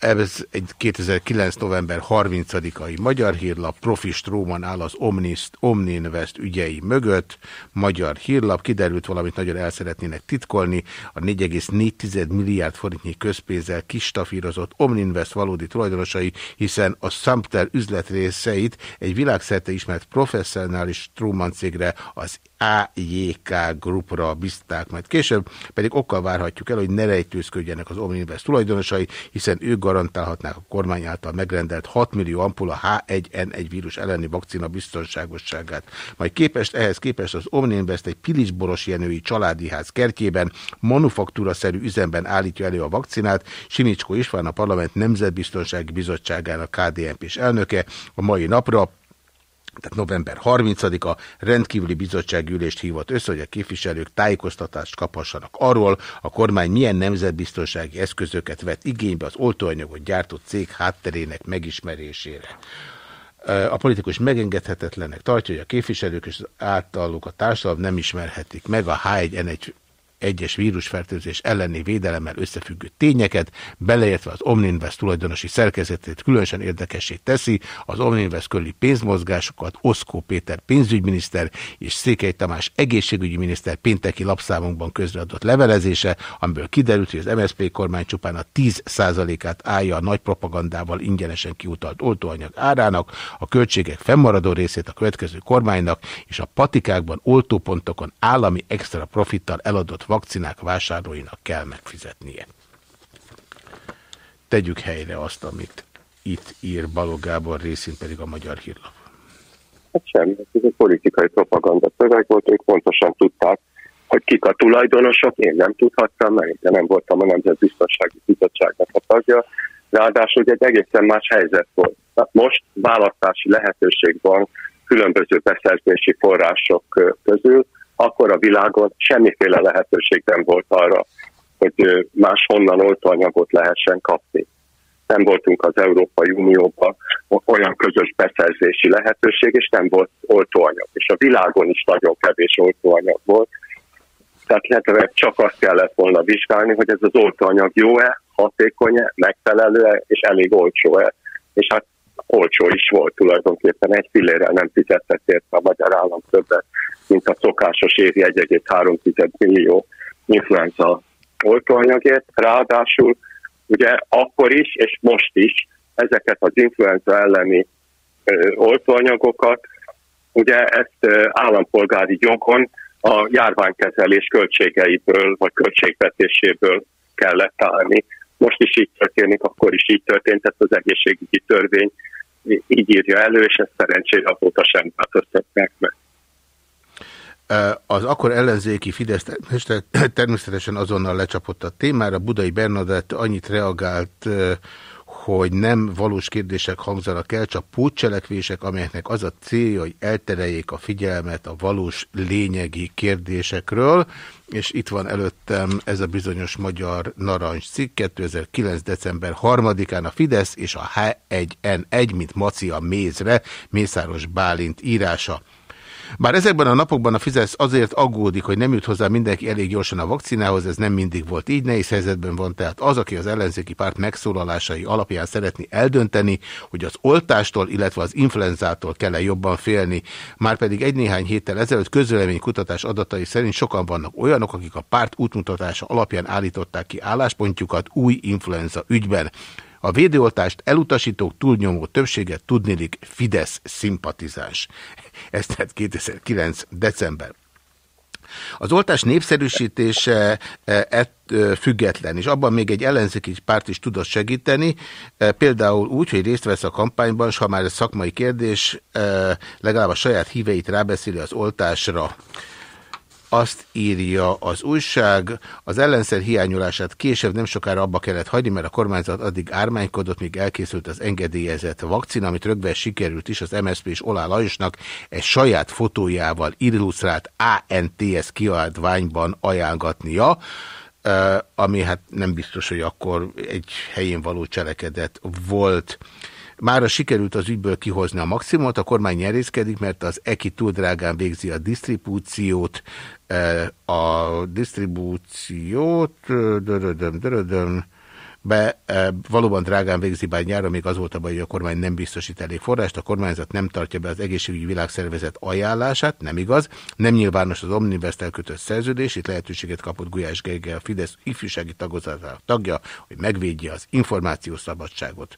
Ez egy 2009. november 30-ai magyar hírlap, Profi Stróman áll az Omnist, Omninvest ügyei mögött, magyar hírlap, kiderült valamit nagyon el szeretnének titkolni, a 4,4 milliárd forintnyi közpénzzel kistafírozott Omninvest valódi tulajdonosai, hiszen a Sumter üzletrészeit egy világszerte ismert professzionális Truman cégre, az AJK Groupra bízták majd később, pedig okkal várhatjuk el, hogy ne rejtőzködjenek az Omninvest tulajdonosai, hiszen ők garantálhatnák a kormány által megrendelt 6 millió ampula H1N1 vírus elleni vakcina biztonságosságát. Majd képest ehhez képest az Omninvest egy Pilisboros Jenői családi ház kertjében manufaktúraszerű üzemben állítja elő a vakcinát. Simicskó István a Parlament Nemzetbiztonsági Bizottságának KDNP-s elnöke a mai napra tehát november 30-a rendkívüli bizottságülést hívott össze, hogy a képviselők tájékoztatást kaphassanak arról, a kormány milyen nemzetbiztonsági eszközöket vett igénybe az oltóanyagot gyártó cég hátterének megismerésére. A politikus megengedhetetlennek tartja, hogy a képviselők és általuk a társadalom nem ismerhetik meg a H1N1 egyes vírusfertőzés elleni védelemmel összefüggő tényeket, beleértve az Omninvest tulajdonosi szerkezetét különösen érdekessé teszi, az Omninvest körüli pénzmozgásokat Oszkó Péter pénzügyminiszter és Székely Tamás egészségügyi miniszter pénteki lapszámunkban közreadott levelezése, amiből kiderült, hogy az MSZP kormány csupán a 10%-át állja a nagy propagandával ingyenesen kiutalt oltóanyag árának, a költségek fennmaradó részét a következő kormánynak és a patikákban, oltópontokon állami extra profittal eladott vakcinák vásárlóinak kell megfizetnie. Tegyük helyre azt, amit itt ír Balog Gábor, részint pedig a Magyar Hírlap. Hát semmi, ez egy politikai propaganda szöveg volt, ők pontosan tudták, hogy kik a tulajdonosok, én nem tudhattam, mert én nem voltam a Nemzetbiztonsági Bizottságnak a tagja, ráadásul egy egészen más helyzet volt. Most választási lehetőség van különböző beszerzési források közül, akkor a világon semmiféle lehetőség nem volt arra, hogy máshonnan oltóanyagot lehessen kapni. Nem voltunk az Európai Unióban olyan közös beszerzési lehetőség, és nem volt oltóanyag. És a világon is nagyon kevés oltóanyag volt. Tehát lehetőleg csak azt kellett volna vizsgálni, hogy ez az oltóanyag jó-e, hatékony-e, megfelelő-e, és elég olcsó-e. És hát olcsó is volt tulajdonképpen, egy fillérrel nem fizetett érte a magyar állam többet, mint a szokásos évi 1,3 millió influenza oltóanyagért. Ráadásul ugye akkor is, és most is ezeket az influenza elleni ö, oltóanyagokat, ugye ezt ö, állampolgári jogon a járványkezelés költségeiből vagy költségvetéséből kellett állni. Most is így történik, akkor is így történt, ezt az egészségügyi törvény így írja elő, és ezt szerencsére azóta sem változtatták meg. Az akkor ellenzéki Fidesz természetesen azonnal lecsapott a témára. Budai Bernadett annyit reagált, hogy nem valós kérdések hangzanak el, csak pótcselekvések, amelyeknek az a célja, hogy eltereljék a figyelmet a valós lényegi kérdésekről, és itt van előttem ez a bizonyos magyar narancs cikk, 2009. december 3-án a Fidesz és a H1N1, mint Maci mézre, Mészáros Bálint írása. Bár ezekben a napokban a Fidesz azért aggódik, hogy nem jut hozzá mindenki elég gyorsan a vakcinához, ez nem mindig volt így, nehéz helyzetben van tehát az, aki az ellenzéki párt megszólalásai alapján szeretni eldönteni, hogy az oltástól, illetve az influenzától kell -e jobban félni. Márpedig egy-néhány héttel ezelőtt közvéleménykutatás adatai szerint sokan vannak olyanok, akik a párt útmutatása alapján állították ki álláspontjukat új influenza ügyben. A védőoltást elutasítók túlnyomó többséget tudnélik Fidesz szimpatizáns. [laughs] Ez tehát 2009. december. Az oltás népszerűsítése ett független, és abban még egy ellenzéki párt is tudott segíteni, például úgy, hogy részt vesz a kampányban, és ha már ez szakmai kérdés, legalább a saját híveit rábeszéli az oltásra. Azt írja az újság, az ellenszer hiányolását később nem sokára abba kellett hagyni, mert a kormányzat addig ármánykodott, míg elkészült az engedélyezett vakcina, amit rögve sikerült is az MSZP és Olá Lajosnak egy saját fotójával illusztrált ANTS kiadványban ajánlgatnia, ami hát nem biztos, hogy akkor egy helyén való cselekedet volt. Mára sikerült az ügyből kihozni a maximumot, a kormány nyerészkedik, mert az EKI túl drágán végzi a disztribúciót, a disztribúciót, dörödöm, dörödöm, be valóban drágán végzi, bár nyáron még az volt a baj, hogy a kormány nem biztosít elég forrást, a kormányzat nem tartja be az egészségügyi világszervezet ajánlását, nem igaz, nem nyilvános az Omnivest elkötött szerződés, itt lehetőséget kapott Gulyás Gergely, a Fidesz ifjúsági tagozatának tagja, hogy megvédje az információszabadságot.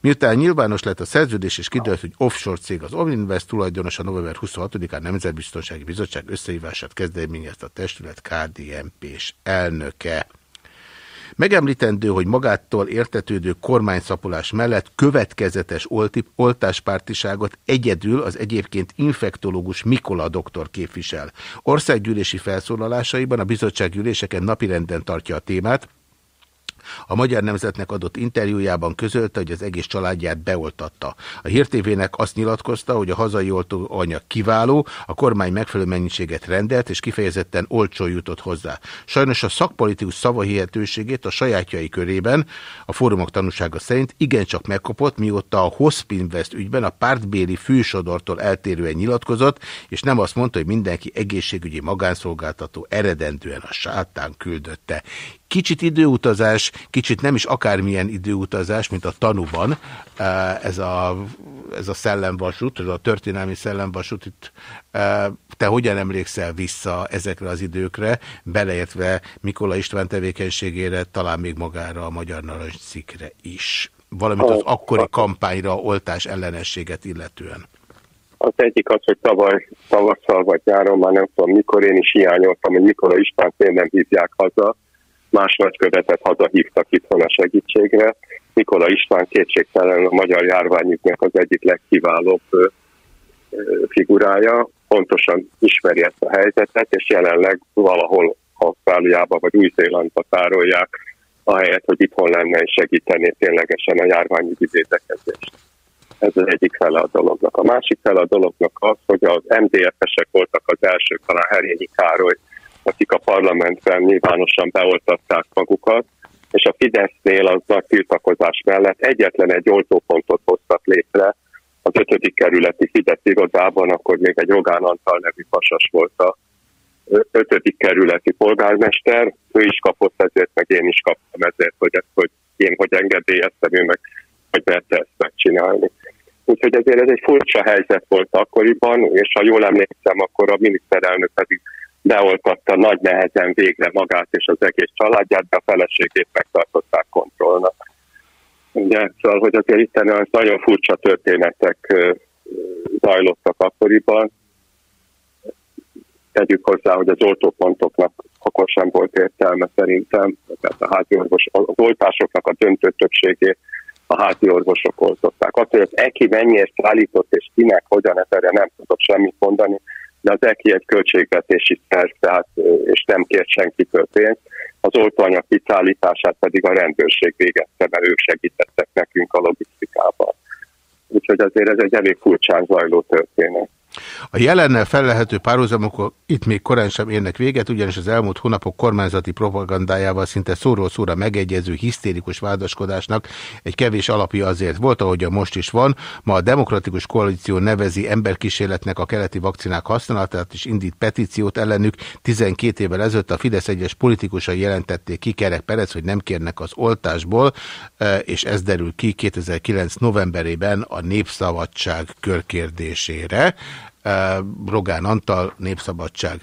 Miután nyilvános lett a szerződés, és kiderült, hogy offshore cég az Ominvest tulajdonosa november 26-án Nemzetbiztonsági Bizottság összehívását kezdeményezte a testület KDNP-s elnöke. Megemlítendő, hogy magától értetődő kormányszapolás mellett következetes oltáspártiságot egyedül az egyébként infektológus Mikola doktor képvisel. Országgyűlési felszólalásaiban a bizottsággyűléseken napirenden tartja a témát, A Magyar Nemzetnek adott interjújában közölte, hogy az egész családját beoltatta. A Hír TV-nek azt nyilatkozta, hogy a hazai oltóanyag kiváló, a kormány megfelelő mennyiséget rendelt, és kifejezetten olcsó jutott hozzá. Sajnos a szakpolitikus szavahihetőségét a sajátjai körében, a fórumok tanúsága szerint igencsak megkapott, mióta a Hospinvest ügyben a pártbéli fősodortól eltérően nyilatkozott, és nem azt mondta, hogy mindenki egészségügyi magánszolgáltató eredendően a sátán küldötte. Kicsit időutazás, kicsit nem is akármilyen időutazás, mint a tanúban. Ez a, ez a szellemvasút, ez a történelmi szellemvasút. Itt, te hogyan emlékszel vissza ezekre az időkre, beleértve Mikola István tevékenységére, talán még magára a Magyar Narancsszikre is? Valamint az akkori kampányra oltás ellenességet illetően. Az egyik az, hogy tavaly tavasszal vagy nyáron, már nem tudom mikor, én is hiányoltam, hogy Mikola István nem hívják haza, más nagykövetet hazahívtak itthon a segítségre. Nikola István kétségtelen a magyar járványügynek az egyik legkiválóbb figurája, pontosan ismeri ezt a helyzetet, és jelenleg valahol Ausztráliába vagy Új-Zélandba tárolják, ahelyett, hogy itthon lenne és segítené ténylegesen a járványügyi védekezést. Ez az egyik fele a dolognak. A másik fele a dolognak az, hogy az MDF-esek voltak az elsők, talán Herényi Károly akik a parlamentben nyilvánosan beoltatták magukat, és a Fidesznél az nagy tiltakozás mellett egyetlen egy oltópontot hoztak létre az ötödik kerületi Fidesz irodában, akkor még egy Rogán Antal nevű pasas volt a ötödik kerületi polgármester, ő is kapott ezért, meg én is kaptam ezért, hogy ezt, hogy én hogy engedélyeztem, ő meg hogy vette ezt megcsinálni. Úgyhogy ezért ez egy furcsa helyzet volt akkoriban, és ha jól emlékszem, akkor a miniszterelnök pedig beoltatta nagy nehezen végre magát és az egész családját, de a feleségét megtartották kontrollnak. Ugye, szóval, hogy azért itt nagyon furcsa történetek zajlottak akkoriban. Tegyük hozzá, hogy az oltópontoknak akkor sem volt értelme szerintem, tehát a házi orvos, az oltásoknak a döntő többségét a házi orvosok oltották. Azt, hogy az EKI mennyiért szállított és kinek, hogyan, erre nem tudok semmit mondani, de az EKI egy költségvetési szerv, tehát, és nem kért senkitől pénzt. Az oltóanyag kiszállítását pedig a rendőrség végezte, mert ők segítettek nekünk a logisztikában. Úgyhogy azért ez egy elég furcsán zajló történet. A jelennel fellehető párhuzamok itt még korán sem érnek véget, ugyanis az elmúlt hónapok kormányzati propagandájával szinte szóról szóra megegyező hisztérikus vádaskodásnak egy kevés alapja azért volt, ahogy most is van. Ma a Demokratikus Koalíció nevezi emberkísérletnek a keleti vakcinák használatát és indít petíciót ellenük. 12 évvel ezelőtt a Fidesz egyes politikusai jelentették ki Kerek Perec, hogy nem kérnek az oltásból, e, és ez derül ki 2009 novemberében a Népszabadság körkérdésére. Rogán Antal, Népszabadság.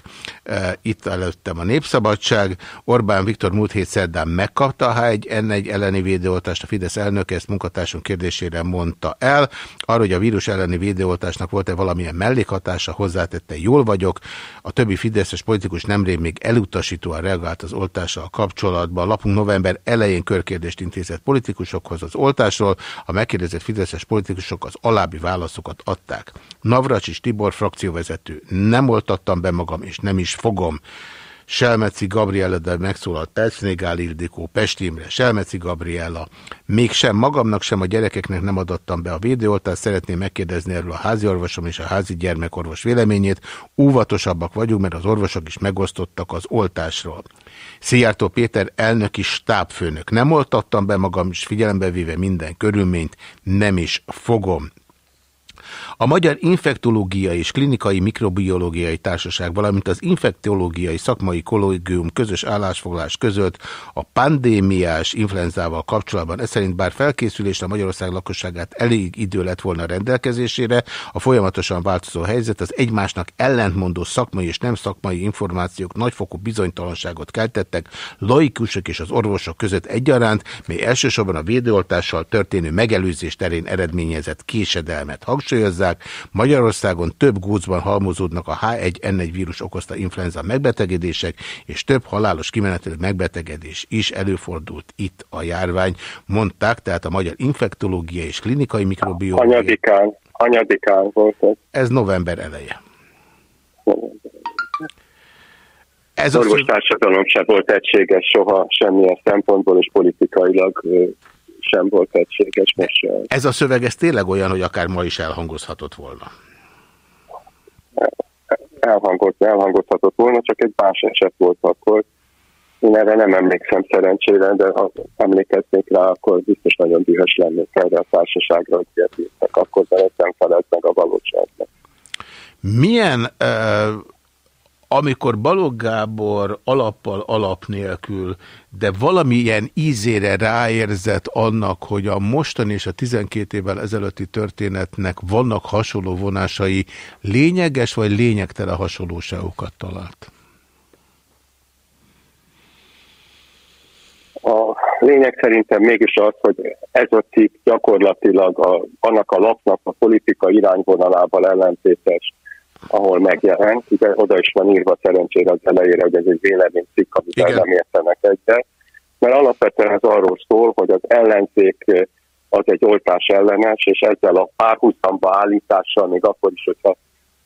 Itt előttem a Népszabadság. Orbán Viktor múlt hét szerdán megkapta a H1N1 elleni védőoltást. A Fidesz elnöke ezt munkatársunk kérdésére mondta el. Arra, hogy a vírus elleni védőoltásnak volt-e valamilyen mellékhatása, hozzátette, jól vagyok. A többi Fideszes politikus nemrég még elutasítóan reagált az oltással kapcsolatban. A lapunk november elején körkérdést intézett politikusokhoz az oltásról. A megkérdezett Fideszes politikusok az alábbi válaszokat adták. Navracsis Tibor frakcióvezető. Nem oltattam be magam, és nem is fogom. Selmeci Gabriella, de megszólalt Percnégál Ildikó, Pestimre, Selmeci Gabriella. Mégsem magamnak, sem a gyerekeknek nem adattam be a védőoltást, szeretném megkérdezni erről a házi orvosom és a házi gyermekorvos véleményét. Óvatosabbak vagyunk, mert az orvosok is megosztottak az oltásról. Szijjártó Péter elnöki stábfőnök. Nem oltattam be magam, és figyelembe véve minden körülményt, nem is fogom. A Magyar Infektológiai és Klinikai Mikrobiológiai Társaság, valamint az Infektológiai Szakmai Kollégium közös állásfoglalás között a pandémiás influenzával kapcsolatban. Ez szerint bár a Magyarország lakosságát elég idő lett volna rendelkezésére, a folyamatosan változó helyzet az egymásnak ellentmondó szakmai és nem szakmai információk nagyfokú bizonytalanságot keltettek laikusok és az orvosok között egyaránt, mely elsősorban a védőoltással történő megelőzés terén eredményezett késedelmet hangsúlyozza, hozzák. Magyarországon több gócban halmozódnak a H1N1 vírus okozta influenza megbetegedések, és több halálos kimenetelő megbetegedés is előfordult itt a járvány, mondták, tehát a Magyar Infektológia és Klinikai Mikrobiológia. Anyadikán, anyadikán volt ez. Ez november eleje. Ez a Az szöv- orvostársadalom sem volt egységes soha semmilyen szempontból, és politikailag sem volt egységes most sem. Ez a szöveg, ez tényleg olyan, hogy akár ma is elhangozhatott volna. Elhangolt, elhangozhatott volna, csak egy más eset volt akkor. Én erre nem emlékszem szerencsére, de ha emlékeznék rá, akkor biztos nagyon dühös lennék erre a társaságra, hogy ilyet írtak. Akkor nem felelt meg a valóságnak. Milyen, uh, amikor Balogh Gábor alappal alap nélkül, de valamilyen ízére ráérzett annak, hogy a mostani és a 12 évvel ezelőtti történetnek vannak hasonló vonásai, lényeges vagy lényegtelen hasonlóságokat talált? A lényeg szerintem mégis az, hogy ez a cikk gyakorlatilag a, annak a lapnak a politika irányvonalával ellentétes, ahol megjelent. Ugye oda is van írva szerencsére az elejére, hogy ez egy véleménycikk, amivel Igen. nem értenek egyet. Mert alapvetően ez arról szól, hogy az ellenzék eh, az egy oltás ellenes, és ezzel a párhuzamba állítással, még akkor is, hogyha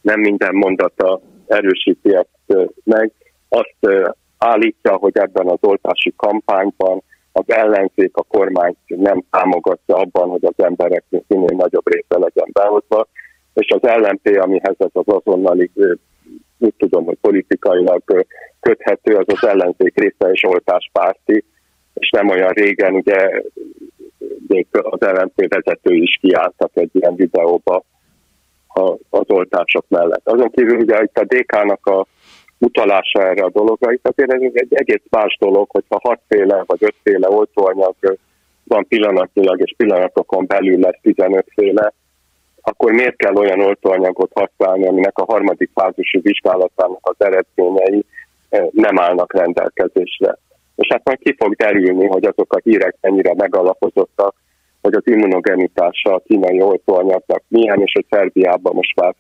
nem minden mondata erősíti ezt eh, meg, azt eh, állítja, hogy ebben az oltási kampányban az ellenzék a kormányt nem támogatja abban, hogy az emberek minél nagyobb része legyen behozva, és az LNP, amihez ez az azonnali, úgy tudom, hogy politikailag köthető, az az ellenzék része és oltáspárti, és nem olyan régen, ugye még az LNP vezető is kiálltak egy ilyen videóba az oltások mellett. Azon kívül ugye itt a DK-nak a utalása erre a dologra, itt azért ez egy egész más dolog, hogyha hatféle vagy ötféle oltóanyag van pillanatnyilag, és pillanatokon belül lesz 15 féle, akkor miért kell olyan oltóanyagot használni, aminek a harmadik fázisú vizsgálatának az eredményei eh, nem állnak rendelkezésre. És hát majd ki fog derülni, hogy azok a hírek mennyire megalapozottak, hogy az immunogenitása a kínai oltóanyagnak milyen, és hogy Szerbiában most már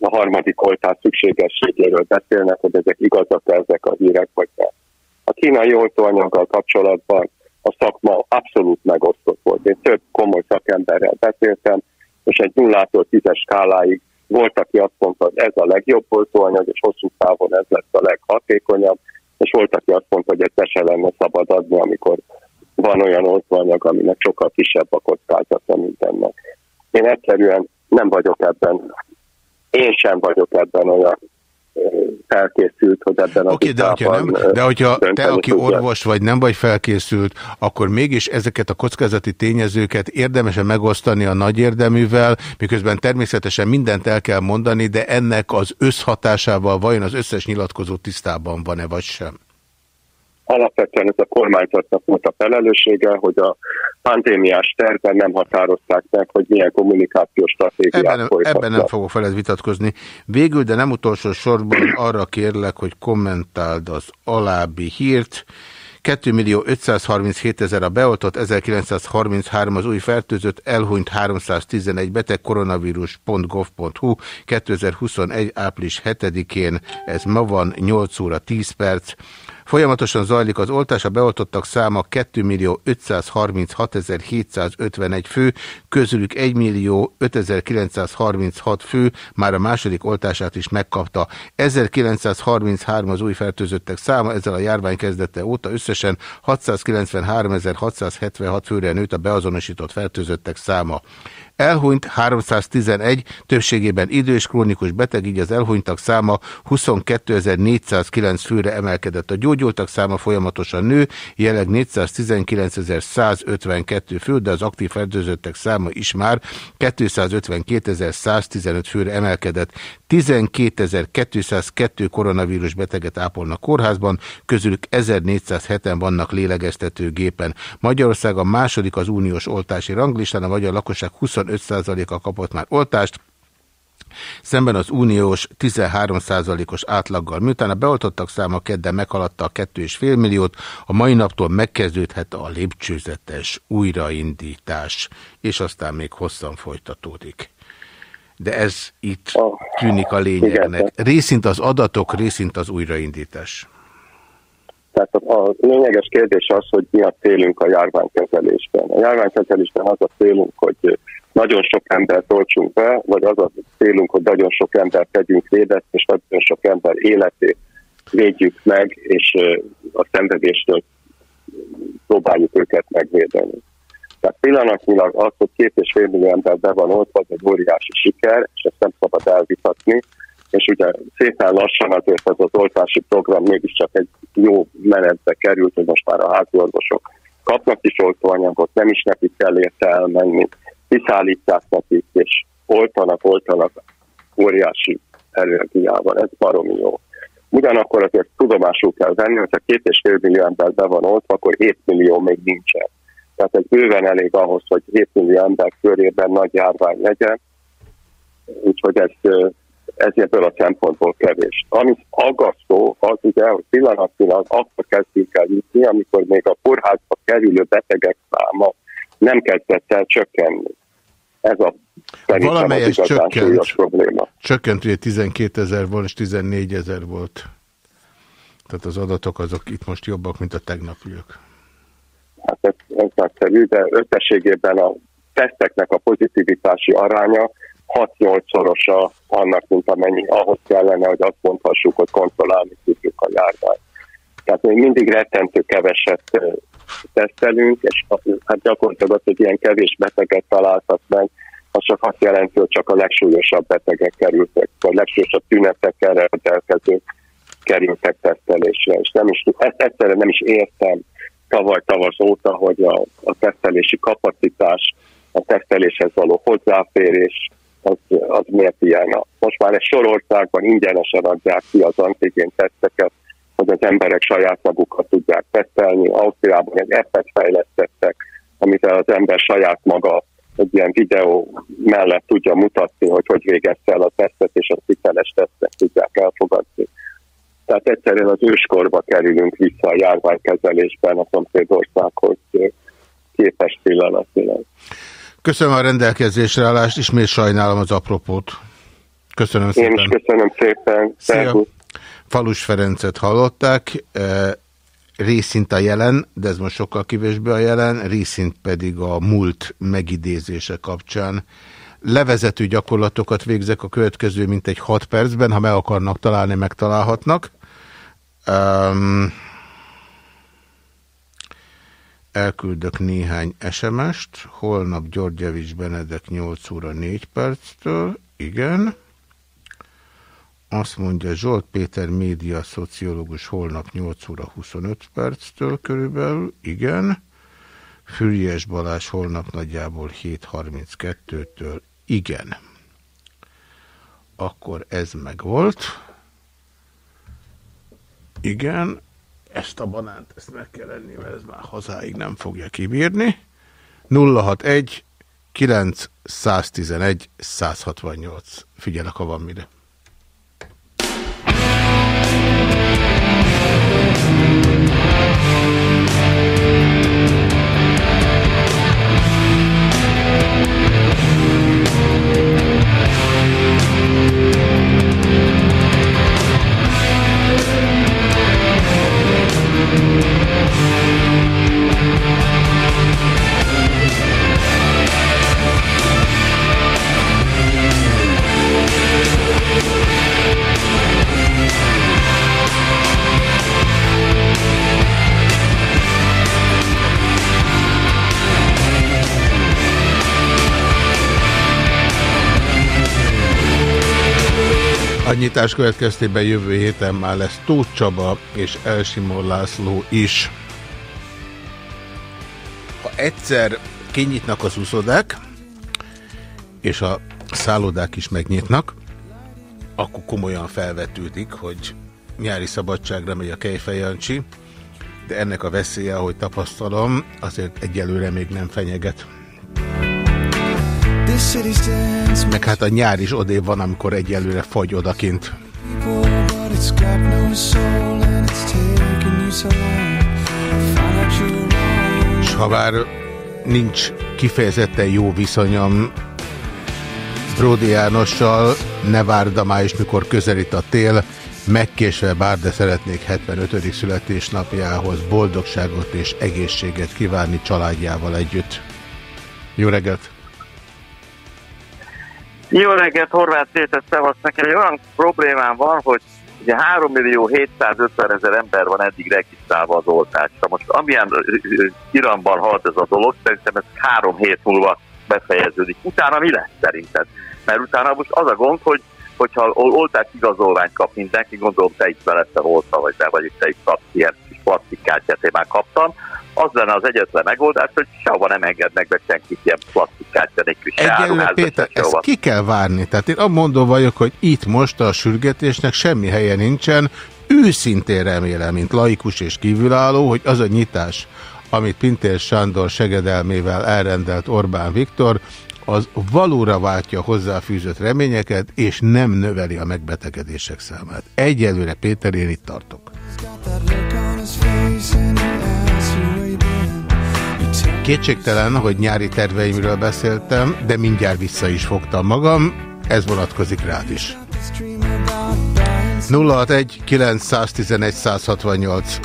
a harmadik oltás szükségességéről beszélnek, hogy ezek igazak ezek a hírek, vagy nem. A kínai oltóanyaggal kapcsolatban a szakma abszolút megosztott volt. Én több komoly szakemberrel beszéltem, és egy nullától tízes skáláig volt, aki azt mondta, hogy ez a legjobb oltóanyag, és hosszú távon ez lesz a leghatékonyabb, és volt, aki azt mondta, hogy ezt se lenne szabad adni, amikor van olyan oltóanyag, aminek sokkal kisebb a kockázata, mint ennek. Én egyszerűen nem vagyok ebben, én sem vagyok ebben olyan felkészült, hogy ebben a Oké, okay, de hogyha, nem, de hogyha te, aki tudjak. orvos vagy, nem vagy felkészült, akkor mégis ezeket a kockázati tényezőket érdemesen megosztani a nagy érdeművel, miközben természetesen mindent el kell mondani, de ennek az összhatásával vajon az összes nyilatkozó tisztában van-e, vagy sem? Alapvetően ez a kormányzatnak volt a felelőssége, hogy a pandémiás tervben nem határozták meg, hogy milyen kommunikációs stratégiát Ebben, folytatnak. ebben nem fogok veled vitatkozni. Végül, de nem utolsó sorban [clears throat] arra kérlek, hogy kommentáld az alábbi hírt. 2 millió 537 ezer a beoltott, 1933 az új fertőzött, elhunyt 311 beteg, koronavírus.gov.hu, 2021. április 7-én, ez ma van, 8 óra 10 perc. Folyamatosan zajlik az oltás, a beoltottak száma 2 millió 536 751 fő, közülük 1 millió 5936 fő már a második oltását is megkapta. 1933 az új fertőzöttek száma, ezzel a járvány kezdete óta összesen 693 676 főre nőtt a beazonosított fertőzöttek száma. Elhunyt 311, többségében idős krónikus beteg, így az elhunytak száma 22.409 főre emelkedett. A gyógyultak száma folyamatosan nő, jelenleg 419.152 fő, de az aktív fertőzöttek száma is már 252.115 főre emelkedett. 12.202 koronavírus beteget ápolnak kórházban, közülük 1407-en vannak lélegeztetőgépen. Magyarország a második az uniós oltási ranglistán, a magyar lakosság 25%-a kapott már oltást, szemben az uniós 13%-os átlaggal. Miután a beoltottak száma kedden meghaladta a 2,5 milliót, a mai naptól megkezdődhet a lépcsőzetes újraindítás, és aztán még hosszan folytatódik. De ez itt Ah, tűnik a lényegnek. igen. Részint az adatok, részint az újraindítás. Tehát a, a lényeges kérdés az, hogy mi a célunk a járványkezelésben. A járványkezelésben az a célunk, hogy nagyon sok embert oltsunk be, vagy az a célunk, hogy nagyon sok embert tegyünk védett, és nagyon sok ember életét védjük meg, és a szenvedéstől próbáljuk őket megvédeni. Tehát pillanatnyilag az, hogy két és fél millió ember be van ott, az egy óriási siker, és ezt nem szabad elvitatni. És ugye szépen lassan azért ez az oltási program mégiscsak egy jó menetbe került, hogy most már a házi orvosok kapnak is oltóanyagot, nem is nekik kell érte elmenni, kiszállítják nekik, és oltanak, oltanak óriási energiával. Ez baromi jó. Ugyanakkor azért tudomásul kell venni, hogy ha két és fél millió ember be van oltva, akkor 7 millió még nincsen. Tehát ez bőven elég ahhoz, hogy 7 millió ember körében nagy járvány legyen, úgyhogy ez, ez ebből a szempontból kevés. Ami aggasztó, az ugye, hogy pillanatnyilag akkor kezdünk el jutni, amikor még a kórházba kerülő betegek száma nem kezdett el csökkenni. Ez a Valamelyes csökkent. probléma. Csökkent, ugye 12 ezer volt, és 14 ezer volt. Tehát az adatok azok itt most jobbak, mint a tegnapiak. Ez, nagyszerű, de összességében a teszteknek a pozitivitási aránya 6-8 szorosa annak, mint amennyi ahhoz kellene, hogy azt mondhassuk, hogy kontrollálni tudjuk a járványt. Tehát még mindig rettentő keveset tesztelünk, és a- hát gyakorlatilag az, hogy ilyen kevés beteget találtak meg, az csak azt jelenti, hogy csak a legsúlyosabb betegek kerültek, vagy legsúlyosabb tünetekkel rendelkezők kerültek tesztelésre. És nem is, ezt egyszerűen nem is értem tavaly tavasz óta, hogy a, a tesztelési kapacitás, a teszteléshez való hozzáférés, az, az miért ilyen. Most már egy sor országban ingyenesen adják ki az antigén teszteket, hogy az emberek saját magukat tudják tesztelni. Ausztriában egy appet fejlesztettek, amit az ember saját maga egy ilyen videó mellett tudja mutatni, hogy hogy végezte el a tesztet, és a hiteles tesztet tudják elfogadni. Tehát egyszerűen az őskorba kerülünk vissza a járványkezelésben a szomszédországhoz képes pillanatilag. Köszönöm a rendelkezésre állást, ismét sajnálom az apropót. Köszönöm Én szépen. is köszönöm szépen. Szia. Falus Ferencet hallották, eh, részint a jelen, de ez most sokkal kevésbé a jelen, részint pedig a múlt megidézése kapcsán. Levezető gyakorlatokat végzek a következő mintegy 6 percben, ha meg akarnak találni, megtalálhatnak. Um, elküldök néhány SMS-t, holnap Györgyevics Benedek 8 óra 4 perctől, igen. Azt mondja Zsolt Péter média szociológus holnap 8 óra 25 perctől körülbelül, igen. Füriás Balázs holnap nagyjából 7.32-től, igen. Akkor ez megvolt. Igen, ezt a banánt, ezt meg kell enni, mert ez már hazáig nem fogja kibírni. 061 9 111 168. Figyelek, ha van mire. A nyitás következtében jövő héten már lesz Tóth Csaba és Elsimó László is. Ha egyszer kinyitnak az úszodák, és a szállodák is megnyitnak, akkor komolyan felvetődik, hogy nyári szabadságra megy a Kejfej Jancsi, de ennek a veszélye, ahogy tapasztalom, azért egyelőre még nem fenyeget. Meg hát a nyár is odébb van, amikor egyelőre fagy odakint. És ha bár nincs kifejezetten jó viszonyom Bródi Jánossal, ne várd a május, mikor közelít a tél, megkésve bár, de szeretnék 75. születésnapjához boldogságot és egészséget kívánni családjával együtt. Jó reggelt! Jó reggelt, Horváth Péter, szevasz. Nekem egy olyan problémám van, hogy Ugye 3 millió 750 ezer ember van eddig regisztrálva az oltásra. Most amilyen iramban halt ez a dolog, szerintem ez három hét múlva befejeződik. Utána mi lesz szerinted? Mert utána most az a gond, hogy hogyha ol- oltás igazolványt kap mindenki, gondolom te is be lettél oltva, vagy te, vagy te is kapsz ilyen kis plastikkártyát, én már kaptam, az lenne az egyetlen megoldás, hogy sehova nem engednek be senkit ilyen plastikkártya nélkül. se Péter, se sehova. ezt ki kell várni. Tehát én abban vagyok, hogy itt most a sürgetésnek semmi helye nincsen. Őszintén remélem, mint laikus és kívülálló, hogy az a nyitás, amit Pintér Sándor segedelmével elrendelt Orbán Viktor, az valóra váltja hozzáfűzött reményeket, és nem növeli a megbetegedések számát. Egyelőre, Péter, én itt tartok. Kétségtelen, hogy nyári terveimről beszéltem, de mindjárt vissza is fogtam magam, ez vonatkozik rád is. 061 911 168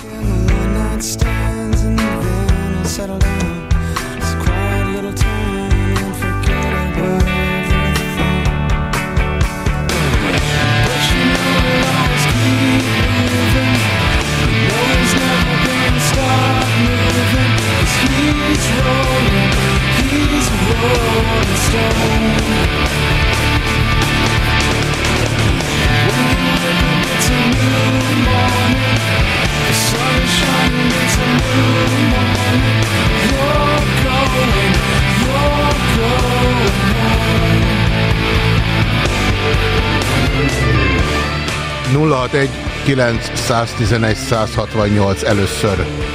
061 911 168 először.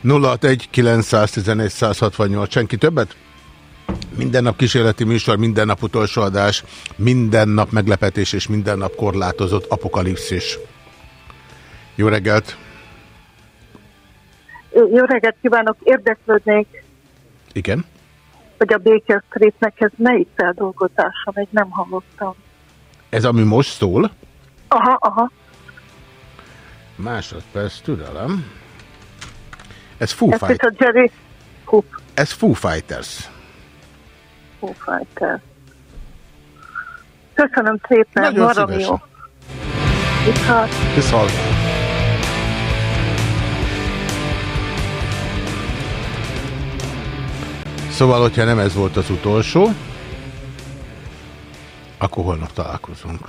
Nulla egy 911 168 senki többet? Minden nap kísérleti műsor, minden nap utolsó adás, minden nap meglepetés és minden nap korlátozott apokalipszis. Jó reggelt! Jó reggelt kívánok! Érdeklődnék, Igen? hogy a Baker Streetnek ez melyik feldolgozása, még nem hallottam. Ez ami most szól? Aha, aha. Másodperc türelem. Ez Foo, Ez is Fight a Jerry Coop ez Foo Fighters. Foo Fighter. Köszönöm szépen, Nagyon szívesen. jó. Viszont. Viszont. Szóval, hogyha nem ez volt az utolsó, akkor holnap találkozunk.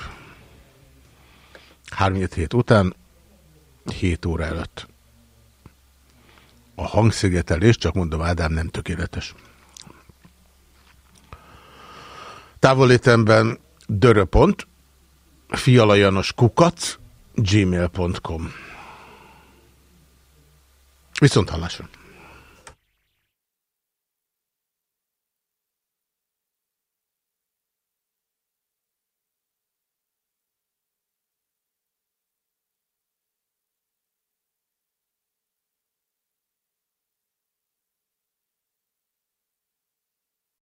3 hét után, 7 óra előtt. A hangszigetelés, csak mondom, Ádám nem tökéletes. Távolétemben döröpont, fialajanos kukac, gmail.com. Viszont hallásra.